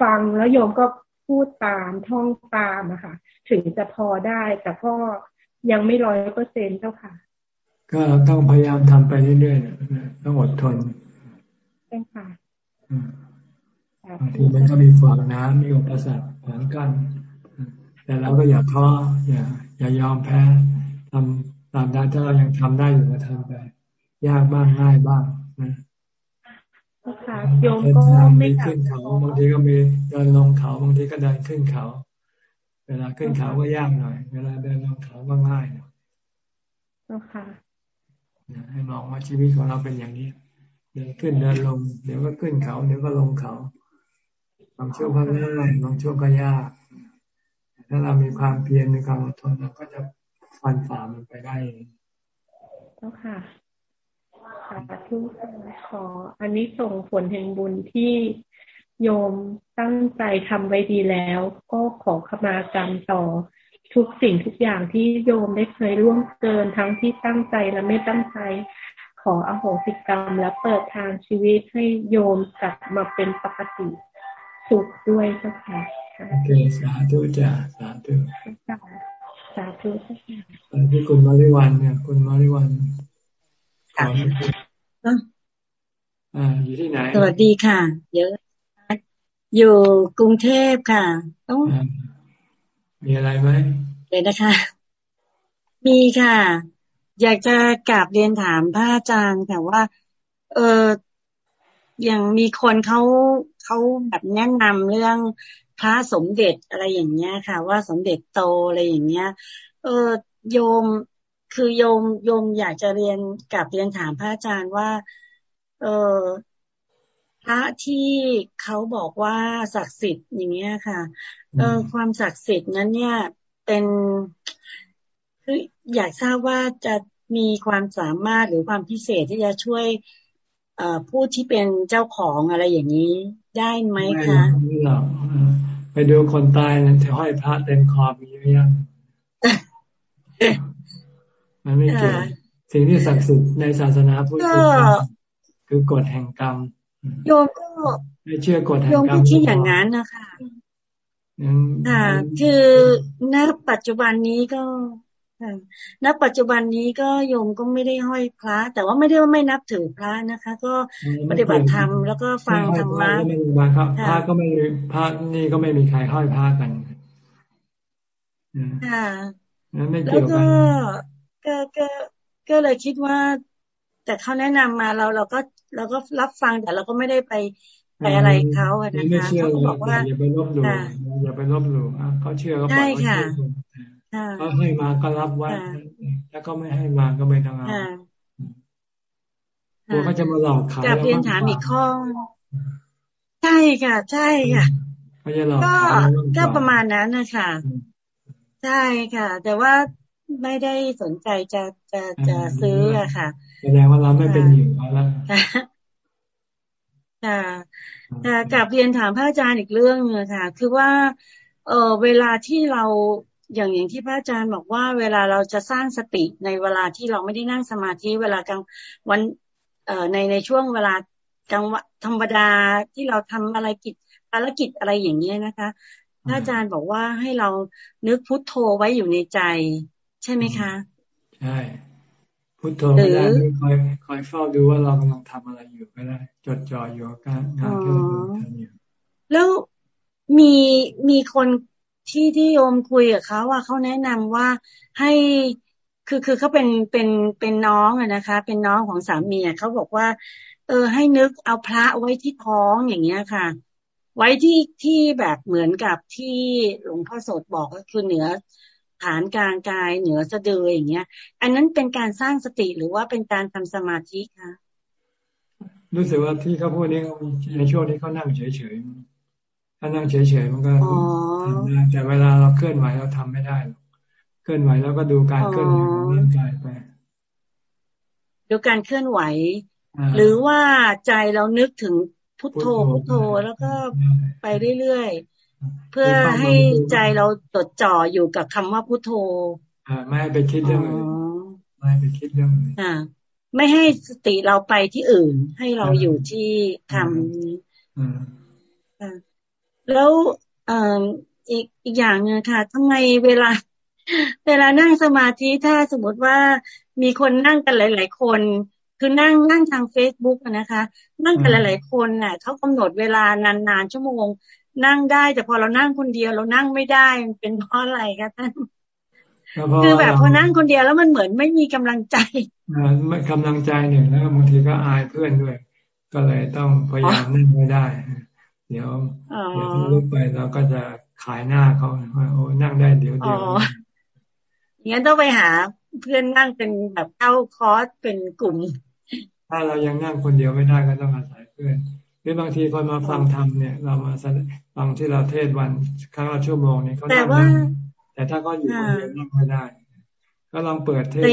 ฟังแล้วโยมก็พูดตามท่องตามอะค่ะ ถึงจะพอได้แต่ก็ยังไม่ร้อยเปอร์เซ็นต์เจ้าค่ะ ก็ต้องพยายามทำไปเรื่อยๆต้องอดทนใช่ค่ะ บางทีมันก็มีฝวงน้ำมีอุปสรรคขวางกั้นแต่เราก็อย่าท้ออย่า อย่ายอมแพ้ทำตามได้ถ้าเรายังทำได้อยู่ก็ทำไป ยากบ้างง่ายบ้างนะค่ะโยมก็ไม่ขึ้นเขาบางทีก็มีเดินลงเขาบางทีก็เดินขึ้นเขา เวลาขึ้นเขาก็ยากหน่อย เวลาเดินลงเขาก็ง่ายหน่อยค่ะให้มองว่าชีวิตของเราเป็นอย่างนี้ เดินขึ้นเดินลง เดี๋ยวก็ขึ้นเขา เดี๋ยวก็ลงเขา บางช่วงก็ง่ายบางช่วงก็ยาก ถ้าเรามีความเพียรมีความอดทนเราก็จะฟันฝ่ามันไปได้เจ้าค่ะสาธุขอ อันนี้ส่งผลแห่งบุญที่โยมตั้งใจทำไว้ดีแล้ว ก็ขอขมากรรมต่อทุกสิ่งทุกอย่างที่โยมได้เคยร่วมเกินทั้งที่ตั้งใจและไม่ตั้งใจ ขออโหสิกรรมและเปิดทางชีวิตให้โยมกลับมาเป็นปกติ สุขด้วยเจ้าค่ะโอเคสาธุจ้าสาธุสาธุที่คุณมาริวันเนี่ยคุณมาริวันอ่าอยู่ที่ไหนสวัสดีค่ะ เยอะ อยู่กรุงเทพค่ะต้องมีอะไรไหมเลยนะคะ มีค่ะ อยากจะกราบเรียนถามพระอาจารย์แต่ว่า เอออย่างมีคนเขา เขาแบบแนะนำเรื่องพระสมเด็จอะไรอย่างเงี้ยค่ะ ว่าสมเด็จโตอะไรอย่างเงี้ย เออโยมคือโยมโยมอยากจะเรียนกับเรียนถามพระอาจารย์ว่า เออพระที่เขาบอกว่าศักดิ์สิทธิ์อย่างเงี้ยค่ะ เออความศักดิ์สิทธิ์นั้นเนี่ยเป็นคืออยากทราบว่าจะมีความสามารถหรือความพิเศษที่จะช่วย เอ่อผู้ที่เป็นเจ้าของอะไรอย่างนี้ได้ไหมคะไม่หรอกไปดูคนตายนั้นห้อยพระเต็มคอมีเยอะแยะมันไม่เกี่ยวสิ่งที่ศักดิ์สิทธิ์ในศาสนาพุทธคือกฎแห่งกรรมโยมก็ไม่เชื่อกฎแห่งกรรมโยมก็คิดอย่างนั้นนะคะค่ะ คือณปัจจุบันนี้ก็ ณปัจจุบันนี้ก็โยมก็ไม่ได้ห้อยพระ แต่ว่าไม่ได้ว่าไม่นับถือพระนะคะ ก็ปฏิบัติธรรมแล้วก็ฟังธรรมะพระก็ไม่พระนี่ก็ไม่มีใครห้อยพระกันค่ะแล้วก็ก็ก็ก็เลยคิดว่า แต่เขาแนะนำมาเราเราก็เราก็รับฟังแต่เราก็ไม่ได้ไปไปอะไรเขาอะนะคะเขาบอกว่าอย่าไปลบหลู่อย่าไปลบหลู่เขาเชื่อก็ปล่อยเขาเชื่อ เขาให้มาก็รับไว้ แล้วก็ไม่ให้มาก็ไม่ต้องเอาตัวเขาจะมาหลอกขายกับเรียนถามอีกข้อใช่ค่ะ ใช่ค่ะก็ก็ประมาณนั้นนะคะใช่ค่ะ แต่ว่าไม่ได้สนใจจะจะจะซื้ออะค่ะแสดงว่าเราไม่เป็นอยู่แล้วค่ะค่ะกับเรียนถามพระอาจารย์อีกเรื่องนึงค่ะ คือว่า เออเวลาที่เรา อย่างอย่างที่พระอาจารย์บอกว่าเวลาเราจะสร้างสติในเวลาที่เราไม่ได้นั่งสมาธิเวลากลางวันเอ่อในในช่วงเวลากลางวันธรรมดาที่เราทำอะไรกิจภารกิจอะไรอย่างเงี้ยนะคะพระอาจารย์บอกว่าให้เรานึกพุทโธไว้อยู่ในใจ ใช่ไหมคะ ใช่พุทโธไม่ได้คอยคอยเฝ้าดูว่าเรากำลังทำอะไรอยู่ก็ได้จดจ่ออยู่กับการงานที่เราทำอยู่แล้วมีมีคน ที่ที่โยมคุยกับเขาว่าเขาแนะนำว่าให้คือคือเขาเป็นเป็นเป็นน้องอะนะคะ เป็นน้องของสามีเขาบอกว่า เออ ให้นึกเอาพระไว้ที่ท้องอย่างเงี้ยค่ะ ไว้ที่ที่แบบเหมือนกับที่หลวงพ่อโสดบอกก็คือเหนือฐานกลางกายเหนือสะดืออย่างเงี้ย อันนั้นเป็นการสร้างสติหรือว่าเป็นการทำสมาธิคะรู้สึกว่าที่เขาพูดนี้ในช่วงที่เขานั่งเฉยๆ ถ้านั่งเฉยๆมันก็ทำได้แต่เวลาเราเคลื่อนไหวเราทำไม่ได้เคลื่อนไหวแล้วก็ดูการเคลื่อนไหวของร่างกายไปดูการเคลื่อนไหว หรือว่าใจเรานึกถึงพุทโธพุทโธแล้วก็ไปเรื่อยๆเพื่อให้ใจเราจดจ่ออยู่กับคำว่าพุทโธอ่าไม่ให้ไปคิดเรื่องอื่นไม่ให้ไปคิดเรื่องอื่นอ่าไม่ให้สติเราไปที่อื่น ให้เราอยู่ที่คำนี้ แล้วอีกอีกอย่างนึงค่ะทำไมเวลา เวลานั่งสมาธิถ้าสมมติว่ามีคนนั่งกันหลาย ๆ คนคือนั่งนั่งทางเฟซบุ๊กนะคะ นั่งกันหลาย ๆ คนน่ะเขากำหนดเวลานานๆชั่วโมง นั่งได้แต่พอเรานั่งคนเดียวเรานั่งไม่ได้มันเป็นเพราะอะไรคะท่านคือแบบพอนั่งคนเดียวแล้วมันเหมือนไม่มีกำลังใจไม่กำลังใจหนึ่งแล้วบางทีก็อายเพื่อนด้วย ก็เลยต้องพยายามนั่งไม่ได้ เดี๋ยวเดี๋ยวลุกไปเราก็จะขายหน้าเขาว่าโอ้นั่งได้เดี๋ยวเดียวงั้นต้องไปหาเพื่อนนั่งเป็นแบบเข้าคอร์สเป็นกลุ่ม ถ้าเรายังนั่งคนเดียวไม่ได้ก็ต้องอาศัยเพื่อนหรือบางทีคนมาฟังธรรมเนี่ยเรามาฟังที่เราเทศวันครั้งละชั่วโมงนี้เขาแต่ว่า แต่ถ้าก็อยู่คนเดียวนั่งไม่ได้ ก็ลองเปิดเทศ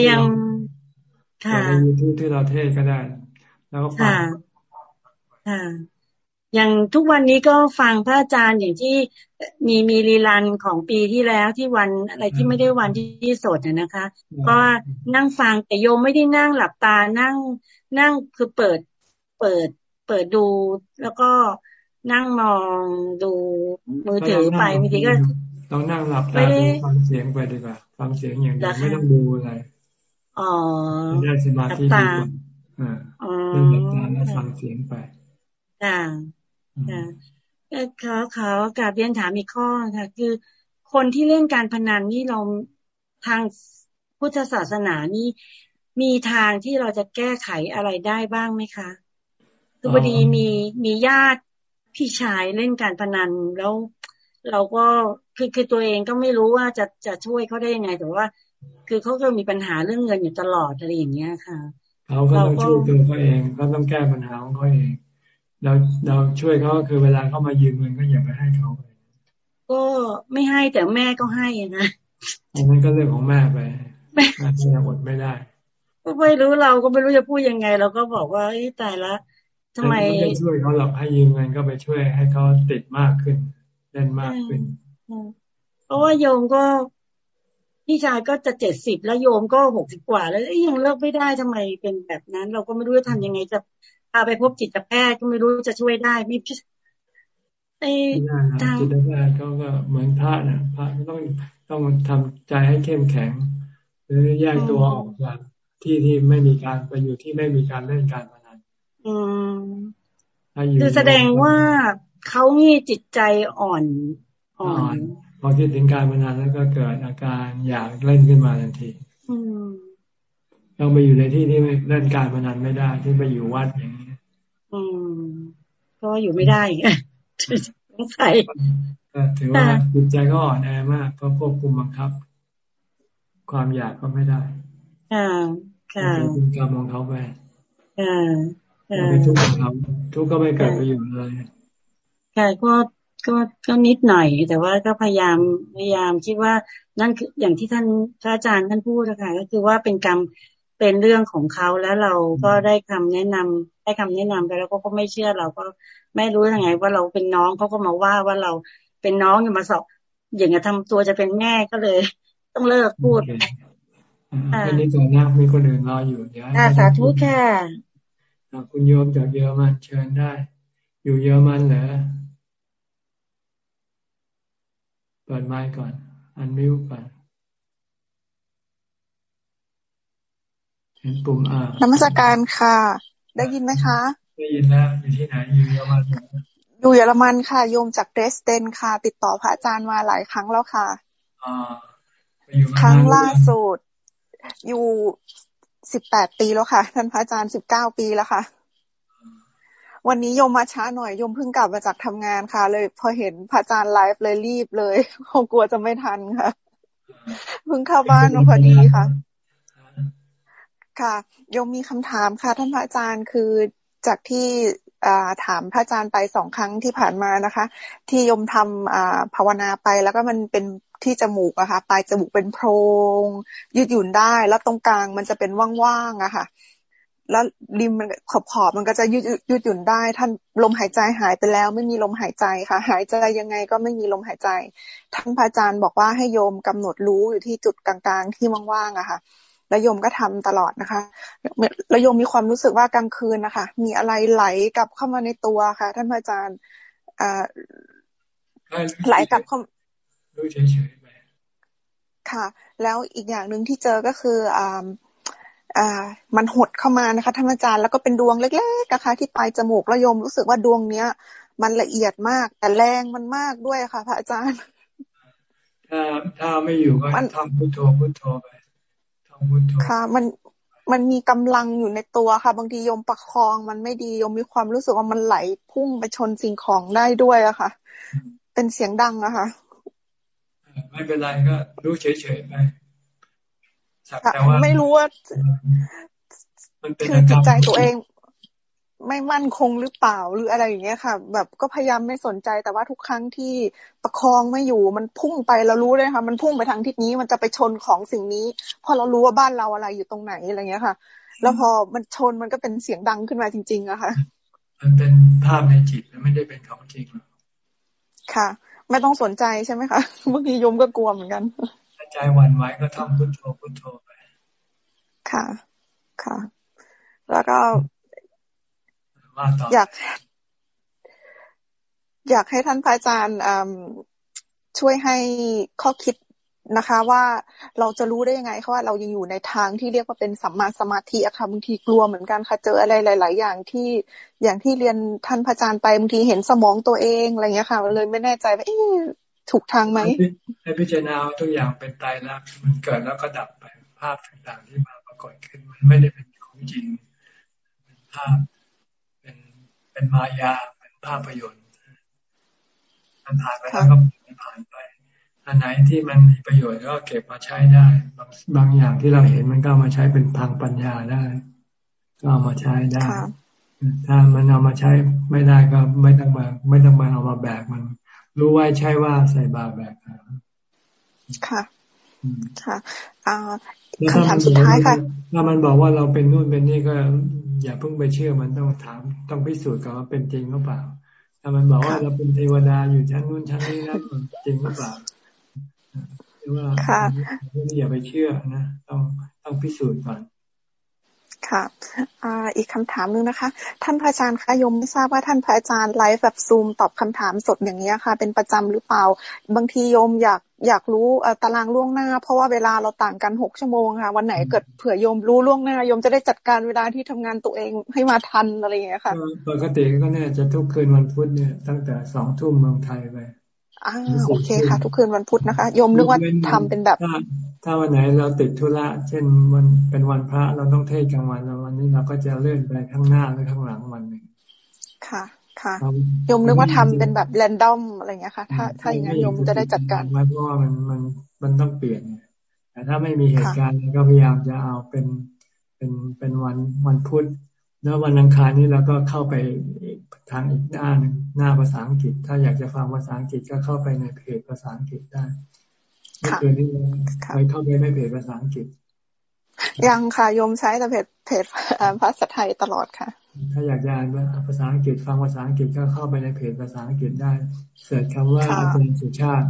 ค่ะในยูทูบที่เราเทศก็ได้ แล้วก็ฟังค่ะ อย่างทุกวันนี้ก็ฟังพระอาจารย์อย่างที่มีมีรีลันของปีที่แล้วที่วันอะไรที่ไม่ได้วันที่สดนะคะ ก็นั่งฟังแต่โยมไม่ได้นั่งหลับตานั่งนั่งคือเปิดเปิดเปิดดู แล้วก็นั่งมองดูมือถือไปบางทีก็ต้องนั่งหลับตาฟังเสียงไปดีกว่าฟังเสียงอย่างเดียวไม่ต้องดูอะไรอ๋อได้สมาธิดีกว่าอ่าเล่นหลับตาแล้วฟังเสียงไป ค่ะค่ะเขาเขากาบเรียนถามอีกข้อค่ะ คือคนที่เล่นการพนันนี่เราทางพุทธศาสนานี่มีทางที่เราจะแก้ไขอะไรได้บ้างไหมคะคือพอดีมีมีญาติพี่ชายเล่นการพนันแล้วเราก็คือคือตัวเองก็ไม่รู้ว่าจะจะช่วยเขาได้ยังไง แต่ว่า คือเขาก็มีปัญหาเรื่องเงินอยู่ตลอดอะไรอย่างเงี้ยค่ะเขาก็ต้องช่วยตัวเขาเองเขาต้องแก้ปัญหาของเขาเอง เราเราช่วยเขาคือเวลาเขามายืมเงินก็อย่าไปให้เขาก็ไม่ให้แต่แม่ก็ให้นะอันนั้นก็เรื่องของแม่ไปแม่จะอดไม่ได้ก็ไม่รู้เราก็ไม่รู้จะพูดยังไง เราก็บอกว่าตายละทำไมไม่ช่วยเขาหรอกให้ยืมเงินก็ไปช่วยให้เขาติดมากขึ้นเล่นมากขึ้นเพราะว่าโยมก็พี่ชายก็จะเจ็ดสิบแล้วโยมก็หกสิบกว่า แล้วยังเลิกไม่ได้ทำไมเป็นแบบนั้น เราก็ไม่รู้จะทำยังไงจะ พาไปพบจิตแพทย์ก็ไม่รู้จะช่วยได้ไม่พิไอ้ทางจิตแพทย์เขาก็เหมือนพระนะพระต้องต้องทำใจให้เข้มแข็งรือแยกตัวออกจากที่ที่ไม่มีการไปอยู่ที่ไม่มีการเล่นการพนันอืมคือแสดงว่าเขามีจิตใจอ่อนอ่อนพอคิดถึงการพนันแล้วก็เกิดอาการอยากเล่นขึ้นมาทันทีต้องไปอยู่ในที่ที่เล่นการพนันไม่ได้ที่ไปอยู่วัดอย่างนี้ อืมก็อยู่ไม่ได้สงสัยถือว่าจิตใจก็อ่อนแอมาก เพราะควบคุมบังคับ ความอยากก็ไม่ได้ค่ะค่ะเป็นกรรมของเขาไปค่ะค่ะไปทุกข์ของเขาทุกข์ก็ไม่เกิดประโยชน์เลยค่ะก็ก็ก็นิดหน่อย แต่ว่าก็พยายามพยายามคิดว่านั่นคืออย่างที่ท่านพระอาจารย์ท่านพูดนะคะก็คือว่าเป็นกรรม เป็นเรื่องของเขาแล้วเราก็ได้คำแนะนำได้คำแนะนำไปแล้วก็ไม่เชื่อเราก็ไม่รู้ยังไง ว่าเราเป็นน้องเขาก็มาว่าว่าเราเป็นน้องอย่ามาสอบอย่างจะทำตัวจะเป็นแม่ก็เลย ต้องเลิกพูดอันนี้ตัวนักมีคนอื่นรออยู่เดี๋ยวสาธุค่ะคุณโยมจากเยอรมันเชิญได้ อยู่เยอรมันเหรอเปิดไมค์ก่อน อันมิวก่อน เห็นปุ่มอ่านมัสการค่ะ ได้ยินไหมคะ ได้ยินแล้วอยู่ที่ไหนอยู่เยอรมันอยู่เยอรมันค่ะโยมจากเดรสเดนค่ะ ติดต่อพระอาจารย์มาหลายครั้งแล้วค่ะครั้งล่าสุดอยู่สิบแปดปีแล้วค่ะท่านพระอาจารย์สิบเก้าปีแล้วค่ะ วันนี้โยมมาช้าหน่อยโยมเพิ่งกลับมาจากทำงานค่ะ เลย พอเห็นพระอาจารย์ไลฟ์เลยรีบเลยคงกลัวจะไม่ทันค่ะเพิ่งเข้าบ้านมาพอดีค่ะ ค่ะยมมีคำถามค่ะ ท่านพระอาจารย์คือจากที่ถามพระอาจารย์ไปสองครั้งที่ผ่านมานะคะ ที่ยมทำภาวนาไปแล้วก็มันเป็นที่จมูกอะค่ะปลายจมูกเป็นโพรงยืดหยุ่นได้ แล้วตรงกลางมันจะเป็นว่างๆอะค่ะ แล้วริมมันขอบขอบมันก็จะยืดยืดหยุ่นได้ ท่านลมหายใจหายไปแล้ว ไม่มีลมหายใจค่ะ หายใจยังไงก็ไม่มีลมหายใจท่านพระอาจารย์บอกว่าให้โยมกำหนดรู้อยู่ที่จุดกลางๆที่ว่างๆอะค่ะ แล้วโยมก็ทำตลอดนะคะแล้วโยมมีความรู้สึกว่ากลางคืนนะคะ มีอะไรไหลกลับเข้ามาในตัวค่ะ ท่านพระอาจารย์ไหลกลับเข้าดูเฉยๆไปค่ะ แล้วอีกอย่างหนึ่งที่เจอก็คืออ่าอ่ามันหดเข้ามานะคะท่านอาจารย์แล้วก็เป็นดวงเล็กๆนะคะ ที่ปลายจมูกแล้วโยมรู้สึกว่าดวงเนี้ย มันละเอียดมาก แต่แรงมันมากด้วยค่ะ พระอาจารย์ถ้าถ้าไม่อยู่ก็ทำพุทโธพุทโธไป ค่ะ มันมันมีกำลังอยู่ในตัวค่ะ บางทีโยมประคองมันไม่ดีโยมมีความรู้สึกว่ามันไหลพุ่งไปชนสิ่งของได้ด้วยอะค่ะ เป็นเสียงดังอะค่ะไม่เป็นไรก็รู้เฉยๆไปแต่ว่าไม่รู้ว่าคือจิตใจตัวเอง ไม่มั่นคงหรือเปล่าหรืออะไรอย่างเงี้ยค่ะ แบบก็พยายามไม่สนใจแต่ว่าทุกครั้งที่ประคองไม่อยู่มันพุ่งไปเรารู้เลยค่ะมันพุ่งไปทางทิศนี้มันจะไปชนของสิ่งนี้ พอเรารู้ว่าบ้านเราอะไรอยู่ตรงไหนอะไรเงี้ยค่ะ แล้วพอมันชนมันก็เป็นเสียงดังขึ้นมาจริง ๆอะค่ะ มันเป็นภาพในจิตไม่ได้เป็นของจริงค่ะ ไม่ต้องสนใจใช่ไหมคะบางทีโยมก็กลัวเหมือนกันใจหวั่นไหวก็ทำพุทโธพุทโธไปค่ะค่ะ แล้วก็ อยาก อยากให้ท่านพระอาจารย์ช่วยให้ข้อคิดนะคะว่าเราจะรู้ได้ยังไงคะว่าเรายังอยู่ในทางที่เรียกว่าเป็นสัมมาสมาธิอะค่ะบางทีกลัวเหมือนกันค่ะเจออะไรหลาย ๆ อย่างที่อย่างที่เรียนท่านพระอาจารย์ไปบางทีเห็นสมองตัวเองอะไรเงี้ยค่ะ เลยไม่แน่ใจว่าถูกทางไหมให้พิจารณาทุกอย่างเป็นตายรักมันเกิดแล้วก็ดับไปภาพต่าง ๆ ที่มาปรากฏขึ้นมันไม่ได้เป็นของจริงเป็นภาพ เป็นมายาเป็นภาพยนตร์มันผ่านไปแล้วก็ผ่านไป อันไหนที่มันมีประโยชน์ก็เก็บมาใช้ได้บางอย่างที่เราเห็นมันก็มาใช้เป็นทางปัญญาได้ ก็เอามาใช้ได้ ถ้ามันเอามาใช้ไม่ได้ก็ไม่ต้องมาไม่ต้องมาเอามาแบกมัน รู้ไว้ใช่ว่าใส่บาแบกค่ะค่ะคำถามสุดท้ายค่ะถ้ามันบอกว่าเราเป็นนู่นเป็นนี่ก็ อย่าเพิ่งไปเชื่อมันต้องถาม ต้องพิสูจน์ก่อนว่าเป็นจริงหรือเปล่า ถ้ามันบอกว่าเราเป็นเทวดาอยู่ชั้นนู้นชั้นนี้นะจริงหรือเปล่าหรือว่าอย่าไปเชื่อนะต้องต้องพิสูจน์ก่อนค่ะอ่าอีกคำถามนึงนะคะ ท่านพระอาจารย์คะยมไม่ทราบว่าท่านพระอาจารย์ไลฟ์แบบซูมตอบคำถามสดอย่างนี้ค่ะ เป็นประจำหรือเปล่า บางทีโยมอยาก อยากรู้ตารางล่วงหน้า เพราะว่าเวลาเราต่างกันหกชั่วโมงค่ะ วันไหนเกิดเผื่อโยมรู้ล่วงหน้าโยมจะได้จัดการเวลาที่ทำงานตัวเองให้มาทันอะไรอย่างเงี้ยค่ะปกติก็เนี่ยจะทุกคืนวันพุธเนี่ยตั้งแต่สองทุ่มเมืองไทยไปอ่าโอเคค่ะ ทุกคืนวันพุธนะคะโยมนึกว่าทำเป็นแบบถ้าวันไหนเราติดธุระเช่นวันเป็นวันพระเราต้องเทศกลางวันแล้ววันนี้เราก็จะเลื่อนไปข้างหน้าหรือข้างหลังวันหนึ่งค่ะ ค่ะโยมนึกว่าทำเป็นแบบแรนดอมอะไรเงี้ยค่ะ ถ้าถ้าอย่างนั้นโยมจะได้จัดการเพราะว่ามันมันมันต้องเปลี่ยนแต่ถ้าไม่มีเหตุการณ์ก็พยายามจะเอาเป็นเป็นเป็นวันวันพุธแล้ววันอังคารนี้เราก็เข้าไปทางอีกด้านหนึ่งหน้าภาษาอังกฤษ ถ้าอยากจะฟังภาษาอังกฤษก็เข้าไปในเพจภาษาอังกฤษได้เมื่อคืนนี้เคยเข้าไปในเพจภาษาอังกฤษ ยังค่ะโยมใช้แต่เพจเพจภาษาไทยตลอดค่ะ ถ้าอยากจะอ่านภาษาอังกฤษฟังภาษาอังกฤษก็เข้าไปในเพจภาษาอังกฤษได้ search คำว่าอาจารย์สุชาติ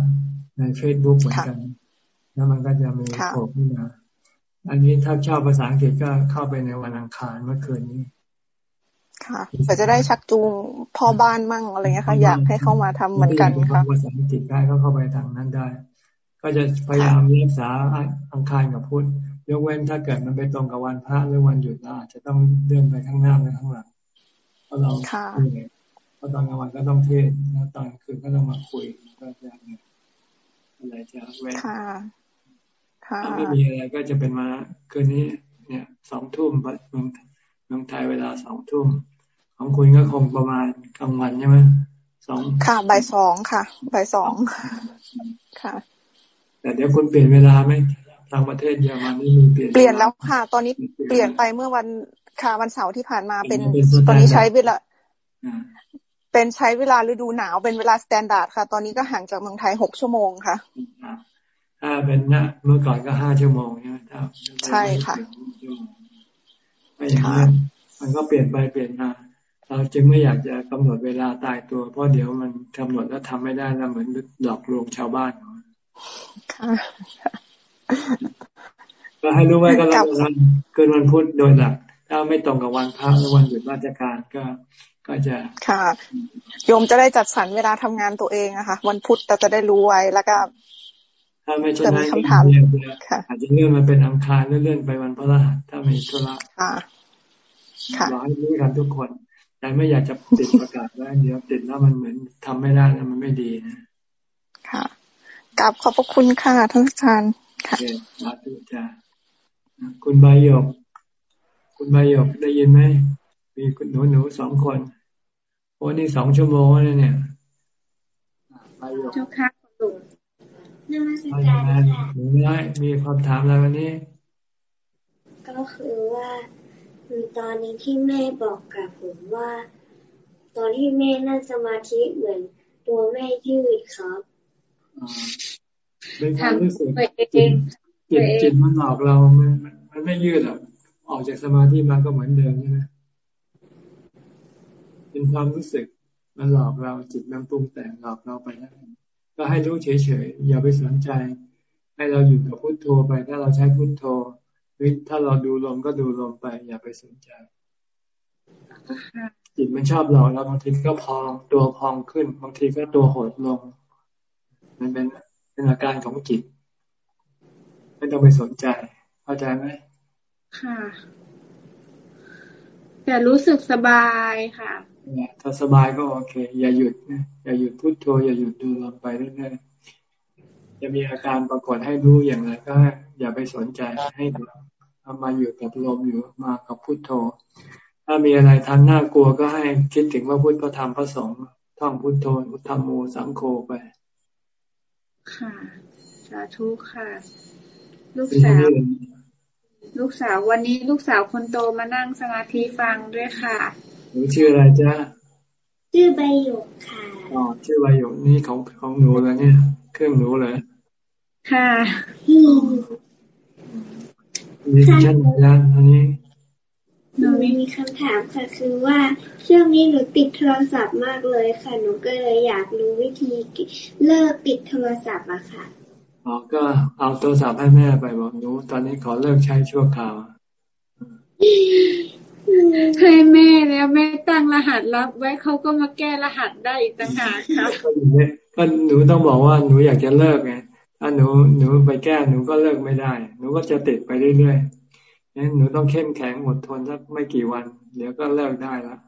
ในเฟซบุ๊กเหมือนกัน แล้วมันก็จะมีโผล่ขึ้นมาอันนี้ถ้าชอบภาษาอังกฤษก็เข้าไปในวันอังคารเมื่อคืนนี้ค่ะแต่จะได้ชักจูงพ่อบ้านมั่งอะไรเงี้ยค่ะ อยากให้เข้ามาทำเหมือนกันค่ะภาษาอังกฤษได้ก็เข้าไปทางนั้นได้ ก็จะพยายามรักษาอังคารกับพุธ ยกเว้นถ้าเกิดมันไปตรงกับวันพระหรือวันหยุดเราอาจจะต้องเดินไปข้างหน้าหรือข้างหลังเพราะเราเพราะตอนกลางวันก็ต้องเทศแล้วตอนคืนก็ต้องมาคุยก็จะอะไรจะเว้นถ้าไม่มีอะไรก็จะเป็นมาคืนนี้ เนี่ยสองทุ่มเมืองเมืองไทยเวลาสองทุ่มของคุณก็คงประมาณกลางวันใช่ไหมสองค่ะบ่ายสองค่ะบ่ายสองค่ะ แต่เดี๋ยวคุณเปลี่ยนเวลาไหม ทางประเทศเยอรมันนี่มีเปลี่ยนเปลี่ยนแล้วค่ะ ตอนนี้เปลี่ยนไปเมื่อวันค่ะวันเสาร์ที่ผ่านมาเป็นตอนนี้ใช้เวลาเป็นใช้เวลาฤดูหนาวเป็นเวลา standard ค่ะ ตอนนี้ก็ห่างจากเมืองไทยหกชั่วโมงค่ะถ้าเป็นนะเมื่อก่อนก็ห้าชั่วโมงใช่ไหมครับใช่ค่ะไม่อย่างนั้นมันก็เปลี่ยนไปเปลี่ยนมาเราจึงไม่อยากจะกำหนดเวลาตายตัว เพราะเดี๋ยวมันกำหนดแล้วทำไม่ได้แล้วเหมือนหลอกลวงชาวบ้านค่ะ ก็ให้รู้ไว้ก็แล้วกันเกินวันพุธโดยหลัก ถ้าไม่ตรงกับวันพระหรือวันหยุดราชการก็ก็จะค่ะโยมจะได้จัดสรรเวลาทำงานตัวเองอะค่ะวันพุธเราจะได้รู้ไว้แล้วก็ ถ้าไม่ใช่นั้นคำถามอาจจะเลื่อนมาเป็นอังคารเลื่อนไปวันพฤหัสถ้ามีธุระค่ะขอให้รู้กันทุกคน แต่ไม่อยากจะติดประกาศว่าเดี๋ยวติดแล้วมันเหมือนทำไม่ได้แล้วมันไม่ดีนะค่ะกลับขอบพระคุณค่ะท่านอาจารย์ ค่ะสาธุจ้าคุณใบหยก คุณใบหยกได้ยินไหม มีคุณหนูหนูสองคนโอ้นี่สองชั่วโมงแล้วเนี่ยใบหยกเจ้าค่ะลุงนมัสการค่ะหนูได้มีความถามอะไรวันนี้ ก็คือว่าคือตอนนี้ที่แม่บอกกับผมว่า ตอนที่แม่นั่งสมาธิเหมือนตัวแม่ยืดครับ เป็นความรู้สึกจิตจิตจิตมันหลอกเรา มันมันไม่ยืดหรอกออกจากสมาธิมาก็เหมือนเดิมใช่ไหมเป็นความรู้สึกมันหลอกเราจิตมันปรุงแต่งหลอกเราไปนะก็ให้รู้เฉยๆอย่าไปสนใจ ให้เราอยู่กับพุทโธไป ถ้าเราใช้พุทโธหรือถ้าเราดูลมก็ดูลมไป อย่าไปสนใจ จิตมันชอบหลอกเราบางทีก็พองตัวพองขึ้น บางทีก็ตัวหดลงมันเป็น เป็นอาการของจิต ไม่ต้องไปสนใจ เข้าใจไหมค่ะ แต่รู้สึกสบายค่ะถ้าสบายก็โอเค อย่าหยุดนะอย่าหยุดพุดโทอย่าหยุดดูลงไปเรื่อยๆจะมีอาการปรากฏให้รู้อย่างไรก็อย่าไปสนใจให้เอามาอยู่กับลมอยู่มากับพุโทโธ ถ้ามีอะไรทันน่ากลัวก็ให้คิดถึงว่าพุทธพระธรรมพระสงฆ์ท่องพุทโธอุทธรรมโมสังโฆไป ค่ะ สาธุค่ะ ลูกสาว ลูกสาววันนี้ลูกสาวคนโตมานั่งสมาธิฟังด้วยค่ะหนูชื่ออะไรจ๊ะชื่อใบหยกค่ะอ๋อชื่อใบหยกนี่ของของหนูเลยเนี่ย เครื่องหนูเลยค่ะมีชั้นไหนแล้วอันนี้ หนูไม่มีคำถามค่ะ คือว่าช่วงนี้หนูติดโทรศัพท์มากเลยค่ะ หนูก็เลยอยากรู้วิธีเลิกติดโทรศัพท์อะค่ะอ๋อก็เอาโทรศัพท์ให้แม่ไปบอกหนูตอนนี้ขอเลิกใช้ชั่วคราวให้แม่แล้วแม่ตั้งรหัสลับไว้เขาก็มาแก้รหัสได้อีกต่างหากค่ะก็หนูต้องบอกว่าหนูอยากจะเลิกไงถ้าหนูหนูไปแก้หนูก็เลิกไม่ได้ หนูก็จะติดไปเรื่อยๆ งั้นหนูต้องเข้มแข็งอดทนสักไม่กี่วัน เดี๋ยวก็เลิกได้แล้ว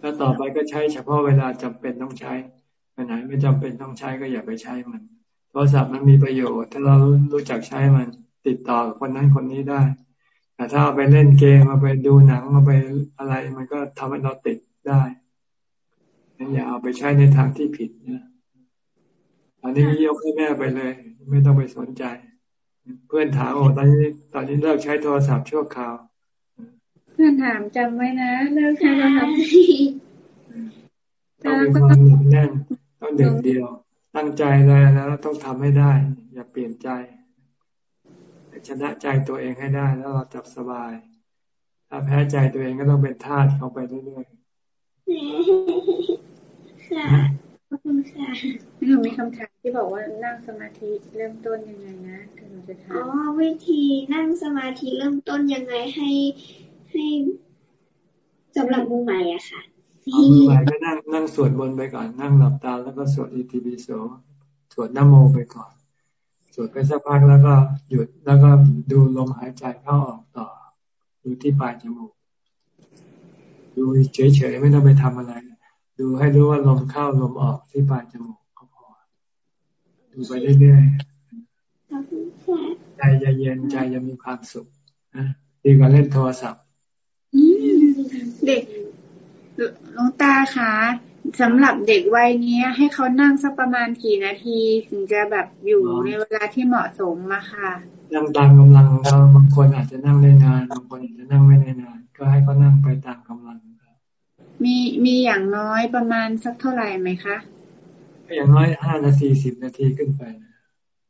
แล้วต่อไปก็ใช้เฉพาะเวลาจำเป็นต้องใช้ไปไหนไม่จำเป็นต้องใช้ก็อย่าไปใช้มัน โทรศัพท์มันมีประโยชน์ ถ้าเรารู้จักใช้มัน ติดต่อคนนั้นคนนี้ได้ แต่ถ้าเอาไปเล่นเกมมาไปดูหนังมาไปอะไรมันก็ทำให้เราติดได้งั้นอย่าเอาไปใช้ในทางที่ผิดนะอันนี้ยกให้แม่ไปเลย ไม่ต้องไปสนใจ เพื่อนถามโอ้ตอนนี้ ตอนนี้เลิกใช้โทรศัพท์ชั่วคราว เพื่อนถามจำไว้นะเลิกใช้โทรศัพท์ต้องมีความหนักแน่นต้องเด็ดเดียว ตั้งใจเลยแล้วต้องทำให้ได้ อย่าเปลี่ยนใจชนะใจตัวเองให้ได้แล้วเราจับสบาย ถ้าแพ้ใจตัวเองก็ต้องเป็นทาสเขาไปเรื่อยๆค่ะขอบคุณค่ะหนูมีคำถาม ที่บอกว่านั่งสมาธิเริ่มต้นยังไงนะถึงจะทำอ๋อวิธีนั่งสมาธิเริ่มต้นยังไงให้ให้สำหรับมือใหม่อะค่ะเอามือใหม่ก็นั่งนั่งสวดบนไปก่อน นั่งหลับตาแล้วก็สวดอิติปิโสสวดนโมไปก่อนสวดไปสักพักแล้วก็หยุดแล้วก็ดูลมหายใจเข้าออกต่อ ดูที่ปลายจมูก ดูเฉยๆไม่ต้องไปทำอะไร ดูให้รู้ว่าลมเข้าลมออกที่ปลายจมูกก็พอ ดูไปเรื่อยๆใจจะเย็นใจจะมีความสุขนะดีกว่าเล่นโทรศัพท์เด็กหลวงตาคะสำหรับเด็กวัยนี้ให้เขานั่งสักประมาณกี่นาที ถึงจะแบบอยู่ในเวลาที่เหมาะสมมาค่ะนั่งตามกำลังของเขาบางคนอาจจะนั่งได้นานบางคนอาจจะนั่งไม่ได้นาน ก็ให้เขานั่งไปตามกำลังมีมีอย่างน้อยประมาณสักเท่าไหร่ไหมคะ อย่างน้อยห้านาทีสิบนาทีขึ้นไป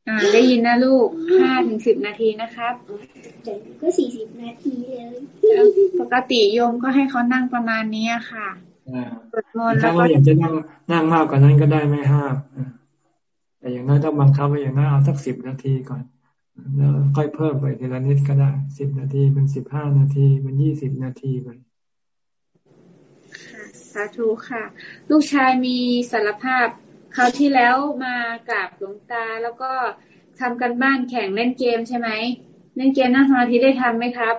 อ่าได้ยินนะลูกห้าถึงสิบนาทีนะครับเดี๋ยวก็สี่สิบนาทีเลยปกติโยมก็ให้เขานั่งประมาณนี้ค่ะสวดมนต์แล้วก็อยากจะนั่งนั่งมากกว่านั้นก็ได้ไม่ห้ามแต่อย่างน้อยต้องบังคับไว้อย่างน้อยเอาสักสิบนาทีก่อนแล้วค่อยเพิ่มไปทีละนิดก็ได้สิบนาทีเป็นสิบห้านาทีเป็นยี่สิบนาทีไปค่ะสาธุค่ะ ลูกชายมีสารภาพ คราวที่แล้วมากราบหลวงตาแล้วก็ทำกันบ้านแข่งเล่นเกมใช่ไหมเล่นเกมนั่งสมาธิได้ทำไหมครับ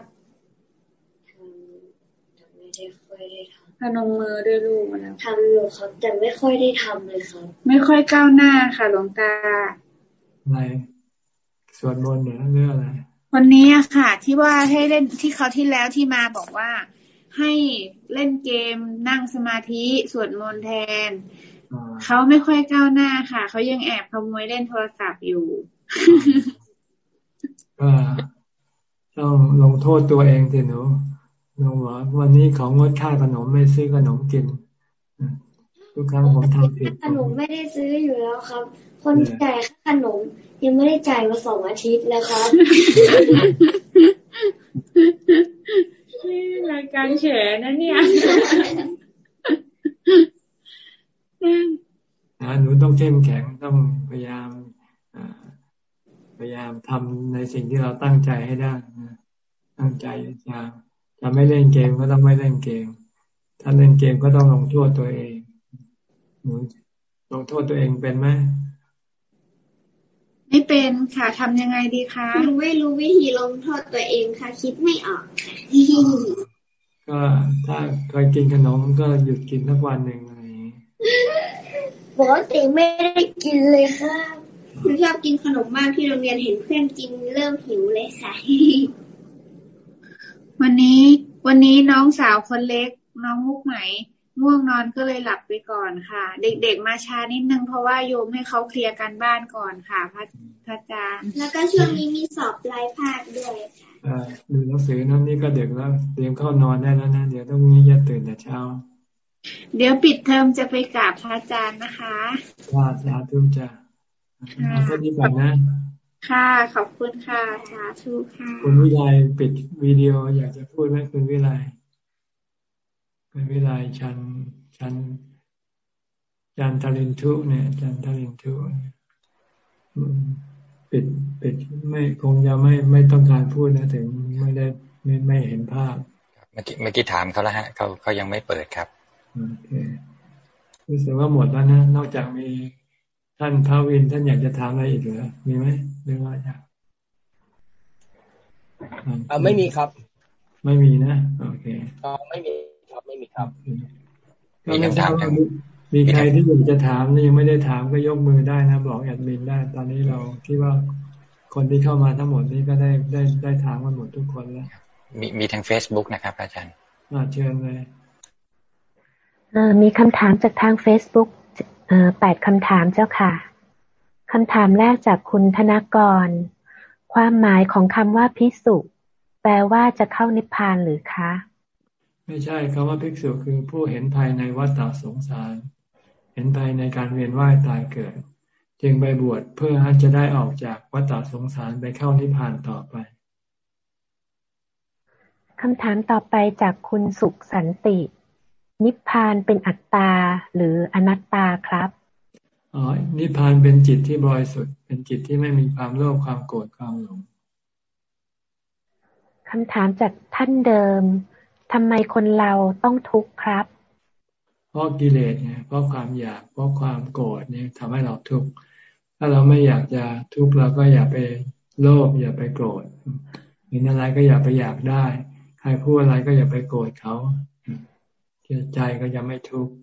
ไม่ได้ค่อยได้ทำพนมมือด้วยลูกนะทำอยู่ครับแต่ไม่ค่อยได้ทำเลยครับ ไม่ค่อยก้าวหน้าค่ะหลวงตาอะไรสวดมนต์เหรอเรื่องอะไรวันนี้ค่ะ ที่ว่าให้เล่นที่เขาที่แล้วที่มาบอกว่าให้เล่นเกมนั่งสมาธิสวดมนต์แทน เขาไม่ค่อยก้าวหน้าค่ะ เขายังแอบขโมยเล่นโทรศัพท์อยู่ก็ต้องลงโทษตัวเองสิหนูลงว่าวันนี้ของงดค่าขนมไม่ซื้อขนมกินทุกครั้งผมทำผิดขนมไม่ได้ซื้ออยู่แล้วครับ คนจ่ายค่าขนม ยังไม่ได้จ่ายมาสองอาทิตย์แล้วครับรายการแฉนะเนี่ย นะหนูต้องเข้มแข็งต้องพยายามพยายามทำในสิ่งที่เราตั้งใจให้ได้ตั้งใจจะจะไม่เล่นเกมก็ต้องไม่เล่นเกม ถ้าเล่นเกมก็ต้องลงโทษตัวเองหนูลงโทษตัวเองเป็นไหมไม่เป็นค่ะทำยังไงดีคะหนูไม่รู้วิธีลงโทษตัวเองค่ะ คิดไม่ออกค่ะก็ถ้าเคยกินขนมก็หยุดกินทักวันหนึ่ง ปกติไม่ได้กินเลยค่ะหนูชอบกินขนมมากที่โรงเรียนเห็นเพื่อนกินเริ่มหิวเลยค่ะ วันนี้วันนี้น้องสาวคนเล็ก น้องมุกไหมง่วงนอนก็เลยหลับไปก่อนค่ะ เด็กๆมาช้านิดนึงเพราะว่าโยมให้เขาเคลียร์กันบ้านก่อนค่ะ พระพระอาจารย์แล้วก็ช่วงนี้มีสอบปลายภาคด้วยค่ะดูหนังสือนั่นนี่ก็เด็กแล้วเตรียมเข้านอนได้แล้วนะเดี๋ยวต้องนี้จะตื่นแต่เช้า เดี๋ยวปิดเทอมจะไปกราบพระอาจารย์นะคะว่าสาธุจ้ะเอาแค่นี้ก่อนนะ ค่ะ ขอบคุณค่ะ สาธุค่ะ คุณวิไลปิดวิดีโออยากจะพูดไหมคุณวิไลคุณวิไลชันชันจันทรินทุเนี่ยจันทรินทุปิดปิดไม่คงจะไม่ไม่ต้องการพูดนะถึงไม่ได้ไม่ไม่เห็นภาพเมื่อกี้เมื่อกี้ถามเขาแล้วฮะเขาเขายังไม่เปิดครับ โอเครู้สึกว่าหมดแล้วนะ นอกจากมีท่านพาวินท่านอยากจะถามอะไรอีกเหรือมีไหมหรือว่าจะอ่าไม่มีครับ ไม่มีนะโอเคก็ไม่มีครับไม่มีครับมีคำถามมีใครที่อยากจะถามนี่ยังไม่ได้ถามก็ยกมือได้นะ บอกแอดมินได้ ตอนนี้เราคิดว่าคนที่เข้ามาทั้งหมดนี้ก็ได้ได้ได้ถามกันหมดทุกคนแล้ว มีมีทางเฟซบุ๊กนะครับ อาจารย์เชิญเลย มีคำถามจากทางเฟซบุ๊กแปดคำถามเจ้าค่ะคำถามแรกจากคุณธนกร ความหมายของคำว่าพิสุแปลว่าจะเข้านิพพานหรือคะ ไม่ใช่คำว่าภิกษุคือผู้เห็นภายในวัฏฏสงสาร เห็นภายในการเวียนว่ายตายเกิด จึงไปบวชเพื่อจะได้ออกจากวัฏฏสงสารไปเข้านิพพานต่อไปคำถามต่อไปจากคุณสุขสันติ นิพพานเป็นอัตตาหรืออนัตตาครับอ๋อนิพพานเป็นจิตที่บริสุทธิ์เป็นจิตที่ไม่มีความโลภความโกรธความหลงคำถามจากท่านเดิมทำไมคนเราต้องทุกข์ครับเพราะกิเลสเนี่ยเพราะความอยากเพราะความโกรธเนี่ยทำให้เราทุกข์ถ้าเราไม่อยากจะทุกข์เราก็อย่าไปโลภอย่าไปโกรธเห็นอะไรก็อย่าไปอยากได้ ใครพูดอะไรก็อย่าไปโกรธเขา ใจก็จะไม่ทุกข์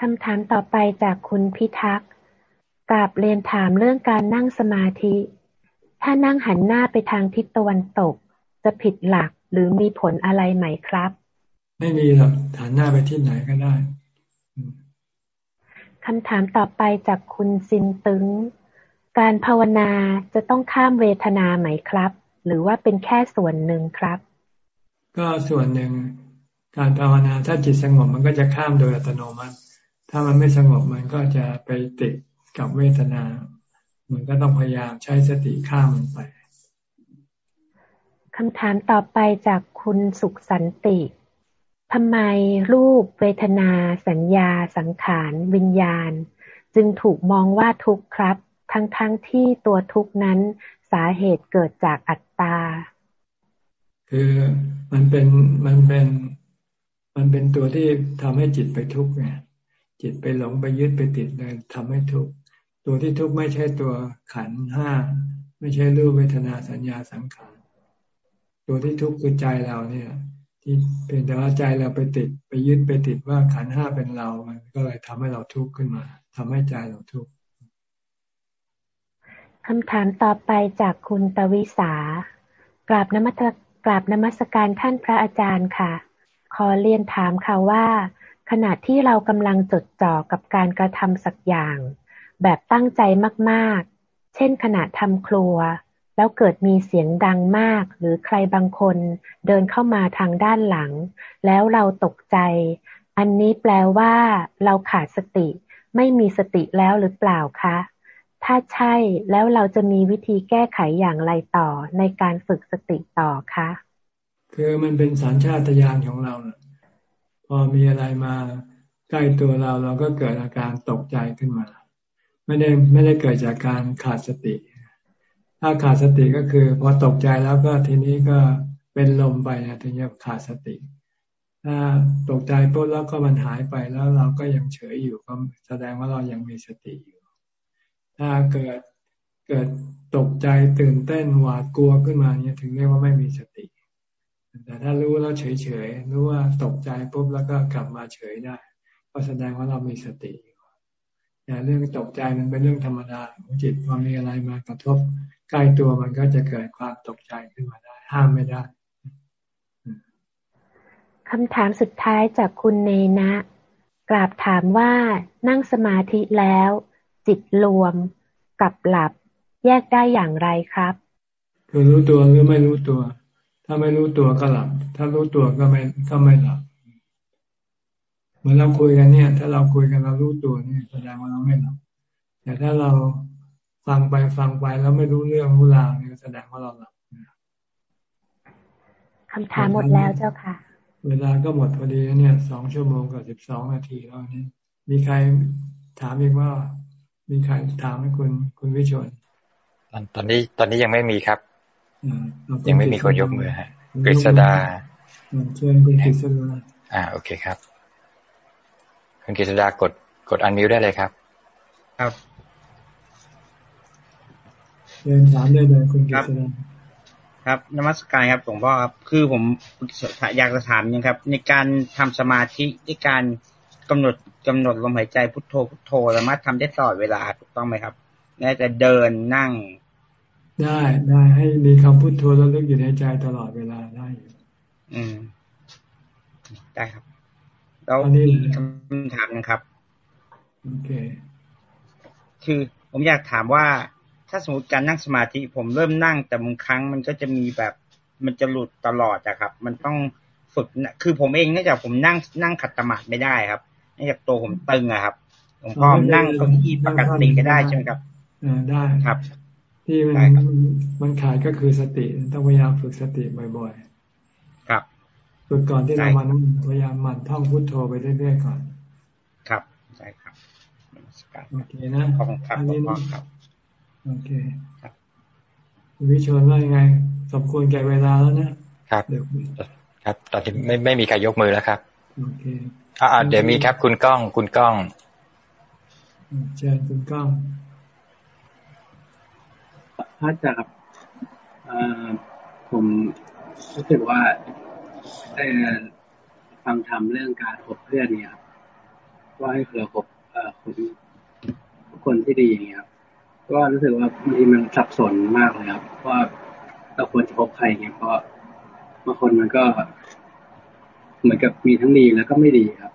คำถามต่อไปจากคุณพิทักษ์กราบเรียนถามเรื่องการนั่งสมาธิ ถ้านั่งหันหน้าไปทางทิศตะวันตก จะผิดหลักหรือมีผลอะไรไหมครับ ไม่มีหรอกหันหน้าไปที่ไหนก็ได้คำถามต่อไปจากคุณซินตึง การภาวนาจะต้องข้ามเวทนาไหมครับ หรือว่าเป็นแค่ส่วนหนึ่งครับ ก็ส่วนหนึ่ง การภาวนาถ้าจิตสงบมันก็จะข้ามโดยอัตโนมัติ ถ้ามันไม่สงบมันก็จะไปติดกับเวทนา มันก็ต้องพยายามใช้สติข้ามมันไปคำถามต่อไปจากคุณสุขสันติทำไมรูปเวทนา สัญญา สังขารวิญญาณ จึงถูกมองว่าทุกข์ครับ ทั้งๆทที่ตัวทุกข์นั้นสาเหตุเกิดจากอัตตา คือมันเป็นมันเป็น มันเป็นตัวที่ทำให้จิตไปทุกข์ไงจิตไปหลงไปยึดไปติดเลยทำให้ทุกข์ตัวที่ทุกข์ไม่ใช่ตัวขันห้าไม่ใช่รูปเวทนาสัญญาสังขารตัวที่ทุกข์คือใจเราเนี่ย ที่เป็นแต่ว่าใจเราไปติด ไปยึดไปติดว่าขันห้าเป็นเรา มันก็เลยทำให้เราทุกข์ขึ้นมาทำให้ใจเราทุกข์คำถามต่อไปจากคุณตวิสากราบนมัสกราบนมัสการท่านพระอาจารย์ค่ะ ขอเรียนถามค่ะว่า ขณะที่เรากำลังจดจ่อกับการกระทำสักอย่าง แบบตั้งใจมากๆ เช่นขณะทำครัว แล้วเกิดมีเสียงดังมาก หรือใครบางคนเดินเข้ามาทางด้านหลัง แล้วเราตกใจ อันนี้แปลว่า เราขาดสติ ไม่มีสติแล้วหรือเปล่าคะถ้าใช่แล้วเราจะมีวิธีแก้ไขอย่างไรต่อในการฝึกสติต่อคะ คือมันเป็นสัญชาตญาณของเราพอมีอะไรมาใกล้ตัวเราเราก็เกิดอาการตกใจขึ้นมา ไม่ได้ไม่ได้เกิดจากการขาดสติ ถ้าขาดสติก็คือพอตกใจแล้วก็ทีนี้ก็เป็นลมไปนะถึงจะขาดสติ ถ้าตกใจปุ๊บแล้วก็มันหายไปแล้วเราก็ยังเฉยอยู่ก็แสดงว่าเรายังมีสติอยู่ ถ้าเกิดเกิดตกใจตื่นเต้นหวาดกลัวขึ้นมาเนี่ยถึงเรียกว่าไม่มีสติ แต่ถ้ารู้แล้วเฉยๆรู้ว่าตกใจปุ๊บแล้วก็กลับมาเฉยได้ ก็แสดงว่าเรามีสติอยู่แต่เรื่องตกใจมันเป็นเรื่องธรรมดาของจิตพอมีอะไรมากระทบใกล้ตัวมันก็จะเกิดความตกใจขึ้นมาได้ ห้ามไม่ได้คำถามสุดท้ายจากคุณเนนะ กราบถามว่านั่งสมาธิแล้ว จิตรวมกับหลับ แยกได้อย่างไรครับ คือรู้ตัวหรือไม่รู้ตัว ถ้าไม่รู้ตัวก็หลับ ถ้ารู้ตัวก็ไม่ก็ไม่หลับ เหมือนเราคุยกันเนี่ย ถ้าเราคุยกันเรารู้ตัวนี่แสดงว่าเราไม่หลับ แต่ถ้าเราฟังไปฟังไปแล้วไม่รู้เรื่องรู้ราวนี่แสดงว่าเราหลับคำถามหมดแล้วเจ้าค่ะ เวลาก็หมดพอดีเนี่ยสองชั่วโมงกับสิบสองนาทีแล้วนี่มีใครถามอีกว่า มีใครถามให้คุณคุณวิชนตอนนี้ตอนนี้ยังไม่มีครับ ยังไม่มีคนยกมือฮะกฤษดาเชิญคุณกฤษดาอ่า โอเคครับ คุณกฤษดากดกดอันมิวได้เลยครับ ครับเรียนถามได้เลยคุณกิตนาครับนมัสการครับหลวงพ่อครับ คือผมอยากจะถามนึงครับ ในการทำสมาธิในการกำหนดกำหนดลมหายใจพุทโธพุทโธสามารถทำได้ตลอดเวลาถูกต้องไหมครับแม้แต่เดินนั่ง ได้ได้ให้มีคำพุทโธแล้วลึกอยู่ในใจตลอดเวลาได้อืม ได้ครับแล้วมีคำถามนะครับโอเค คือผมอยากถามว่า ถ้าสมมติการนั่งสมาธิผมเริ่มนั่งแต่บางครั้งมันก็จะมีแบบ มันจะหลุดตลอดอะครับ มันต้องฝึกคือผมเองเนื่องจากผมนั่งนั่งขัดสมาธิไม่ได้ครับเนื่องจากตัวผมตึงอะครับผมก็นั่งตรงที่ปกติก็ได้ใช่ไหมครับได้ครับ ที่มันมันขาดก็คือสติต้องพยายามฝึกสติบ่อยๆ ครับฝึกก่อนที่เรามานั่งพยายามหมั่นท่องพุทโธไปเรื่อยๆก่อน ครับใช่ครับโอเคนะขอบคุณครับขอบคุณครับโอเควิชนว่ายังไงสมควรแก่เวลาแล้วนะครับครับ ตอนนี้ไม่ไม่มีใครยกมือแล้วครับโอเคอ่าเดี๋ยวมีครับคุณก้องคุณก้องเชิญคุณก้อง พระอาจารย์ผมรู้สึกว่าได้ฟังธรรมเรื่องการคบเพื่อนเนี่ยครับว่าให้เราคบคนคนที่ดีอย่างเงี้ยครับก็รู้สึกว่าบางทีมันสับสนมากเลยครับว่าเราควรจะพบใครเงี้ยเพราะบางคนมันก็ เหมือนกับมีทั้งดีแล้วก็ไม่ดีครับ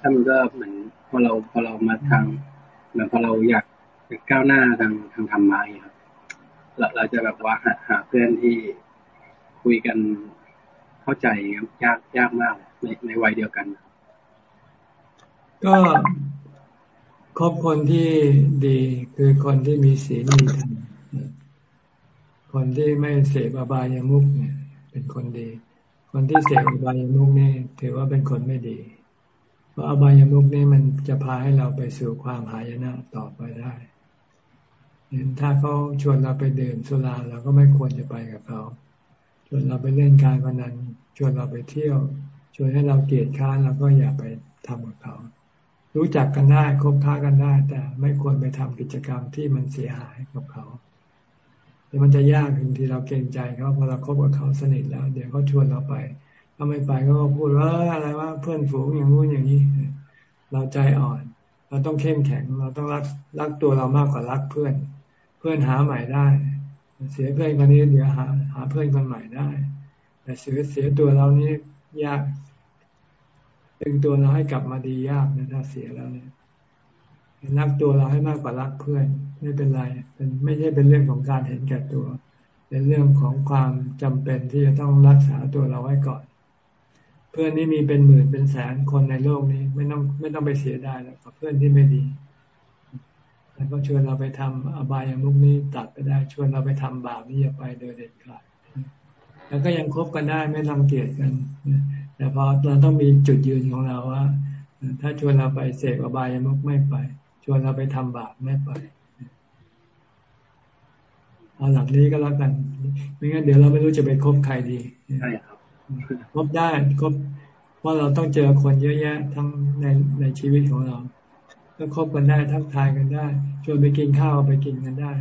ถ้ามันก็เหมือนพอเราพอเรามาทางเหมือนพอเราอยากอยากก้าวหน้าทางทางธรรมะครับ เราเราจะแบบว่าหาหาเพื่อนที่คุยกันเข้าใจยากยากมากในในวัยเดียวกัน ก็คบคนที่ดีคือคนที่มีศีลมีธรรมคนที่ไม่เสพอบายามุกเนี่ย เป็นคนดี คนที่เสพอบายามุกนี่ถือว่าเป็นคนไม่ดีเพราะอบายามุกนี่มันจะพาให้เราไปสู่ความหายนะต่อไปได้ ถ้าเขาชวนเราไปดื่มสุราเราก็ไม่ควรจะไปกับเขา ชวนเราไปเล่นการพนัน ชวนเราไปเที่ยว ชวนให้เราเกลียดค้านเราก็อย่าไปทำกับเขา รู้จักกันได้คบค้ากันได้ แต่ไม่ควรไปทำกิจกรรมที่มันเสียหายกับเขาเดี๋ยวมันจะยากบางที่เราเกรงใจเขาพอเราคบกับเขาสนิทแล้ว เดี๋ยวเขาชวนเราไป ถ้าไม่ไปก็พูดว่าอะไรว่าเพื่อนฝูงอย่างนู้นอย่างนี้ เราใจอ่อน เราต้องเข้มแข็ง เราต้องรักรักตัวเรามากกว่ารักเพื่อน พื่อนหาใหม่ได้ เสียเพื่อนคนนี้เดี๋ยวหาหาเพื่อนคนใหม่ได้ แต่เสียเสียตัวเรานี้ยากดึงตัวเราให้กลับมาดียากนะถ้าเสียแล้วเนี่ยรักตัวเราให้มากกว่ารักเพื่อน ไม่เป็นไรเป็นไม่ใช่เป็นเรื่องของการเห็นแก่ตัว เป็นเรื่องของความจำเป็นที่จะต้องรักษาตัวเราไว้ก่อน เพื่อนนี่มีเป็นหมื่นเป็นแสนคนในโลกนี้ ไม่ต้องไม่ต้องไปเสียได้แล้วกับเพื่อนที่ไม่ดี แล้วก็ชวนเราไปทำอบายามุกนี้ตัดไปได้ ชวนเราไปทำบาปนี่อย่าไปโดยเด็ดขาดแล้วก็ยังคบกันได้ไม่รังเกียจกันแต่พอเราต้องมีจุดยืนของเราว่า ถ้าชวนเราไปเสกอบายมุกไม่ไป ชวนเราไปทำบาปไม่ไปเอาหลังนี้ก็แล้วกัน ไม่งั้นเดี๋ยวเราไม่รู้จะไปคบใครดีใช่ครับคบได้คบเพราะเราต้องเจอคนเยอะแยะทั้งในในชีวิตของเรา ก็คบกันได้ทักทายกันได้ชวนไปกินข้าวไปกินกันได้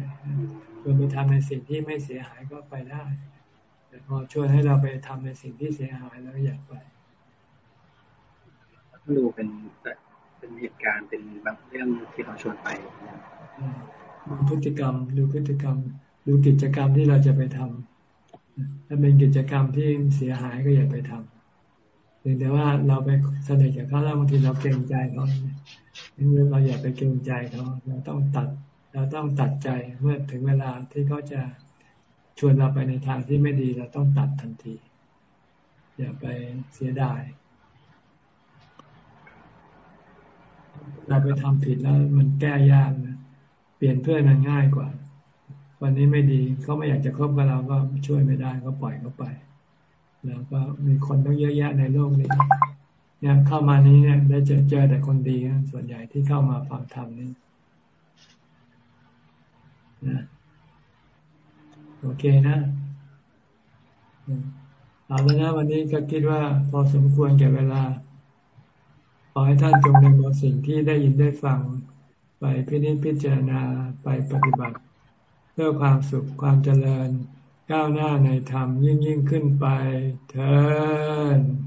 ชวนไปทำในสิ่งที่ไม่เสียหายก็ไปได้พอชวนให้เราไปทำในสิ่งที่เสียหายแล้วอยากไปดูเป็นเป็นเหตุการณ์เป็นบางเรื่องที่เราชวนไปดูพฤติกรรมดูพฤติกรรมดูกิจกรรมที่เราจะไปทำถ้าเป็นกิจกรรมที่เสียหายก็อย่าไปทำเพียงแต่ว่าเราไปสนิทกับเขาแล้วบางทีเราเกรงใจเขาเนี่ยเราอย่าไปเกรงใจเขาเราต้องตัด เราต้องตัดใจเมื่อถึงเวลาที่เขาจะชวนเราไปในทางที่ไม่ดีเราต้องตัดทันที อย่าไปเสียดาย เราไปทำผิดแล้วมันแก้ยากนะเปลี่ยนเพื่อนมันง่ายกว่า วันนี้ไม่ดีเขาไม่อยากจะคบกับเราก็ช่วยไม่ได้ก็ปล่อยเขาไป แล้วก็มีคนต้องเยอะแยะในโลกนี้เนี่ยเข้ามานี้เนี่ยได้เจอเจอแต่คนดีส่วนใหญ่ที่เข้ามาฟังธรรมนี่นะโอเคนะเอาแล้วนะวันนี้ก็คิดว่าพอสมควรแก่เวลา ขอให้ท่านจงนำเอาสิ่งที่ได้ยินได้ฟัง ไปพิจิตพิจารณาไปปฏิบัติ เพื่อความสุขความเจริญ ก้าวหน้าในธรรมยิ่งยิ่งขึ้นไปเถิด